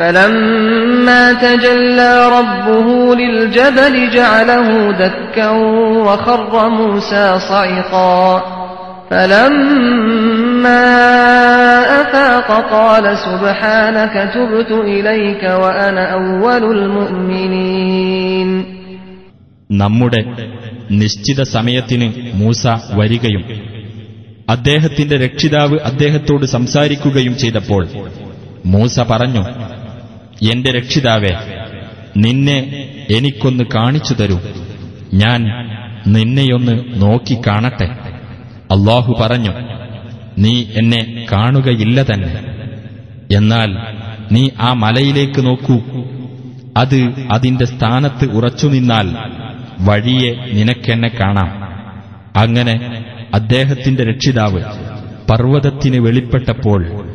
فلما تجلى ربه للجبل جعله دكا وخر موسى صعقا فلما أفاق قال سبحانك تبت إليك وأنا أول المؤمنين നമ്മുടെ നിശ്ചിത സമയത്തിന് മൂസ വരികയും അദ്ദേഹത്തിന്റെ രക്ഷിതാവ് അദ്ദേഹത്തോട് സംസാരിക്കുകയും ചെയ്തപ്പോൾ മൂസ പറഞ്ഞു എന്റെ രക്ഷിതാവേ നിന്നെ എനിക്കൊന്ന് കാണിച്ചു തരൂ. ഞാൻ നിന്നെയൊന്ന് നോക്കി കാണട്ടെ. അള്ളാഹു പറഞ്ഞു നീ എന്നെ കാണുകയില്ല തന്നെ. എന്നാൽ നീ ആ മലയിലേക്ക് നോക്കൂ. അത് അതിന്റെ സ്ഥാനത്ത് ഉറച്ചുനിന്നാൽ വഴിയെ നിനക്കെന്നെ കാണാം. അങ്ങനെ അദ്ദേഹത്തിന്റെ രക്ഷിതാവ് പർവതത്തിന് വെളിപ്പെട്ടപ്പോൾ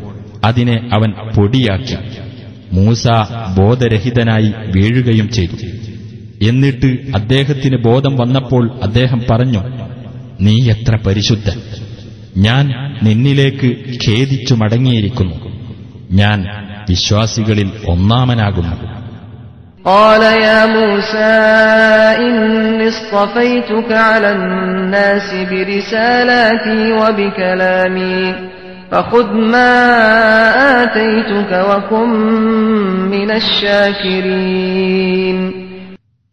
അതിനെ അവൻ പൊടിയാക്കി. മൂസ ബോധരഹിതനായി വീഴുകയും ചെയ്തു എന്നിട്ട് അദ്ദേഹത്തിന് ബോധം വന്നപ്പോൾ അദ്ദേഹം പറഞ്ഞു നീ എത്ര പരിശുദ്ധൻ ഞാൻ നിന്നിലേക്ക് ഖേദിച്ചു മടങ്ങിയിരിക്കുന്നു ഞാൻ വിശ്വാസികളിൽ ഒന്നാമനാകുന്നു قال يا موسى إني اصطفيتك على الناس برسالاتي وبكلامي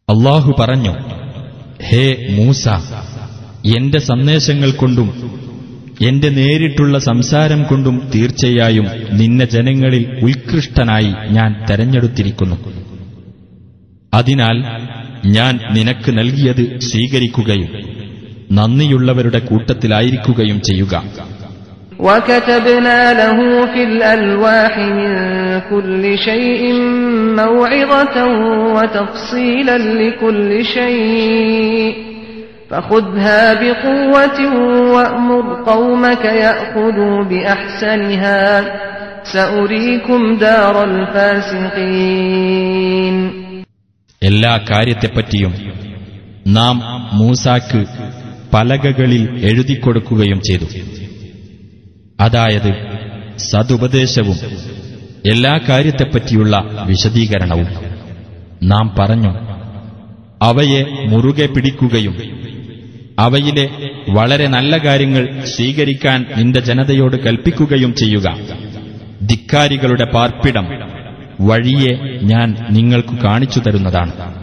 അള്ളാഹു പറഞ്ഞു ഹേ മൂസ എന്റെ സന്ദേശങ്ങൾ കൊണ്ടും എന്റെ നേരിട്ടുള്ള സംസാരം കൊണ്ടും തീർച്ചയായും നിന്നെ ജനങ്ങളിൽ ഉത്കൃഷ്ടനായി ഞാൻ തെരഞ്ഞെടുത്തിരിക്കുന്നു. അതിനാൽ ഞാൻ നിനക്ക് നൽകിയത് സ്വീകരിക്കുകയും നന്ദിയുള്ളവരുടെ കൂട്ടത്തിലായിരിക്കുകയും ചെയ്യുക. وكتبنا له في الألواح من كل شيء موعظة وتفصيلا لكل شيء فخذها بقوة وأمر قومك يأخذوا بأحسنها سأريكم دار الفاسقين എല്ലാ കാര്യത്തെപ്പറ്റിയും നാം മൂസാക്ക് പലകകളിൽ എഴുതിക്കൊടുക്കുകയും ചെയ്തു അതായത് സതുപദേശവും എല്ലാ കാര്യത്തെപ്പറ്റിയുള്ള വിശദീകരണവും. നാം പറഞ്ഞു അവയെ മുറുകെ പിടിക്കുകയും അവയിലെ വളരെ നല്ല കാര്യങ്ങൾ സ്വീകരിക്കാൻ നിന്റെ ജനതയോട് കൽപ്പിക്കുകയും ചെയ്യുക. ധിക്കാരികളുടെ പാർപ്പിടം വഴിയെ ഞാൻ നിങ്ങൾക്ക് കാണിച്ചു തരുന്നതാണ്.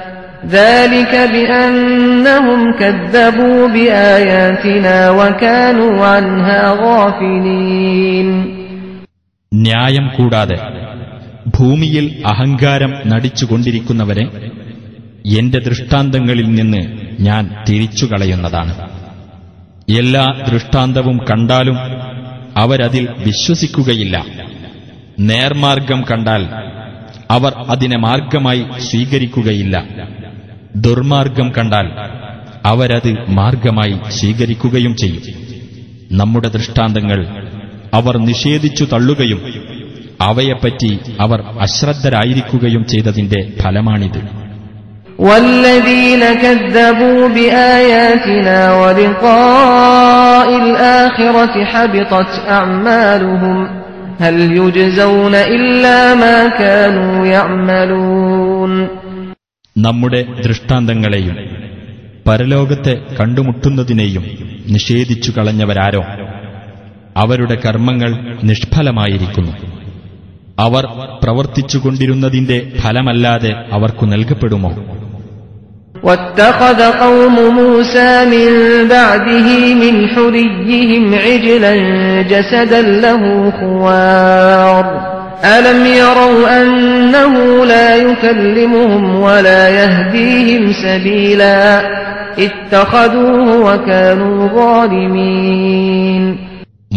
ذلك بأنهم كذبوا بآياتنا وكانوا عنها غافلين ന്യായം കൂടാതെ ഭൂമിയിൽ അഹങ്കാരം നടിച്ചുകൊണ്ടിരിക്കുന്നവരെ എന്റെ ദൃഷ്ടാന്തങ്ങളിൽ നിന്ന് ഞാൻ തിരിച്ചുകളയുന്നതാണ് എല്ലാ ദൃഷ്ടാന്തവും കണ്ടാലും അവരതിൽ വിശ്വസിക്കുകയില്ല നേർമാർഗം കണ്ടാൽ അവർ അതിനെ മാർഗമായി സ്വീകരിക്കുകയില്ല ദുർമാർഗം കണ്ടാൽ അവരത് മാർഗമായി സ്വീകരിക്കുകയും ചെയ്യും. നമ്മുടെ ദൃഷ്ടാന്തങ്ങൾ അവർ നിഷേധിച്ചു തള്ളുകയും അവയെപ്പറ്റി അവർ അശ്രദ്ധരായിരിക്കുകയും ചെയ്തതിന്റെ ഫലമാണിത്. ഹൽ ഇല്ലാ മാ കാനൂ യഅ്മലൂൻ. നമ്മുടെ ദൃഷ്ടാന്തങ്ങളെയും പരലോകത്തെ കണ്ടുമുട്ടുന്നതിനെയും നിഷേധിച്ചു കളഞ്ഞവരാരോ അവരുടെ കർമ്മങ്ങൾ നിഷ്ഫലമായിരിക്കുന്നു അവർ പ്രവർത്തിച്ചുകൊണ്ടിരുന്നതിന്റെ ഫലമല്ലാതെ അവർക്കു നൽകപ്പെടുമോ واتخذ قوم موسى من بعده من حليهم عجلا جسدا له خوار ألم يروا أنه لا يكلمهم ولا يهديهم سبيلا اتخذوه وكانوا ظالمين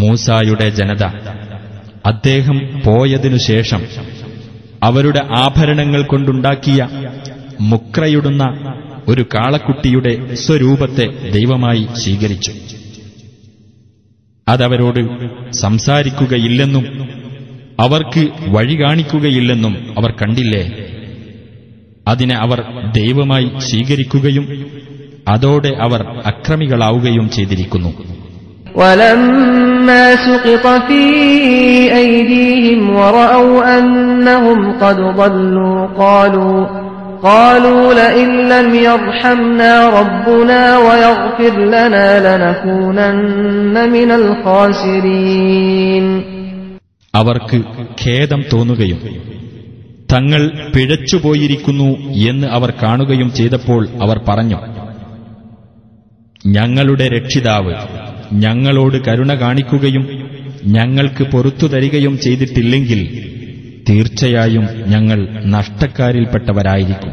മൂസായുടെ ജനത അദ്ദേഹം പോയതിനു ശേഷം അവരുടെ ആഭരണങ്ങൾ കൊണ്ടുണ്ടാക്കിയ മുക്രയിടുന്ന ഒരു കാളക്കുട്ടിയുടെ സ്വരൂപത്തെ ദൈവമായി സ്വീകരിച്ചു അതവരോട് സംസാരിക്കുകയില്ലെന്നും അവർക്ക് വഴി കാണിക്കുകയില്ലെന്നും അവർ കണ്ടില്ലേ അതിനെ അവർ ദൈവമായി സ്വീകരിക്കുകയും അതോടെ അവർ അക്രമികളാവുകയും ചെയ്തിരിക്കുന്നു ولما سقط في أيديهم ورأوا أنهم قد ضلوا قالوا قالوا لئن لم يرحمنا ربنا ويغفر لنا لنكونن من الخاسرين അവർക്ക് ഖേദം തോന്നുകയും തങ്ങൾ പിഴച്ചുപോയിരിക്കുന്നു എന്ന് അവർ കാണുകയും ചെയ്തപ്പോൾ അവർ പറഞ്ഞു ഞങ്ങളുടെ രക്ഷിതാവ് ഞങ്ങളോട് കരുണ കാണിക്കുകയും ഞങ്ങൾക്ക് പൊറത്തു തരികയും ചെയ്തിട്ടില്ലെങ്കിൽ തീർച്ചയായും ഞങ്ങൾ നഷ്ടക്കാരിൽപ്പെട്ടവരായിരിക്കും.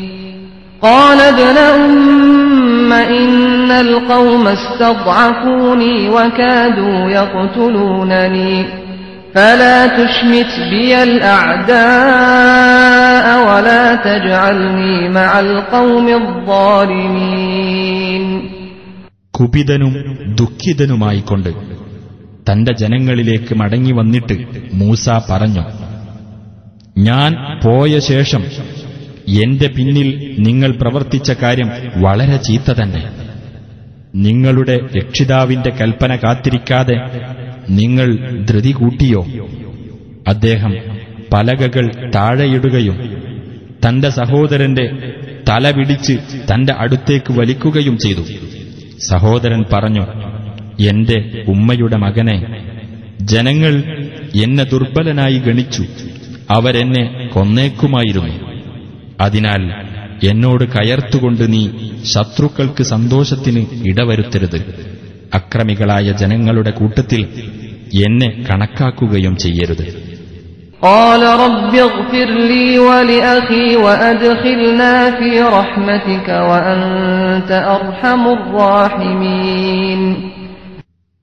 قال ابن أم إن القوم استضعفوني وكادوا يقتلونني فلا تشمت بي الأعداء ولا تجعلني مع القوم الظالمين കുപിതനും ദുഃഖിതനുമായിക്കൊണ്ട് തന്റെ ജനങ്ങളിലേക്ക് മടങ്ങി വന്നിട്ട് മൂസ പറഞ്ഞു ഞാൻ പോയ ശേഷം എന്റെ പിന്നിൽ നിങ്ങൾ പ്രവർത്തിച്ച കാര്യം വളരെ ചീത്ത തന്നെ. നിങ്ങളുടെ രക്ഷിതാവിന്റെ കൽപ്പന കാത്തിരിക്കാതെ നിങ്ങൾ ധൃതി കൂട്ടിയോ? അദ്ദേഹം പലകകൾ താഴെയിടുകയും തന്റെ സഹോദരന്റെ തല പിടിച്ച് തന്റെ അടുത്തേക്ക് വലിക്കുകയും ചെയ്തു. സഹോദരൻ പറഞ്ഞു എന്റെ ഉമ്മയുടെ മകനെ ജനങ്ങൾ എന്നെ ദുർബലനായി ഗണിച്ചു. അവരെന്നെ കൊന്നേക്കുമായിരുന്നു. അതിനാൽ എന്നോട് കയർത്തുകൊണ്ട് നീ ശത്രുക്കൾക്ക് സന്തോഷത്തിന് ഇടവരുത്തരുത്. അക്രമികളായ ജനങ്ങളുടെ കൂട്ടത്തിൽ എന്നെ കണക്കാക്കുകയും ചെയ്യരുത്.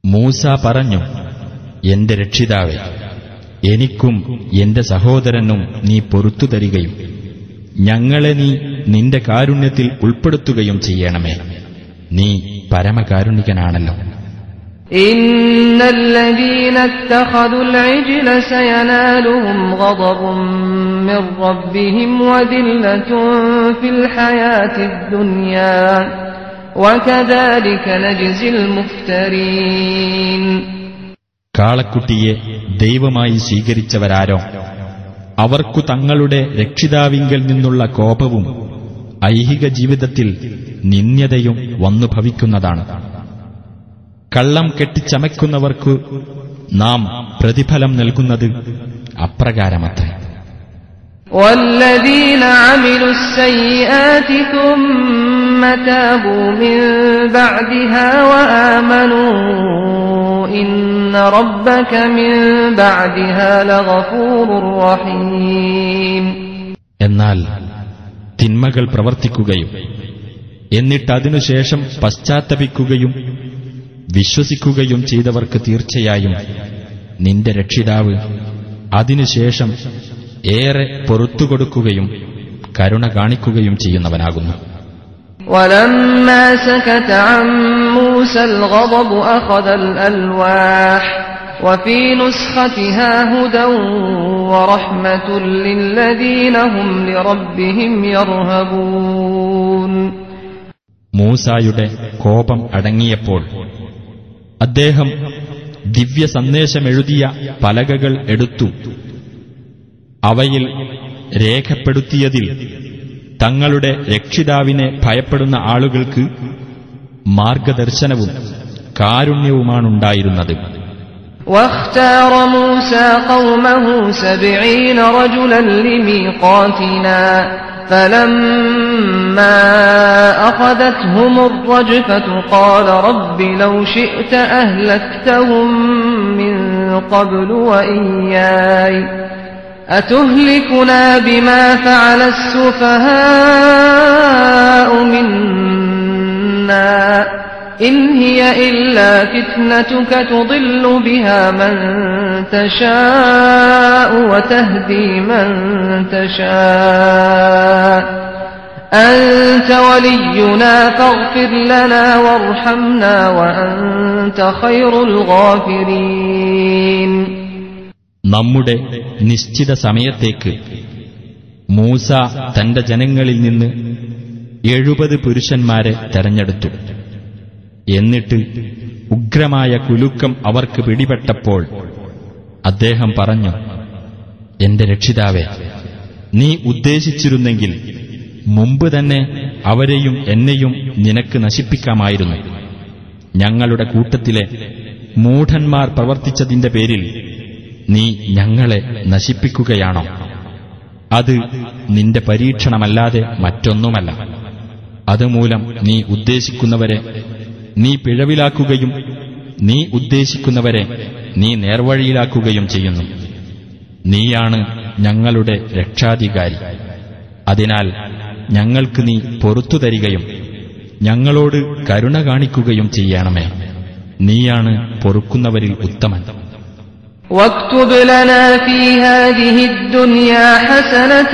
മൂസ പറഞ്ഞു എന്റെ രക്ഷിതാവേ എനിക്കും എന്റെ സഹോദരനും നീ പൊറത്തു തരികയും ഞങ്ങളെ നീ നിന്റെ കാരുണ്യത്തിൽ ഉൾപ്പെടുത്തുകയും ചെയ്യണമേ. നീ പരമകാരുണ്യകനാണല്ലോ കാളക്കുട്ടിയെ ദൈവമായി സ്വീകരിച്ചവരാരോ? അവർക്കു തങ്ങളുടെ രക്ഷിതാവിങ്കൽ നിന്നുള്ള കോപവും ഐഹിക ജീവിതത്തിൽ നിന്ദ്യതയും വന്നു ഭവിക്കുന്നതാണ് കള്ളം കെട്ടിച്ചമയ്ക്കുന്നവർക്കു നാം പ്രതിഫലം നൽകുന്നത് അപ്രകാരമത്രേ والذين عملوا السيئات ثم تابوا من بعدها وآمنوا إن ربك من بعدها لغفور رحيم എന്നാൽ തിന്മകൾ പ്രവർത്തിക്കുകയും എന്നിട്ടതിനുശേഷം പശ്ചാത്തപിക്കുകയും വിശ്വസിക്കുകയും ചെയ്തവർക്ക് തീർച്ചയായും നിന്റെ രക്ഷിതാവ് അതിനുശേഷം ഏറെ പൊറത്തുകൊടുക്കുകയും കരുണ കാണിക്കുകയും ചെയ്യുന്നവനാകുന്നു ولما سكت عن موسى الغضب أخذ الألواح وفي نسختها هدى ورحمة للذين هم لربهم يرهبون മൂസായുടെ കോപം അടങ്ങിയപ്പോൾ അദ്ദേഹം ദിവ്യ സന്ദേശമെഴുതിയ പലകകൾ എടുത്തു അവയിൽ രേഖപ്പെടുത്തിയതിൽ തങ്ങളുടെ രക്ഷിതാവിനെ ഭയപ്പെടുന്ന ആളുകൾക്ക് മാർഗദർശനവും കാരുണ്യവുമാണുണ്ടായിരുന്നത് واختار موسى قومه سبعين رجلا لميقاتنا فلما فلما أخذتهم الرجفة قال رب لو شئت أهلكتهم من قبل وإياي أتهلكنا بما فعل السفهاء منا إن هي إلا فتنتك تضل بها من تشاء وتهدي من تشاء أنت ولينا فاغفر لنا وارحمنا وأنت خير الغافرين നമ്മുടെ നിശ്ചിത സമയത്തേക്ക് മൂസ തന്റെ ജനങ്ങളിൽ നിന്ന് എഴുപത് പുരുഷന്മാരെ തെരഞ്ഞെടുത്തു. എന്നിട്ട് ഉഗ്രമായ കുലുക്കം അവർക്ക് പിടിപെട്ടപ്പോൾ അദ്ദേഹം പറഞ്ഞു എന്റെ രക്ഷിതാവേ നീ ഉദ്ദേശിച്ചിരുന്നെങ്കിൽ മുമ്പ് തന്നെ അവരെയും എന്നെയും നിനക്ക് നശിപ്പിക്കാമായിരുന്നു. ഞങ്ങളുടെ കൂട്ടത്തിലെ മൂഢന്മാർ പ്രവർത്തിച്ചതിന്റെ പേരിൽ നീ ഞങ്ങളെ നശിപ്പിക്കുകയാണോ? അത് നിന്റെ പരീക്ഷണമല്ലാതെ മറ്റൊന്നുമല്ല. അതുമൂലം നീ ഉദ്ദേശിക്കുന്നവരെ നീ പിഴവിലാക്കുകയും നീ ഉദ്ദേശിക്കുന്നവരെ നീ നേർവഴിയിലാക്കുകയും ചെയ്യുന്നു നീയാണ് ഞങ്ങളുടെ രക്ഷാധികാരി അതിനാൽ ഞങ്ങൾക്ക് നീ പൊറത്തു തരികയും ഞങ്ങളോട് കരുണ കാണിക്കുകയും ചെയ്യണമേ നീയാണ് പൊറുക്കുന്നവരിൽ ഉത്തമൻ واكتب لنا في هذه الدنيا حسنة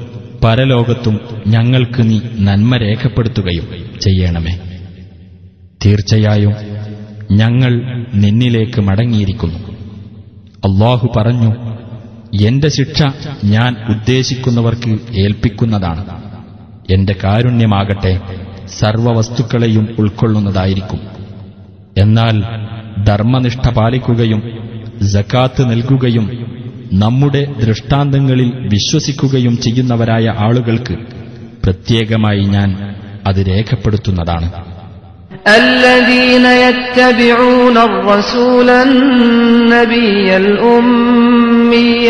പരലോകത്തും ഞങ്ങൾക്ക് നീ നന്മ രേഖപ്പെടുത്തുകയും ചെയ്യണമേ. തീർച്ചയായും ഞങ്ങൾ നിന്നിലേക്ക് മടങ്ങിയിരിക്കുന്നു. അള്ളാഹു പറഞ്ഞു എന്റെ ശിക്ഷ ഞാൻ ഉദ്ദേശിക്കുന്നവർക്ക് ഏൽപ്പിക്കുന്നതാണ്. എന്റെ കാരുണ്യമാകട്ടെ സർവവസ്തുക്കളെയും ഉൾക്കൊള്ളുന്നതായിരിക്കും. എന്നാൽ ധർമ്മനിഷ്ഠ പാലിക്കുകയും ജക്കാത്ത് നൽകുകയും നമ്മുടെ ദൃഷ്ടാന്തങ്ങളിൽ വിശ്വസിക്കുകയും ചെയ്യുന്നവരായ ആളുകൾക്ക് പ്രത്യേകമായി ഞാൻ അത് രേഖപ്പെടുത്തുന്നതാണ് الذين يتبعون الرسول النبي الأمي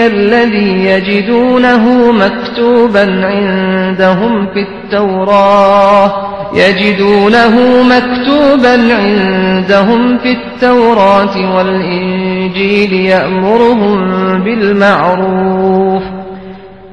الذي يجدونه مكتوبا عندهم في التوراة. يجدونه مكتوبا عندهم في التوراة والإنجيل يأمرهم بالمعروف.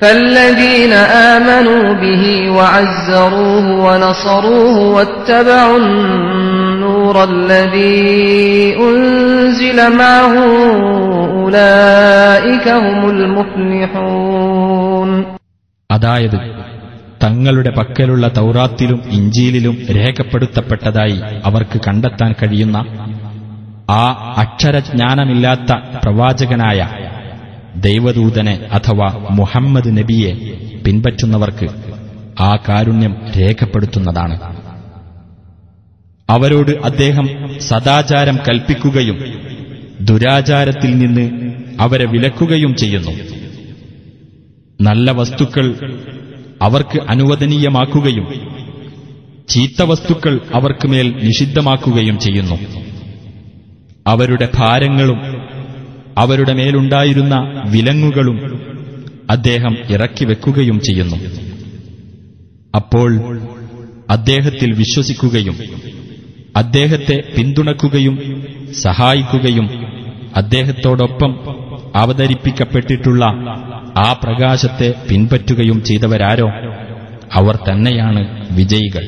فالذين آمنوا به وعزروه ونصروه واتبعوا النور الذي أنزل معه أولئك هم المفلحون അതായത് തങ്ങളുടെ പക്കലുള്ള തൗറാത്തിലും ഇഞ്ചിയിലും രേഖപ്പെടുത്തപ്പെട്ടതായി അവർക്ക് കണ്ടെത്താൻ കഴിയുന്ന ആ അക്ഷരജ്ഞാനമില്ലാത്ത പ്രവാചകനായ ദൈവദൂതനെ അഥവാ മുഹമ്മദ് നബിയെ പിൻപറ്റുന്നവർക്ക് ആ കാരുണ്യം രേഖപ്പെടുത്തുന്നതാണ്. അവരോട് അദ്ദേഹം സദാചാരം കൽപ്പിക്കുകയും ദുരാചാരത്തിൽ നിന്ന് അവരെ വിലക്കുകയും ചെയ്യുന്നു. നല്ല വസ്തുക്കൾ അവർക്ക് അനുവദനീയമാക്കുകയും ചീത്ത വസ്തുക്കൾ അവർക്ക് മേൽ നിഷിദ്ധമാക്കുകയും ചെയ്യുന്നു. അവരുടെ ഭാരങ്ങളും അവരുടെ മേലുണ്ടായിരുന്ന വിലങ്ങുകളും അദ്ദേഹം ഇറക്കി വെക്കുകയും ചെയ്യുന്നു. അപ്പോൾ അദ്ദേഹത്തിൽ വിശ്വസിക്കുകയും അദ്ദേഹത്തെ പിന്തുണക്കുകയും സഹായിക്കുകയും അദ്ദേഹത്തോടൊപ്പം അവതരിപ്പിക്കപ്പെട്ടിട്ടുള്ള ആ പ്രകാശത്തെ പിൻപറ്റുകയും ചെയ്തവരാരോ? അവർ തന്നെയാണ് വിജയികൾ.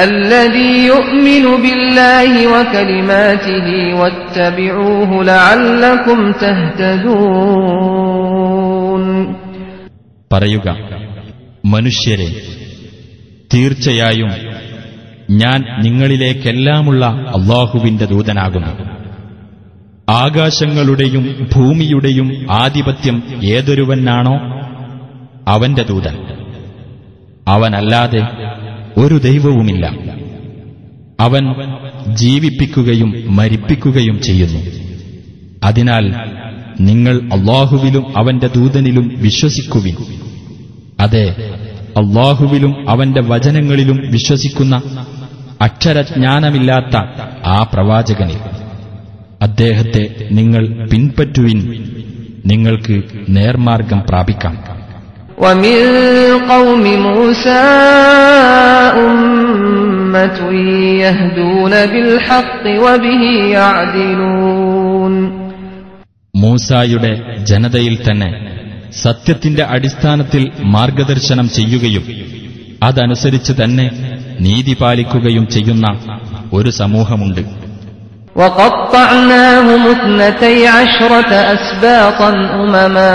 الذي يؤمن بالله وكلماته واتبعوه لعلكم تهتدون പറയുക മനുഷ്യരെ തീർച്ചയായും ഞാൻ നിങ്ങളിലേക്കെല്ലാമുള്ള അള്ളാഹുവിന്റെ ദൂതനാകുന്നു ആകാശങ്ങളുടെയും ഭൂമിയുടെയും ആധിപത്യം ഏതൊരുവനാണോ അവന്റെ ദൂതൻ അവനല്ലാതെ ഒരു ദൈവവുമില്ല. അവൻ ജീവിപ്പിക്കുകയും മരിപ്പിക്കുകയും ചെയ്യുന്നു. അതിനാൽ നിങ്ങൾ അള്ളാഹുവിലും അവന്റെ ദൂതനിലും വിശ്വസിക്കുവിൻ. അതെ അള്ളാഹുവിലും അവന്റെ വചനങ്ങളിലും വിശ്വസിക്കുന്ന അക്ഷരജ്ഞാനമില്ലാത്ത ആ പ്രവാചകനിൽ അദ്ദേഹത്തെ നിങ്ങൾ പിൻപറ്റുവിൻ. നിങ്ങൾക്ക് നേർമാർഗം പ്രാപിക്കാം. ومن قوم موسى أمة يهدون بالحق وبه يعدلون മൂസായുടെ ജനതയിൽ തന്നെ സത്യത്തിന്റെ അടിസ്ഥാനത്തിൽ മാർഗദർശനം ചെയ്യുകയും അതനുസരിച്ച് തന്നെ നീതി പാലിക്കുകയും ചെയ്യുന്ന ഒരു സമൂഹമുണ്ട് وقطعناهم اثنتي عشرة أسباطا أمما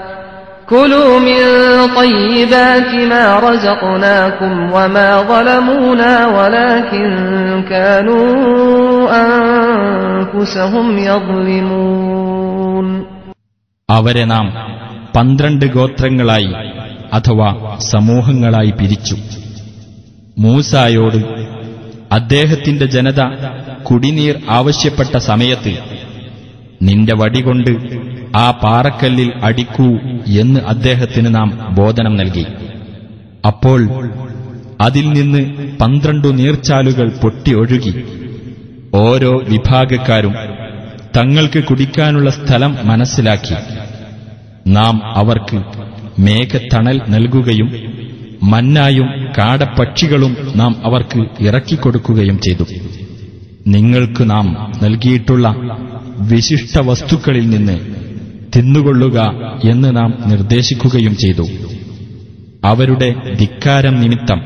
كلوا من طيبات ما رزقناكم وما ظلمونا ولكن كانوا أنفسهم يظلمون അവരെ നാം പന്ത്രണ്ട് ഗോത്രങ്ങളായി അഥവാ സമൂഹങ്ങളായി പിരിച്ചു മൂസായോട് അദ്ദേഹത്തിന്റെ ജനത കുടിനീർ ആവശ്യപ്പെട്ട സമയത്ത് നിന്റെ വടികൊണ്ട് ആ പാറക്കല്ലിൽ അടിക്കൂ എന്ന് അദ്ദേഹത്തിന് നാം ബോധനം നൽകി. അപ്പോൾ അതിൽ നിന്ന് പന്ത്രണ്ടു നീർച്ചാലുകൾ പൊട്ടിയൊഴുകി ഓരോ വിഭാഗക്കാരും തങ്ങൾക്ക് കുടിക്കാനുള്ള സ്ഥലം മനസ്സിലാക്കി. നാം അവർക്ക് മേഘത്തണൽ നൽകുകയും മന്നായും കാടപ്പക്ഷികളും നാം അവർക്ക് ഇറക്കിക്കൊടുക്കുകയും ചെയ്തു. നിങ്ങൾക്ക് നാം നൽകിയിട്ടുള്ള വിശിഷ്ട വസ്തുക്കളിൽ നിന്ന് തിന്നുകൊള്ളുക എന്ന് നാം നിർദ്ദേശിക്കുകയും ചെയ്തു. അവരുടെ ധിക്കാരം നിമിത്തം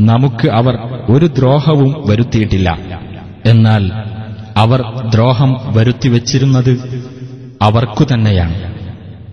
നമുക്ക് അവർ ഒരു ദ്രോഹവും വരുത്തിയിട്ടില്ല. എന്നാൽ അവർ ദ്രോഹം വരുത്തിവച്ചിരുന്നത് അവർക്കു തന്നെയാണ്.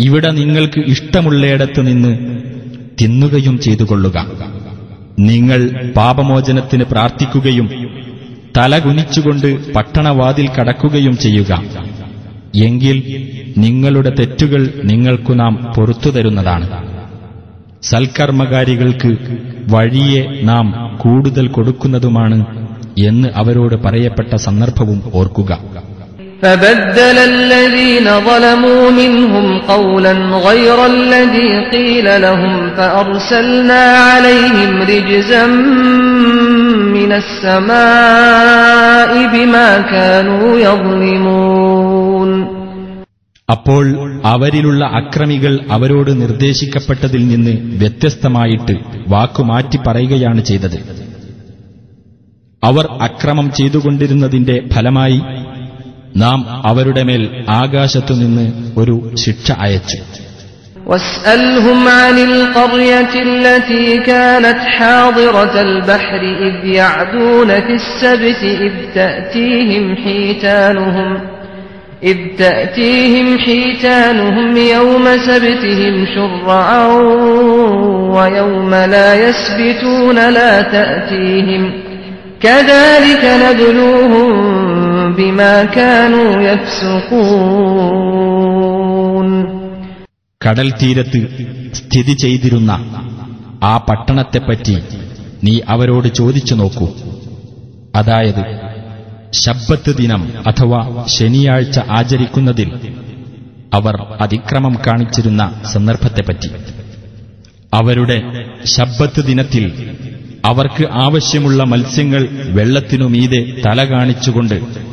ഇവിടെ നിങ്ങൾക്ക് ഇഷ്ടമുള്ളയിടത്ത് നിന്ന് തിന്നുകയും ചെയ്തുകൊള്ളുക. നിങ്ങൾ പാപമോചനത്തിന് പ്രാർത്ഥിക്കുകയും തലകുനിച്ചുകൊണ്ട് പട്ടണവാതിൽ കടക്കുകയും ചെയ്യുക. എങ്കിൽ നിങ്ങളുടെ തെറ്റുകൾ നിങ്ങൾക്കു നാം പൊറത്തു തരുന്നതാണ്. സൽക്കർമ്മകാരികൾക്ക് വഴിയെ നാം കൂടുതൽ കൊടുക്കുന്നതുമാണ് എന്ന് അവരോട് പറയപ്പെട്ട സന്ദർഭവും ഓർക്കുക. فبدل الذين ظلموا منهم قولا غير الذي قيل لهم فأرسلنا عليهم رجزا من السماء بما كانوا يظلمون അപ്പോൾ അവരിലുള്ള അക്രമികൾ അവരോട് നിർദ്ദേശിക്കപ്പെട്ടതിൽ നിന്ന് വ്യത്യസ്തമായിട്ട് വാക്കുമാറ്റി പറയുകയാണ് ചെയ്തത് അവർ അക്രമം ചെയ്തുകൊണ്ടിരുന്നതിന്റെ ഫലമായി നാം അവരുടെ മേൽ ആകാശത്തുനിന്ന് ഒരു ശിക്ഷ അയച്ചു واسألهم عن القرية التي كانت حاضرة البحر إذ يعدون في السبت إذ تأتيهم حيتانهم إذ تأتيهم حيتانهم يوم سبتهم شرعا ويوم لا يسبتون لا تأتيهم كذلك نبلوهم بما كانوا يفسقون കടൽ തീരത്ത് സ്ഥിതി ചെയ്തിരുന്ന ആ പട്ടണത്തെപ്പറ്റി നീ അവരോട് ചോദിച്ചു നോക്കൂ. അതായത് ശബ്ബത്ത് ദിനം അഥവാ ശനിയാഴ്ച ആചരിക്കുന്നതിൽ അവർ അതിക്രമം കാണിച്ചിരുന്ന സന്ദർഭത്തെപ്പറ്റി. അവരുടെ ശബ്ബത്ത് ദിനത്തിൽ അവർക്ക് ആവശ്യമുള്ള മത്സ്യങ്ങൾ വെള്ളത്തിനു മീതെ തല കാണിച്ചുകൊണ്ട്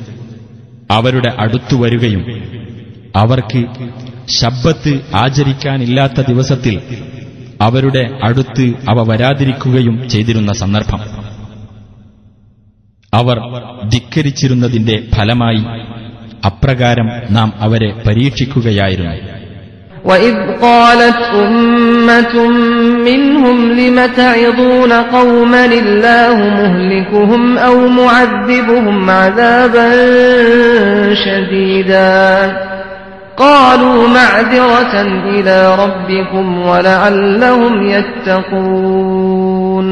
അവരുടെ അടുത്തു വരികയും അവർക്ക് ശബ്ബത്ത് ആചരിക്കാനില്ലാത്ത ദിവസത്തിൽ അവരുടെ അടുത്ത് അവ വരാതിരിക്കുകയും ചെയ്തിരുന്ന സന്ദർഭം. അവർ ധിക്കരിച്ചിരുന്നതിന്റെ ഫലമായി അപ്രകാരം നാം അവരെ പരീക്ഷിക്കുകയായിരുന്നു. وإذ قالت أمة منهم لم تعظون قوما الله مهلكهم أو معذبهم عذابا شديدا قالوا معذرة إلى ربكم ولعلهم يتقون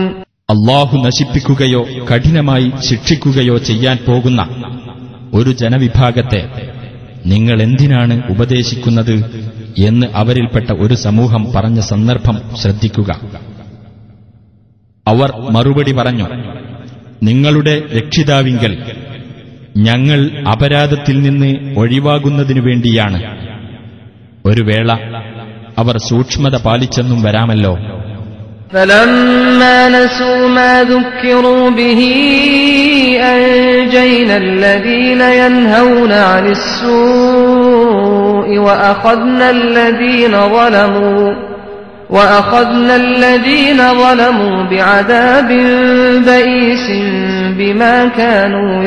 അള്ളാഹു നശിപ്പിക്കുകയോ കഠിനമായി ശിക്ഷിക്കുകയോ ചെയ്യാൻ പോകുന്ന ഒരു ജനവിഭാഗത്തെ നിങ്ങൾ എന്തിനാണ് ഉപദേശിക്കുന്നത് എന്ന് അവരിൽപ്പെട്ട ഒരു സമൂഹം പറഞ്ഞ സന്ദർഭം ശ്രദ്ധിക്കുക. അവർ മറുപടി പറഞ്ഞു നിങ്ങളുടെ രക്ഷിതാവിങ്കൽ ഞങ്ങൾ അപരാധത്തിൽ നിന്ന് ഒഴിവാകുന്നതിനു വേണ്ടിയാണ്. ഒരു വേള അവർ സൂക്ഷ്മത പാലിച്ചെന്നും വരാമല്ലോ. فلما نسوا ما ذكروا به أنجينا الذين ينهون عن السوء وأخذنا الذين ظلموا وأخذنا الذين ظلموا بعذاب بئيس بما كانوا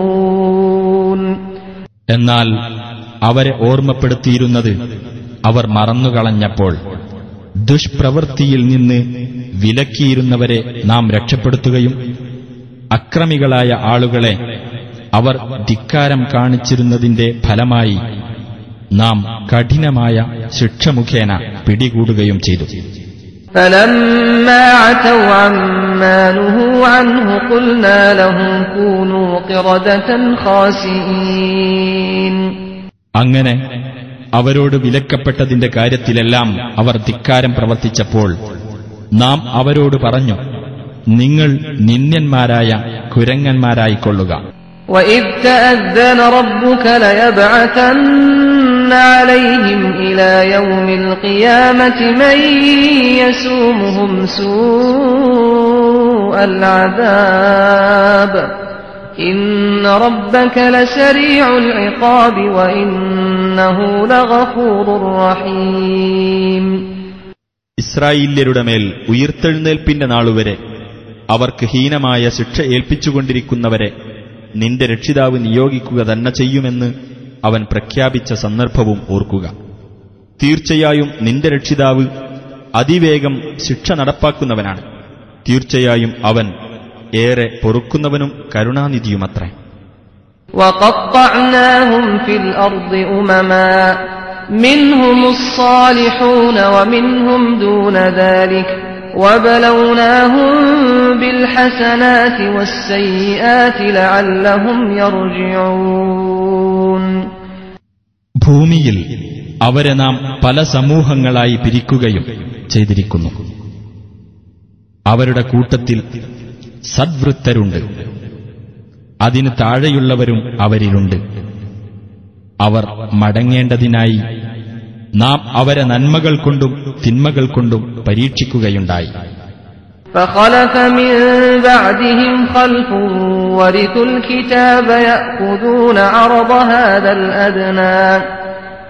يفسقون എന്നാൽ അവരെ ഓർമ്മപ്പെടുത്തിയിരുന്നത് അവർ മറന്നുകളഞ്ഞപ്പോൾ ദുഷ്പ്രവൃത്തിയിൽ നിന്ന് വിലക്കിയിരുന്നവരെ നാം രക്ഷപ്പെടുത്തുകയും അക്രമികളായ ആളുകളെ അവർ ധിക്കാരം കാണിച്ചിരുന്നതിന്റെ ഫലമായി നാം കഠിനമായ ശിക്ഷ മുഖേന പിടികൂടുകയും ചെയ്തു. അങ്ങനെ അവരോട് വിലക്കപ്പെട്ടതിന്റെ കാര്യത്തിലെല്ലാം അവർ ധിക്കാരം പ്രവർത്തിച്ചപ്പോൾ നാം അവരോട് പറഞ്ഞു നിങ്ങൾ നിന്ദ്യന്മാരായ കുരങ്ങന്മാരായിക്കൊള്ളുക وإذ تأذن ربك ليبعثن عليهم إلى يوم القيامة من يسومهم سوء العذاب إن ربك لسريع العقاب وإنه لغفور رحيم ഇസ്രായേല്യരുടെ മേൽ ഉയർത്തെഴുന്നേൽപ്പിന്റെ നാളുവരെ അവർക്ക് ഹീനമായ ശിക്ഷ ഏൽപ്പിച്ചുകൊണ്ടിരിക്കുന്നവരെ നിന്റെ രക്ഷിതാവ് നിയോഗിക്കുക തന്നെ ചെയ്യുമെന്ന് അവൻ പ്രഖ്യാപിച്ച സന്ദർഭവും ഓർക്കുക. തീർച്ചയായും നിന്റെ രക്ഷിതാവ് അതിവേഗം ശിക്ഷ നടപ്പാക്കുന്നവനാണ്. തീർച്ചയായും അവൻ ഏറെ പൊറുക്കുന്നവനും കരുണാനിധിയുമത്രേ. وقطعناهم في الأرض أمما منهم الصالحون ومنهم دون ذلك وبلوناهم بالحسنات والسيئات لعلهم يرجعون ഭൂമിയിൽ അവരെ നാം പല സമൂഹങ്ങളായി പിരിക്കുകയും ചെയ്തിരിക്കുന്നു അവരുടെ കൂട്ടത്തിൽ സദ്വൃത്തരുണ്ട് അതിന് താഴെയുള്ളവരും അവരിലുണ്ട് അവർ മടങ്ങേണ്ടതിനായി നാം അവരെ നന്മകൾ കൊണ്ടും തിന്മകൾ കൊണ്ടും പരീക്ഷിക്കുകയുണ്ടായി فخلف من بعدهم خلف ورثوا الكتاب يأخذون عرض هذا الأدنى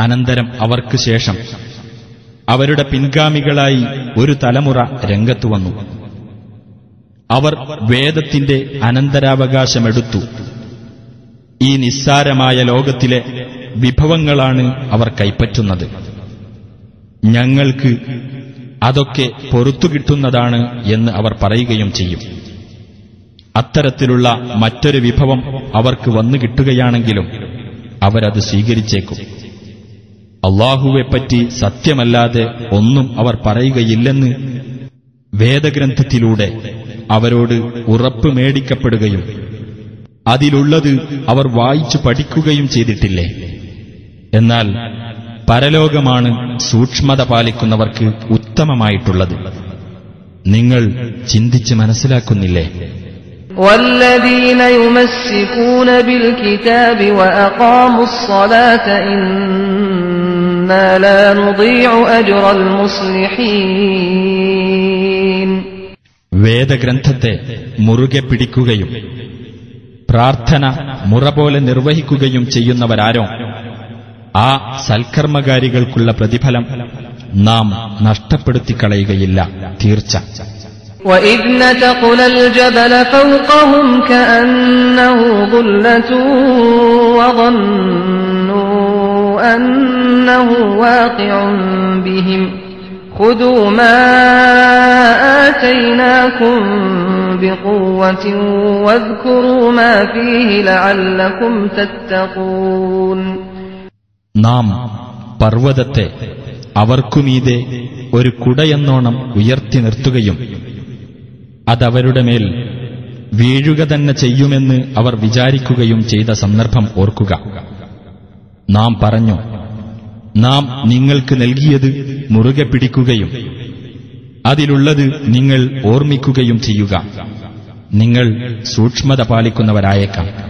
അനന്തരം അവർക്ക് ശേഷം അവരുടെ പിൻഗാമികളായി ഒരു തലമുറ രംഗത്തു വന്നു. അവർ വേദത്തിന്റെ അനന്തരാവകാശമെടുത്തു. ഈ നിസ്സാരമായ ലോകത്തിലെ വിഭവങ്ങളാണ് അവർ കൈപ്പറ്റുന്നത്. ഞങ്ങൾക്ക് അതൊക്കെ പൊറത്തു കിട്ടുന്നതാണ് എന്ന് അവർ പറയുകയും ചെയ്യും. അത്തരത്തിലുള്ള മറ്റൊരു വിഭവം അവർക്ക് വന്നു കിട്ടുകയാണെങ്കിലും അവരത് സ്വീകരിച്ചേക്കും. അള്ളാഹുവെപ്പറ്റി സത്യമല്ലാതെ ഒന്നും അവർ പറയുകയില്ലെന്ന് വേദഗ്രന്ഥത്തിലൂടെ അവരോട് ഉറപ്പ് മേടിക്കപ്പെടുകയും അതിലുള്ളത് അവർ വായിച്ചു പഠിക്കുകയും ചെയ്തിട്ടില്ലേ? എന്നാൽ പരലോകമാണ് സൂക്ഷ്മത പാലിക്കുന്നവർക്ക് ഉത്തമമായിട്ടുള്ളത് നിങ്ങൾ ചിന്തിച്ച് മനസ്സിലാക്കുന്നില്ലേ والذين يمسكون بالكتاب وأقاموا الصلاة إنا لا نضيع أجر المصلحين വേദഗ്രന്ഥത്തെ മുറുകെ പിടിക്കുകയും പ്രാർത്ഥന മുറ പോലെ നിർവഹിക്കുകയും ചെയ്യുന്നവരാരോ ആ സൽക്കർമ്മകാരികൾക്കുള്ള പ്രതിഫലം നാം നഷ്ടപ്പെടുത്തിക്കളയുകയില്ല തീർച്ച وإذ نتقنا الجبل فوقهم كأنه ظلة وظنوا أنه واقع بهم خذوا ما آتيناكم بقوة واذكروا ما فيه لعلكم تتقون നാം പർവതത്തെ അവർക്കുമീതെ ഒരു കുടയെന്നോണം ഉയർത്തി നിർത്തുകയും അതവരുടെ മേൽ വീഴുക തന്നെ ചെയ്യുമെന്ന് അവർ വിചാരിക്കുകയും ചെയ്ത സന്ദർഭം ഓർക്കുക. നാം പറഞ്ഞു നാം നിങ്ങൾക്ക് നൽകിയത് മുറുകെ പിടിക്കുകയും അതിലുള്ളത് നിങ്ങൾ ഓർമ്മിക്കുകയും ചെയ്യുക. നിങ്ങൾ സൂക്ഷ്മത പാലിക്കുന്നവരായേക്കാം.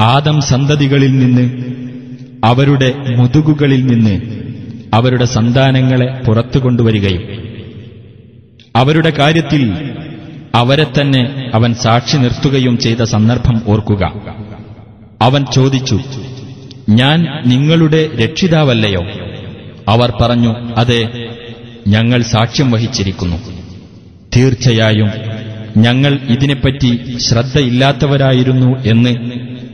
ആദം സന്തതികളിൽ നിന്ന് അവരുടെ മുതുകുകളിൽ നിന്ന് അവരുടെ സന്താനങ്ങളെ പുറത്തു കൊണ്ടുവരികയും അവരുടെ കാര്യത്തിൽ അവരെ തന്നെ അവൻ സാക്ഷി നിർത്തുകയും ചെയ്ത സന്ദർഭം ഓർക്കുക. അവൻ ചോദിച്ചു ഞാൻ നിങ്ങളുടെ രക്ഷിതാവല്ലയോ? അവർ പറഞ്ഞു അതെ ഞങ്ങൾ സാക്ഷ്യം വഹിച്ചിരിക്കുന്നു. തീർച്ചയായും ഞങ്ങൾ ഇതിനെപ്പറ്റി ശ്രദ്ധയില്ലാത്തവരായിരുന്നു എന്ന്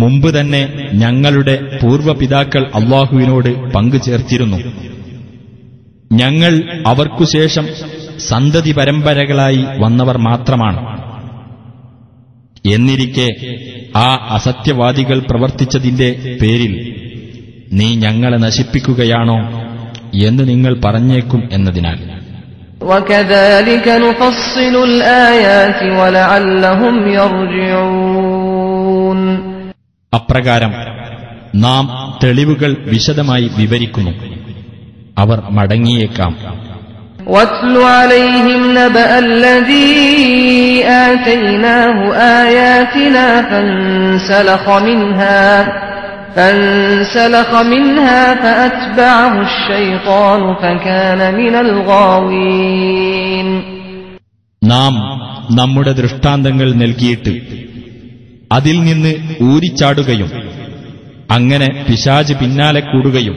മുമ്പ് തന്നെ ഞങ്ങളുടെ പൂർവപിതാക്കൾ അള്ളാഹുവിനോട് പങ്കുചേർത്തിരുന്നു ഞങ്ങൾ അവർക്കുശേഷം സന്തതി പരമ്പരകളായി വന്നവർ മാത്രമാണ് എന്നിരിക്കെ ആ അസത്യവാദികൾ പ്രവർത്തിച്ചതിന്റെ പേരിൽ നീ ഞങ്ങളെ നശിപ്പിക്കുകയാണോ എന്ന് നിങ്ങൾ പറഞ്ഞേക്കും എന്നതിനാൽ وكذلك نفصل الآيات ولعلهم يرجعون അപ്രകാരം നാം തെളിവുകൾ വിശദമായി വിവരിക്കുന്നു അവർ മടങ്ങിയേക്കാം واتل عليهم نبأ الذي آتيناه آياتنا فانسلخ منها فانسلخ منها فأتبعه الشيطان فكان من الغاوين നാം നമ്മുടെ ദൃഷ്ടാന്തങ്ങൾ നൽകിയിട്ട് അതിൽ നിന്ന് ഊരിച്ചാടുകയും അങ്ങനെ പിശാജ് പിന്നാലെ കൂടുകയും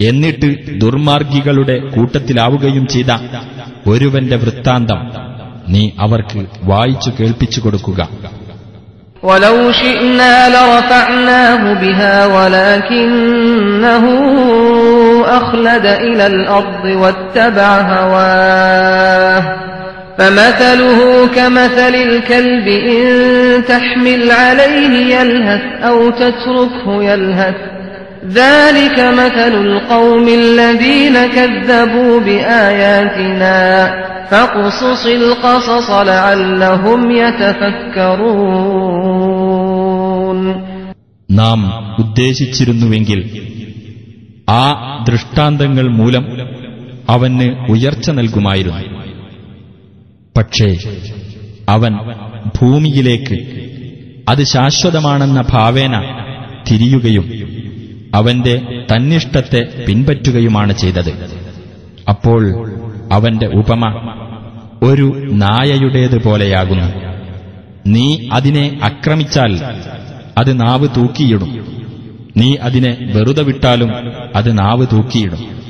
എന്നിട്ട് ദുർമാർഗികളുടെ കൂട്ടത്തിലാവുകയും ചെയ്ത ഒരുവന്റെ വൃത്താന്തം നീ അവർക്ക് വായിച്ചു കേൾപ്പിച്ചു കൊടുക്കുക. അഖ്ലദ ഇലൽ അർദ് വത്തബഅ أخلد إلى الأرض واتبع هواه فمثله كمثل الكلب إن تحمل عليه يلهث أو تتركه يلهث ذلك مثل القوم الذين كذبوا بآياتنا فاقصص القصص لعلهم يتفكرون നാം ഉദ്ദേശിച്ചിരുന്നുവെങ്കിൽ ആ ദൃഷ്ടാന്തങ്ങൾ മൂലം അവന് ഉയർച്ച നൽകുമായിരുന്നു പക്ഷേ അവൻ ഭൂമിയിലേക്ക് അത് ശാശ്വതമാണെന്ന ഭാവേന തിരിയുകയും അവന്റെ തന്നിഷ്ടത്തെ പിൻപറ്റുകയുമാണ് ചെയ്തത്. അപ്പോൾ അവന്റെ ഉപമ ഒരു നായയുടേതുപോലെയാകുന്നു നീ അതിനെ അക്രമിച്ചാൽ അത് നാവ് തൂക്കിയിടും. നീ അതിനെ വെറുതെ വിട്ടാലും അത് നാവ് തൂക്കിയിടും.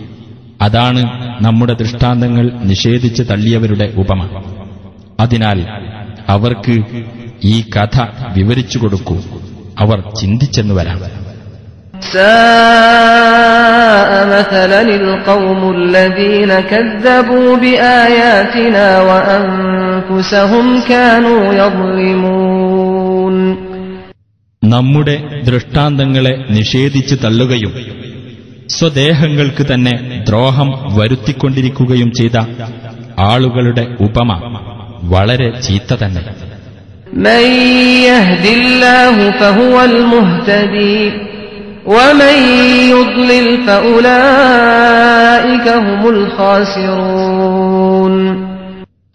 അതാണ് നമ്മുടെ ദൃഷ്ടാന്തങ്ങൾ നിഷേധിച്ച് തള്ളിയവരുടെ ഉപമ. അതിനാൽ അവർക്ക് ഈ കഥ വിവരിച്ചു കൊടുക്കൂ. അവർ ചിന്തിച്ചെന്ന് വരാം. നമ്മുടെ ദൃഷ്ടാന്തങ്ങളെ നിഷേധിച്ച് തള്ളുകയും സ്വദേഹങ്ങൾക്ക് തന്നെ ദ്രോഹം വരുത്തിക്കൊണ്ടിരിക്കുകയും ചെയ്ത ആളുകളുടെ ഉപമ വളരെ ചീത്ത തന്നെ.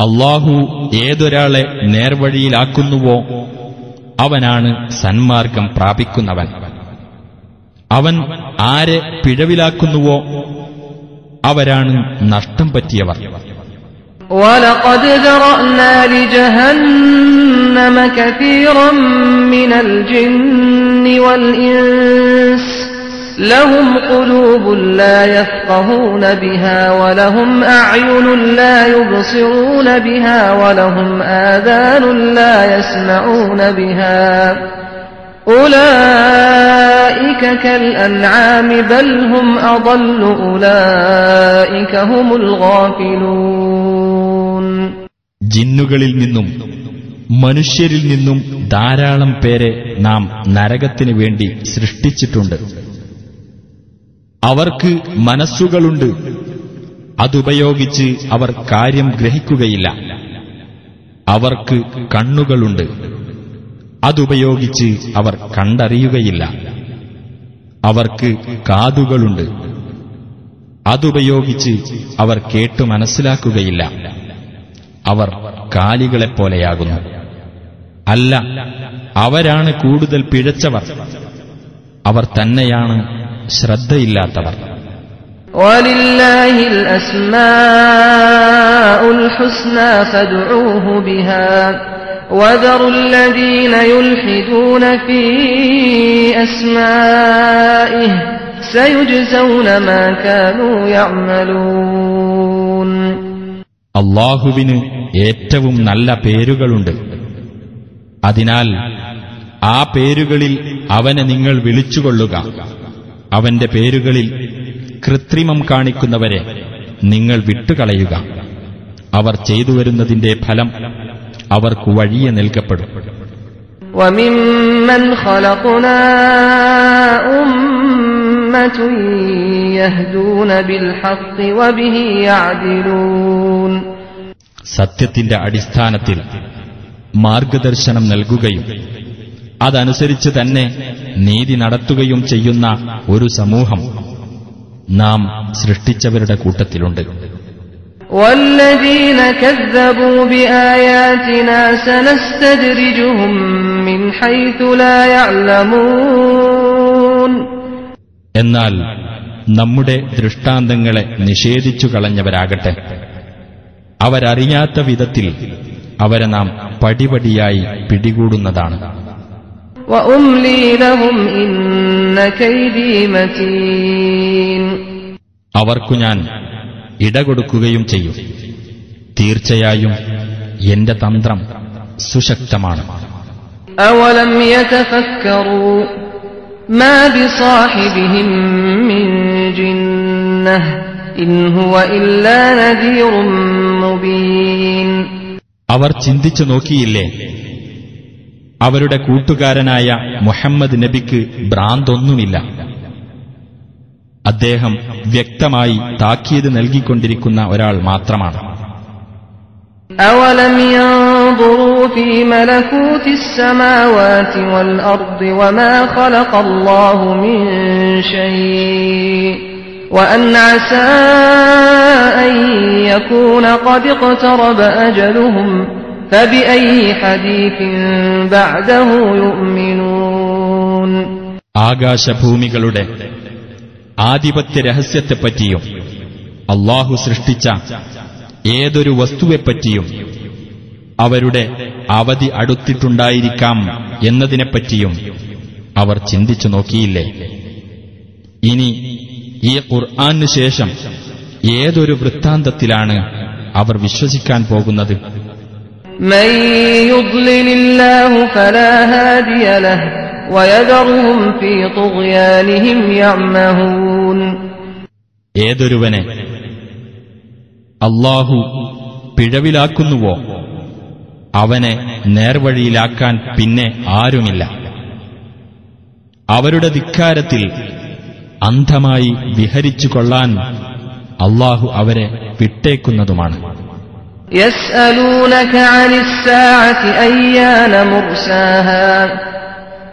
അള്ളാഹു ഏതൊരാളെ നേർവഴിയിലാക്കുന്നുവോ അവനാണ് സന്മാർഗം പ്രാപിക്കുന്നവൻ. അവൻ ആരെ പിഴവിലാക്കുന്നുവോ അവരാണ് നഷ്ടം പറ്റിയവർ ولقد ذرأنا لجهنم كثيرا من الجن والإنس لهم قلوب لا يفقهون بها ولهم أعين لا يبصرون بها ولهم آذان لا يسمعون بها ജിന്നുകളിൽ നിന്നും മനുഷ്യരിൽ നിന്നും ധാരാളം പേരെ നാം നരകത്തിനു വേണ്ടി സൃഷ്ടിച്ചിട്ടുണ്ട്. അവർക്ക് മനസ്സുകളുണ്ട്. അതുപയോഗിച്ച് അവർ കാര്യം ഗ്രഹിക്കുകയില്ല. അവർക്ക് കണ്ണുകളുണ്ട്. അതുപയോഗിച്ച് അവർ കണ്ടറിയുകയില്ല അവർക്ക് കാതുകളുണ്ട് അതുപയോഗിച്ച് അവർ കേട്ടു മനസ്സിലാക്കുകയില്ല അവർ കാലികളെപ്പോലെയാകുന്നു അല്ല അവരാണ് കൂടുതൽ പിഴച്ചവർ അവർ തന്നെയാണ് ശ്രദ്ധയില്ലാത്തവർ ولله الأسماء الحسنى فادعوه بها وذروا الذين يلحدون في أسمائه سيجزون ما كانوا يعملون അള്ളാഹുവിന് ഏറ്റവും നല്ല പേരുകളുണ്ട് അതിനാൽ ആ പേരുകളിൽ അവനെ നിങ്ങൾ വിളിച്ചുകൊള്ളുക അവന്റെ പേരുകളിൽ കൃത്രിമം കാണിക്കുന്നവരെ നിങ്ങൾ വിട്ടുകളയുക അവർ ചെയ്തു വരുന്നതിന്റെ ഫലം അവർക്ക് വഴിയെ നൽകപ്പെടും وممن خلقنا أمة يهدون بالحق وبه يعدلون സത്യത്തിന്റെ അടിസ്ഥാനത്തിൽ മാർഗദർശനം നൽകുകയും അതനുസരിച്ച് തന്നെ നീതി നടത്തുകയും ചെയ്യുന്ന ഒരു സമൂഹം നാം സൃഷ്ടിച്ചവരുടെ കൂട്ടത്തിലുണ്ട് والذين كذبوا بآياتنا سنستدرجهم من حيث لا يعلمون എന്നാൽ നമ്മുടെ ദൃഷ്ടാന്തങ്ങളെ നിഷേധിച്ചു കളഞ്ഞവരാകട്ടെ അവരറിയാത്ത വിധത്തിൽ അവരെ നാം പടിപടിയായി പിടികൂടുന്നതാണ് وأملي لهم إن كيدي متين അവർക്കു ഞാൻ ഇടകൊടുക്കുകയും ചെയ്യും തീർച്ചയായും എന്റെ തന്ത്രം സുശക്തമാണ് أولم يتفكروا ما بصاحبهم من جنة إن هو إلا نذير مبين അവർ ചിന്തിച്ചു നോക്കിയില്ലേ അവരുടെ കൂട്ടുകാരനായ മുഹമ്മദ് നബിക്ക് ഭ്രാന്തൊന്നുമില്ല അദ്ദേഹം വ്യക്തമായി താക്കീത് നൽകിക്കൊണ്ടിരിക്കുന്ന ഒരാൾ മാത്രമാണ് أولم ينظروا في ملكوت السماوات والأرض وما خلق الله من شيء وأن عسى أن يكون قد اقترب أجلهم فبأي حديث بعده يؤمنون ആകാശഭൂമികളുടെ ആധിപത്യ രഹസ്യത്തെപ്പറ്റിയും അള്ളാഹു സൃഷ്ടിച്ച ഏതൊരു വസ്തുവെപ്പറ്റിയും അവരുടെ അവധി അടുത്തിട്ടുണ്ടായിരിക്കാം എന്നതിനെപ്പറ്റിയും അവർ ചിന്തിച്ചു നോക്കിയില്ലേ? ഇനി ഈ ഖുർആാനു ശേഷം ഏതൊരു വൃത്താന്തത്തിലാണ് അവർ വിശ്വസിക്കാൻ പോകുന്നത്? من يضلل الله فلا هادي له ويذرهم في طغيانهم يعمهون ഏതൊരുവനെ അള്ളാഹു പിഴവിലാക്കുന്നുവോ അവനെ നേർവഴിയിലാക്കാൻ പിന്നെ ആരുമില്ല അവരുടെ ധിക്കാരത്തിൽ അന്ധമായി വിഹരിച്ചു കൊള്ളാൻ അള്ളാഹു അവരെ വിട്ടേക്കുന്നതുമാണ് يسألونك عن الساعة أيان مرساها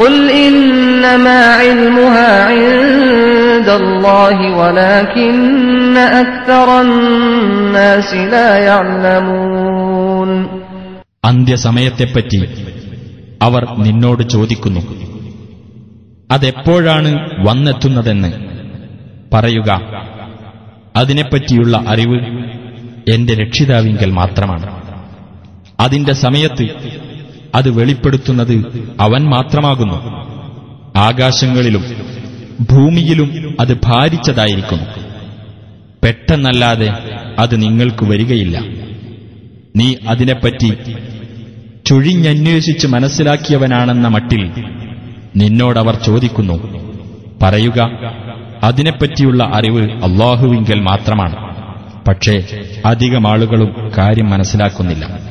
قل إنما علمها عند الله ولكن أكثر الناس لا يعلمون അന്ത്യസമയത്തെപ്പറ്റി അവർ നിന്നോട് ചോദിക്കുന്നു അതെപ്പോഴാണ് വന്നെത്തുന്നതെന്ന് പറയുക അതിനെപ്പറ്റിയുള്ള അറിവ് എന്റെ രക്ഷിതാവിങ്കൽ മാത്രമാണ് അതിന്റെ സമയത്ത് അത് വെളിപ്പെടുത്തുന്നത് അവൻ മാത്രമാകുന്നു. ആകാശങ്ങളിലും ഭൂമിയിലും അത് ഭാരിച്ചതായിരിക്കുന്നു പെട്ടെന്നല്ലാതെ അത് നിങ്ങൾക്ക് വരികയില്ല. നീ അതിനെപ്പറ്റി ചുഴിഞ്ഞന്വേഷിച്ച് മനസ്സിലാക്കിയവനാണെന്ന മട്ടിൽ നിന്നോടവർ ചോദിക്കുന്നു. പറയുക അതിനെപ്പറ്റിയുള്ള അറിവ് അള്ളാഹുവിങ്കൽ മാത്രമാണ്. പക്ഷേ അധികം ആളുകളും കാര്യം മനസ്സിലാക്കുന്നില്ല.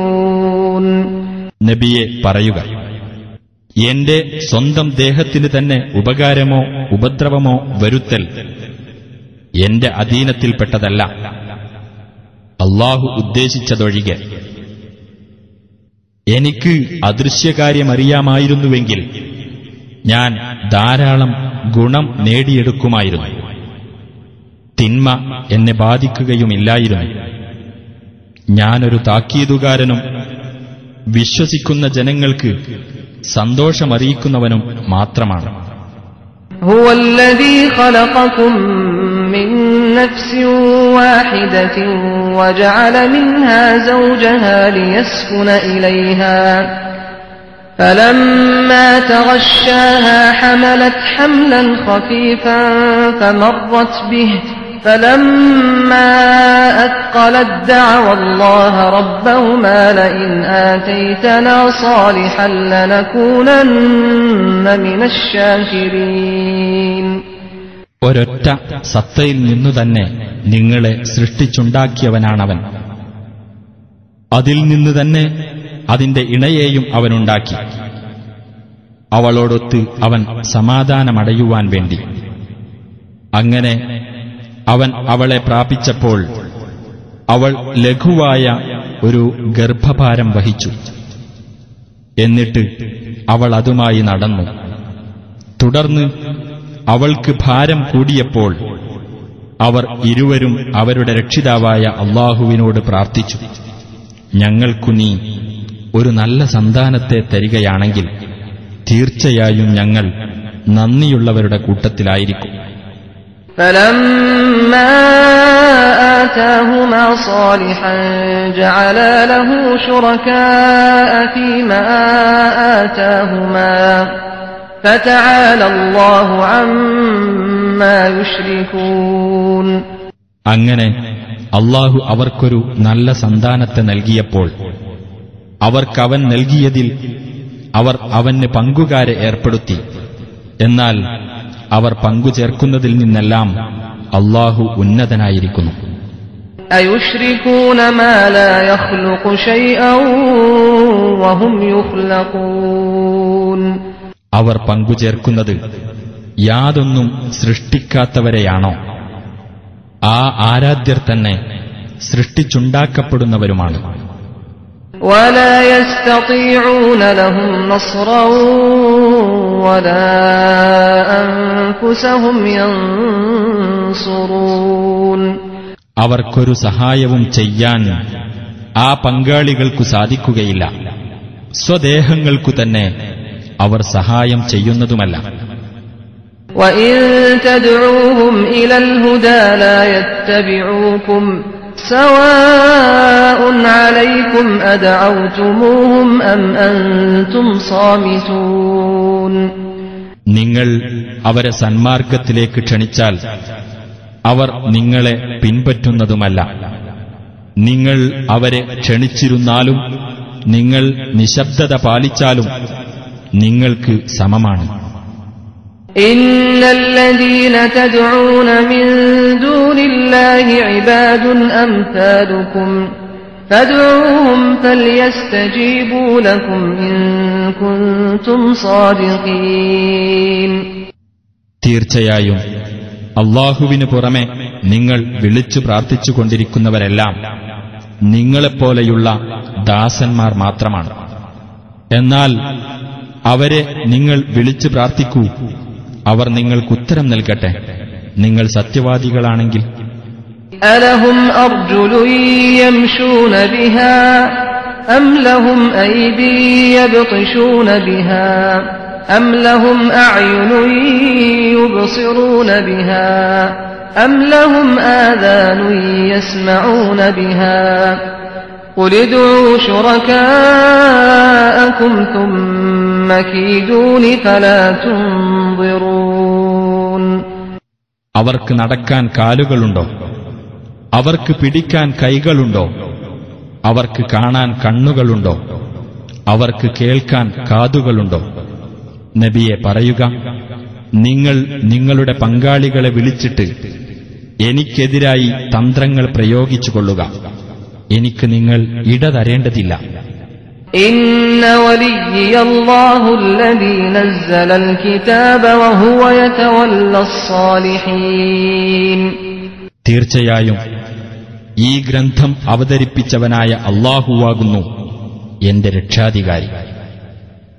നബിയെ പറയുക എന്റെ സ്വന്തം ദേഹത്തിന് തന്നെ ഉപകാരമോ ഉപദ്രവമോ വരുത്തൽ എന്റെ അധീനത്തിൽപ്പെട്ടതല്ല. അള്ളാഹു ഉദ്ദേശിച്ചതൊഴികെ. എനിക്ക് അദൃശ്യകാര്യമറിയാമായിരുന്നുവെങ്കിൽ ഞാൻ ധാരാളം ഗുണം നേടിയെടുക്കുമായിരുന്നു. തിന്മ എന്നെ ബാധിക്കുകയുമില്ലായിരുന്നു. ഞാനൊരു താക്കീതുകാരനും വിശ്വസിക്കുന്ന ജനങ്ങൾക്ക് സന്തോഷമറിയിക്കുന്നവനും മാത്രമാണ് هو الذي خلقكم من نفس واحدة وجعل منها زوجها ليسكن إليها فلما تغشاها حملت حملا خفيفا فمرت به فلما أثقلت دعوى الله ربهما لئن آتيتنا صالحا لنكونن من الشاكرين ഒരൊറ്റ സത്തയിൽ നിന്നു തന്നെ നിങ്ങളെ സൃഷ്ടിച്ചുണ്ടാക്കിയവനാണവൻ അതിൽ നിന്ന് തന്നെ അതിന്റെ ഇണയെയും അവനുണ്ടാക്കി അവളോടൊത്ത് അവൻ സമാധാനമടയുവാൻ വേണ്ടി അങ്ങനെ അവൻ അവളെ പ്രാപിച്ചപ്പോൾ അവൾ ലഘുവായ ഒരു ഗർഭഭാരം വഹിച്ചു. എന്നിട്ട് അവൾ അതുമായി നടന്നു. തുടർന്ന് അവൾക്ക് ഭാരം കൂടിയപ്പോൾ അവർ ഇരുവരും അവരുടെ രക്ഷിതാവായ അള്ളാഹുവിനോട് പ്രാർത്ഥിച്ചു. ഞങ്ങൾക്കു നീ ഒരു നല്ല സന്താനത്തെ തരികയാണെങ്കിൽ തീർച്ചയായും ഞങ്ങൾ നന്ദിയുള്ളവരുടെ കൂട്ടത്തിലായിരിക്കും. فلما آتاهما صالحا جعلا له شركاء فيما آتاهما فتعالى الله عما يشركون അങ്ങനെ അള്ളാഹു അവർക്കൊരു നല്ല സന്താനത്തെ നൽകിയപ്പോൾ അവർക്കവൻ നൽകിയതിൽ അവർ അവന് പങ്കുകാരെ ഏർപ്പെടുത്തി എന്നാൽ അവർ പങ്കുചേർക്കുന്നതിൽ നിന്നെല്ലാം അള്ളാഹു ഉന്നതനായിരിക്കുന്നു أيشركون ما لا يخلق شيئا وهم يخلقون അവർ പങ്കുചേർക്കുന്നത് യാതൊന്നും സൃഷ്ടിക്കാത്തവരെയാണോ ആ ആരാധ്യർ തന്നെ സൃഷ്ടിച്ചുണ്ടാക്കപ്പെടുന്നവരുമാണ് ولا يستطيعون لهم نصرا ولا أنفسهم ينصرون അവർക്കൊരു സഹായവും ചെയ്യാൻ ആ പങ്കാളികൾക്കു സാധിക്കുകയില്ല സ്വദേഹങ്ങൾക്കു തന്നെ അവർ സഹായം ചെയ്യുന്നതുമല്ല وإن تدعوهم إلى الهدى لا يتبعوكم നിങ്ങൾ അവരെ സന്മാർഗത്തിലേക്ക് ക്ഷണിച്ചാൽ അവർ നിങ്ങളെ പിൻപറ്റുന്നതുമല്ല. നിങ്ങൾ അവരെ ക്ഷണിച്ചിരുന്നാലും നിങ്ങൾ നിശബ്ദത പാലിച്ചാലും നിങ്ങൾക്ക് സമമാണ്. إن الذين تدعون من دون الله عباد أمثالكم فادعوهم فليستجيبوا لكم إن كنتم صادقين തീർച്ചയായും അള്ളാഹുവിനു പുറമെ നിങ്ങൾ വിളിച്ചു പ്രാർത്ഥിച്ചുകൊണ്ടിരിക്കുന്നവരെല്ലാം നിങ്ങളെപ്പോലെയുള്ള ദാസന്മാർ മാത്രമാണ് എന്നാൽ അവരെ നിങ്ങൾ വിളിച്ചു പ്രാർത്ഥിക്കൂ അവർ നിങ്ങൾക്ക് ഉത്തരം നൽകട്ടെ നിങ്ങൾ സത്യവാദികളാണെങ്കിൽ ألهم أرجل يمشون بها أم لهم أيدي يبطشون بها أم لهم أعين يبصرون بها أم لهم آذان يسمعون بها قل ادعوا شركاءكم ثم كيدون فلا تنظرون അവർക്ക് നടക്കാൻ കാലുകളുണ്ടോ? അവർക്ക് പിടിക്കാൻ കൈകളുണ്ടോ? അവർക്ക് കാണാൻ കണ്ണുകളുണ്ടോ? അവർക്ക് കേൾക്കാൻ കാതുകളുണ്ടോ? നബിയെ പറയുക നിങ്ങൾ നിങ്ങളുടെ പങ്കാളികളെ വിളിച്ചിട്ട് എനിക്കെതിരായി തന്ത്രങ്ങൾ പ്രയോഗിച്ചുകൊള്ളുക. എനിക്ക് നിങ്ങൾ ഇടതരേണ്ടതില്ല إن وليي الله الذي نزل الكتاب وهو يتولى الصالحين തീർച്ചയായും ഈ ഗ്രന്ഥം അവതരിപ്പിച്ചവനായ അള്ളാഹുവാകുന്നു എന്റെ രക്ഷാധികാരി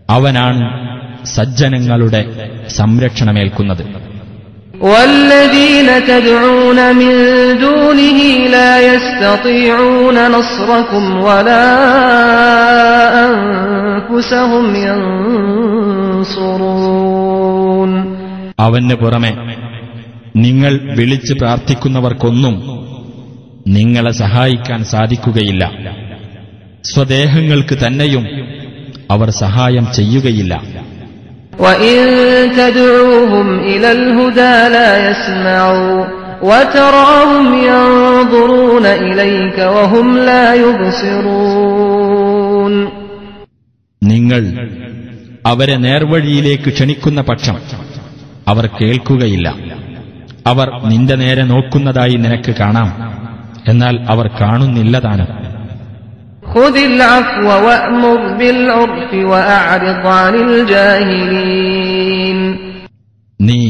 അവനാണ് സജ്ജനങ്ങളുടെ സംരക്ഷണമേൽക്കുന്നത് والذين تدعون من دونه لا يستطيعون نصركم ولا أنفسهم ينصرون അവന് പുറമെ നിങ്ങൾ വിളിച്ച് പ്രാർത്ഥിക്കുന്നവർക്കൊന്നും നിങ്ങളെ സഹായിക്കാൻ സാധിക്കുകയില്ല സ്വദേഹങ്ങൾക്ക് തന്നെയും അവർ സഹായം ചെയ്യുകയില്ല وإن تدعوهم إلى الهدى لا يسمعوا وتراهم ينظرون إليك وهم لا يبصرون നിങ്ങൾ അവരെ നേർവഴിയിലേക്ക് ക്ഷണിക്കുന്ന പക്ഷം അവർ കേൾക്കുകയില്ല അവർ നിന്റെ നേരെ നോക്കുന്നതായി നിനക്ക് കാണാം എന്നാൽ അവർ കാണുന്നില്ലതാനും خذ നീ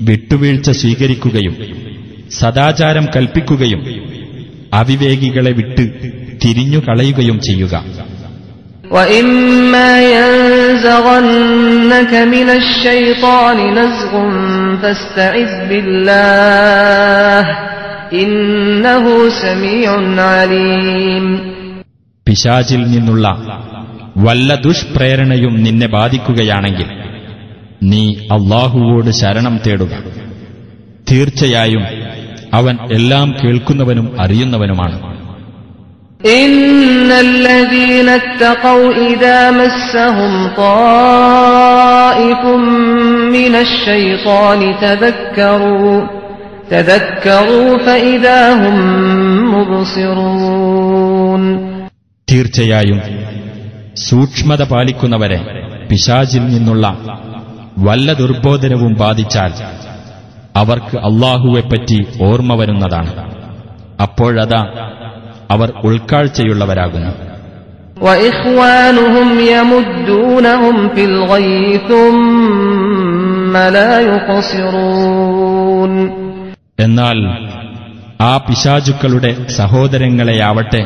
വിട്ടുവീഴ്ച സ്വീകരിക്കുകയും സദാചാരം കൽപ്പിക്കുകയും അവിവേകികളെ വിട്ട് തിരിഞ്ഞു കളയുകയും ചെയ്യുക. ഇന്നഹു സമീഉൻ അലീം പിശാചിൽ നിന്നുള്ള വല്ല ദുഷ്പ്രേരണയും നിന്നെ ബാധിക്കുകയാണെങ്കിൽ നീ അള്ളാഹുവോട് ശരണം തേടുക തീർച്ചയായും അവൻ എല്ലാം കേൾക്കുന്നവനും അറിയുന്നവനുമാണ് إن الذين اتقوا إذا مسهم طائف من الشيطان تذكروا تذكروا فإذا هم مبصرون തീർച്ചയായും സൂക്ഷ്മത പാലിക്കുന്നവരെ പിശാചിൽ നിന്നുള്ള വല്ല ദുർബോധനവും ബാധിച്ചാൽ അവർക്ക് അള്ളാഹുവെപ്പറ്റി ഓർമ്മ വരുന്നതാണ്. അപ്പോഴതാ അവർ ഉൾക്കാഴ്ചയുള്ളവരാകുന്നു. എന്നാൽ ആ പിശാചുക്കളുടെ സഹോദരങ്ങളെയാവട്ടെ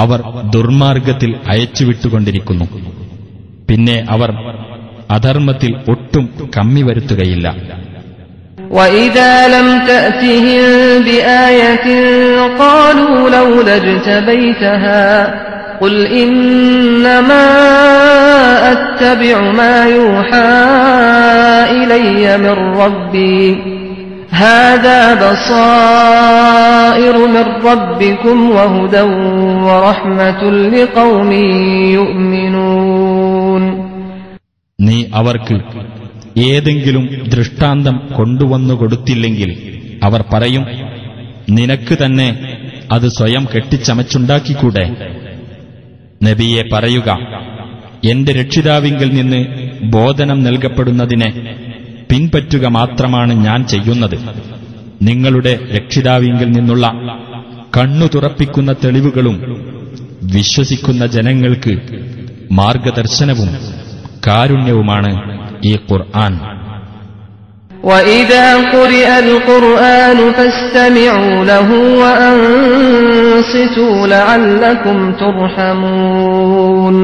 അവർ ദുർമാർഗത്തിൽ അയച്ചുവിട്ടുകൊണ്ടിരിക്കുന്നു പിന്നെ അവർ അധർമ്മത്തിൽ ഒട്ടും കമ്മി വരുത്തുകയില്ല وإذا لم تأتهم بآية قالوا لولا اجتبيتها قل إنما أتبع ما يوحى إلي من ربي هذا بصائر من ربكم وهدى ورحمة لقوم يؤمنون നീ അവർക്ക് ഏതെങ്കിലും ദൃഷ്ടാന്തം കൊണ്ടുവന്നു കൊടുത്തില്ലെങ്കിൽ അവർ പറയും നിനക്ക് തന്നെ അത് സ്വയം കെട്ടിച്ചമച്ചുണ്ടാക്കിക്കൂടെ നബിയെ പറയുക എന്റെ രക്ഷിതാവിങ്കിൽ നിന്ന് ബോധനം നൽകപ്പെടുന്നതിനെ പിൻപറ്റുക മാത്രമാണ് ഞാൻ ചെയ്യുന്നത് നിങ്ങളുടെ രക്ഷിതാവിങ്കിൽ നിന്നുള്ള കണ്ണു തുറപ്പിക്കുന്ന തെളിവുകളും വിശ്വസിക്കുന്ന ജനങ്ങൾക്ക് മാർഗദർശനവും കാരുണ്യവുമാണ് ഈ ഖുർആൻ وإذا قرئ القرآن فاستمعوا له وأنصتوا لعلكم ترحمون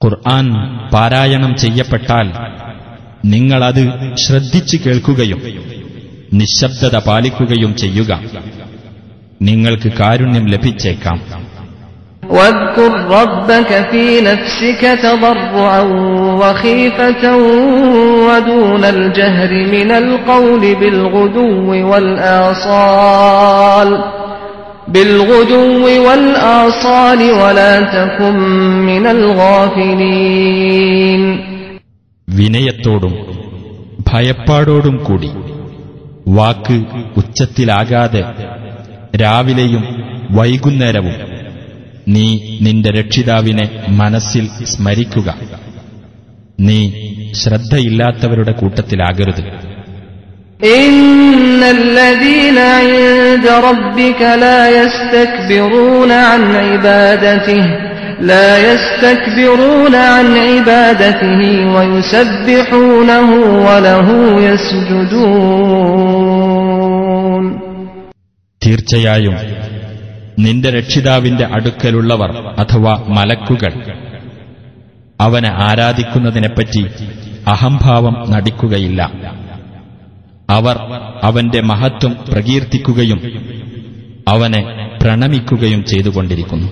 ഖുർആൻ പാരായണം ചെയ്യപ്പെട്ടാൽ നിങ്ങളത് ശ്രദ്ധിച്ചു കേൾക്കുകയും നിശബ്ദത പാലിക്കുകയും ചെയ്യുക നിങ്ങൾക്ക് കാരുണ്യം ലഭിച്ചേക്കാം واذكر ربك في نفسك تضرعا وخيفة ودون الجهر من القول بالغدو والآصال بالغدو والآصال ولا تكن من الغافلين വിനയത്തോടും ഭയപ്പാടോടും കൂടി. വാക്ക് ഉച്ചത്തിലാകാതെ രാവിലെയും വൈകുന്നേരവും നീ നിന്റെ രക്ഷിതാവിനെ മനസ്സിൽ സ്മരിക്കുക. നീ ശ്രദ്ധയില്ലാത്തവരുടെ കൂട്ടത്തിലാകരുത്. إن الذين عند ربك لا يستكبرون عن عبادته لا يستكبرون عن عبادته ويسبحونه وله يسجدون തീർച്ചയായും നിന്റെ രക്ഷിതാവിന്റെ അടുക്കലുള്ളവർ അഥവാ മലക്കുകൾ അവനെ ആരാധിക്കുന്നതിനെപ്പറ്റി അഹംഭാവം നടിക്കുകയില്ല അവർ അവന്റെ മഹത്വം പ്രകീർത്തിക്കുകയും അവനെ പ്രണമിക്കുകയും ചെയ്തുകൊണ്ടിരിക്കുന്നു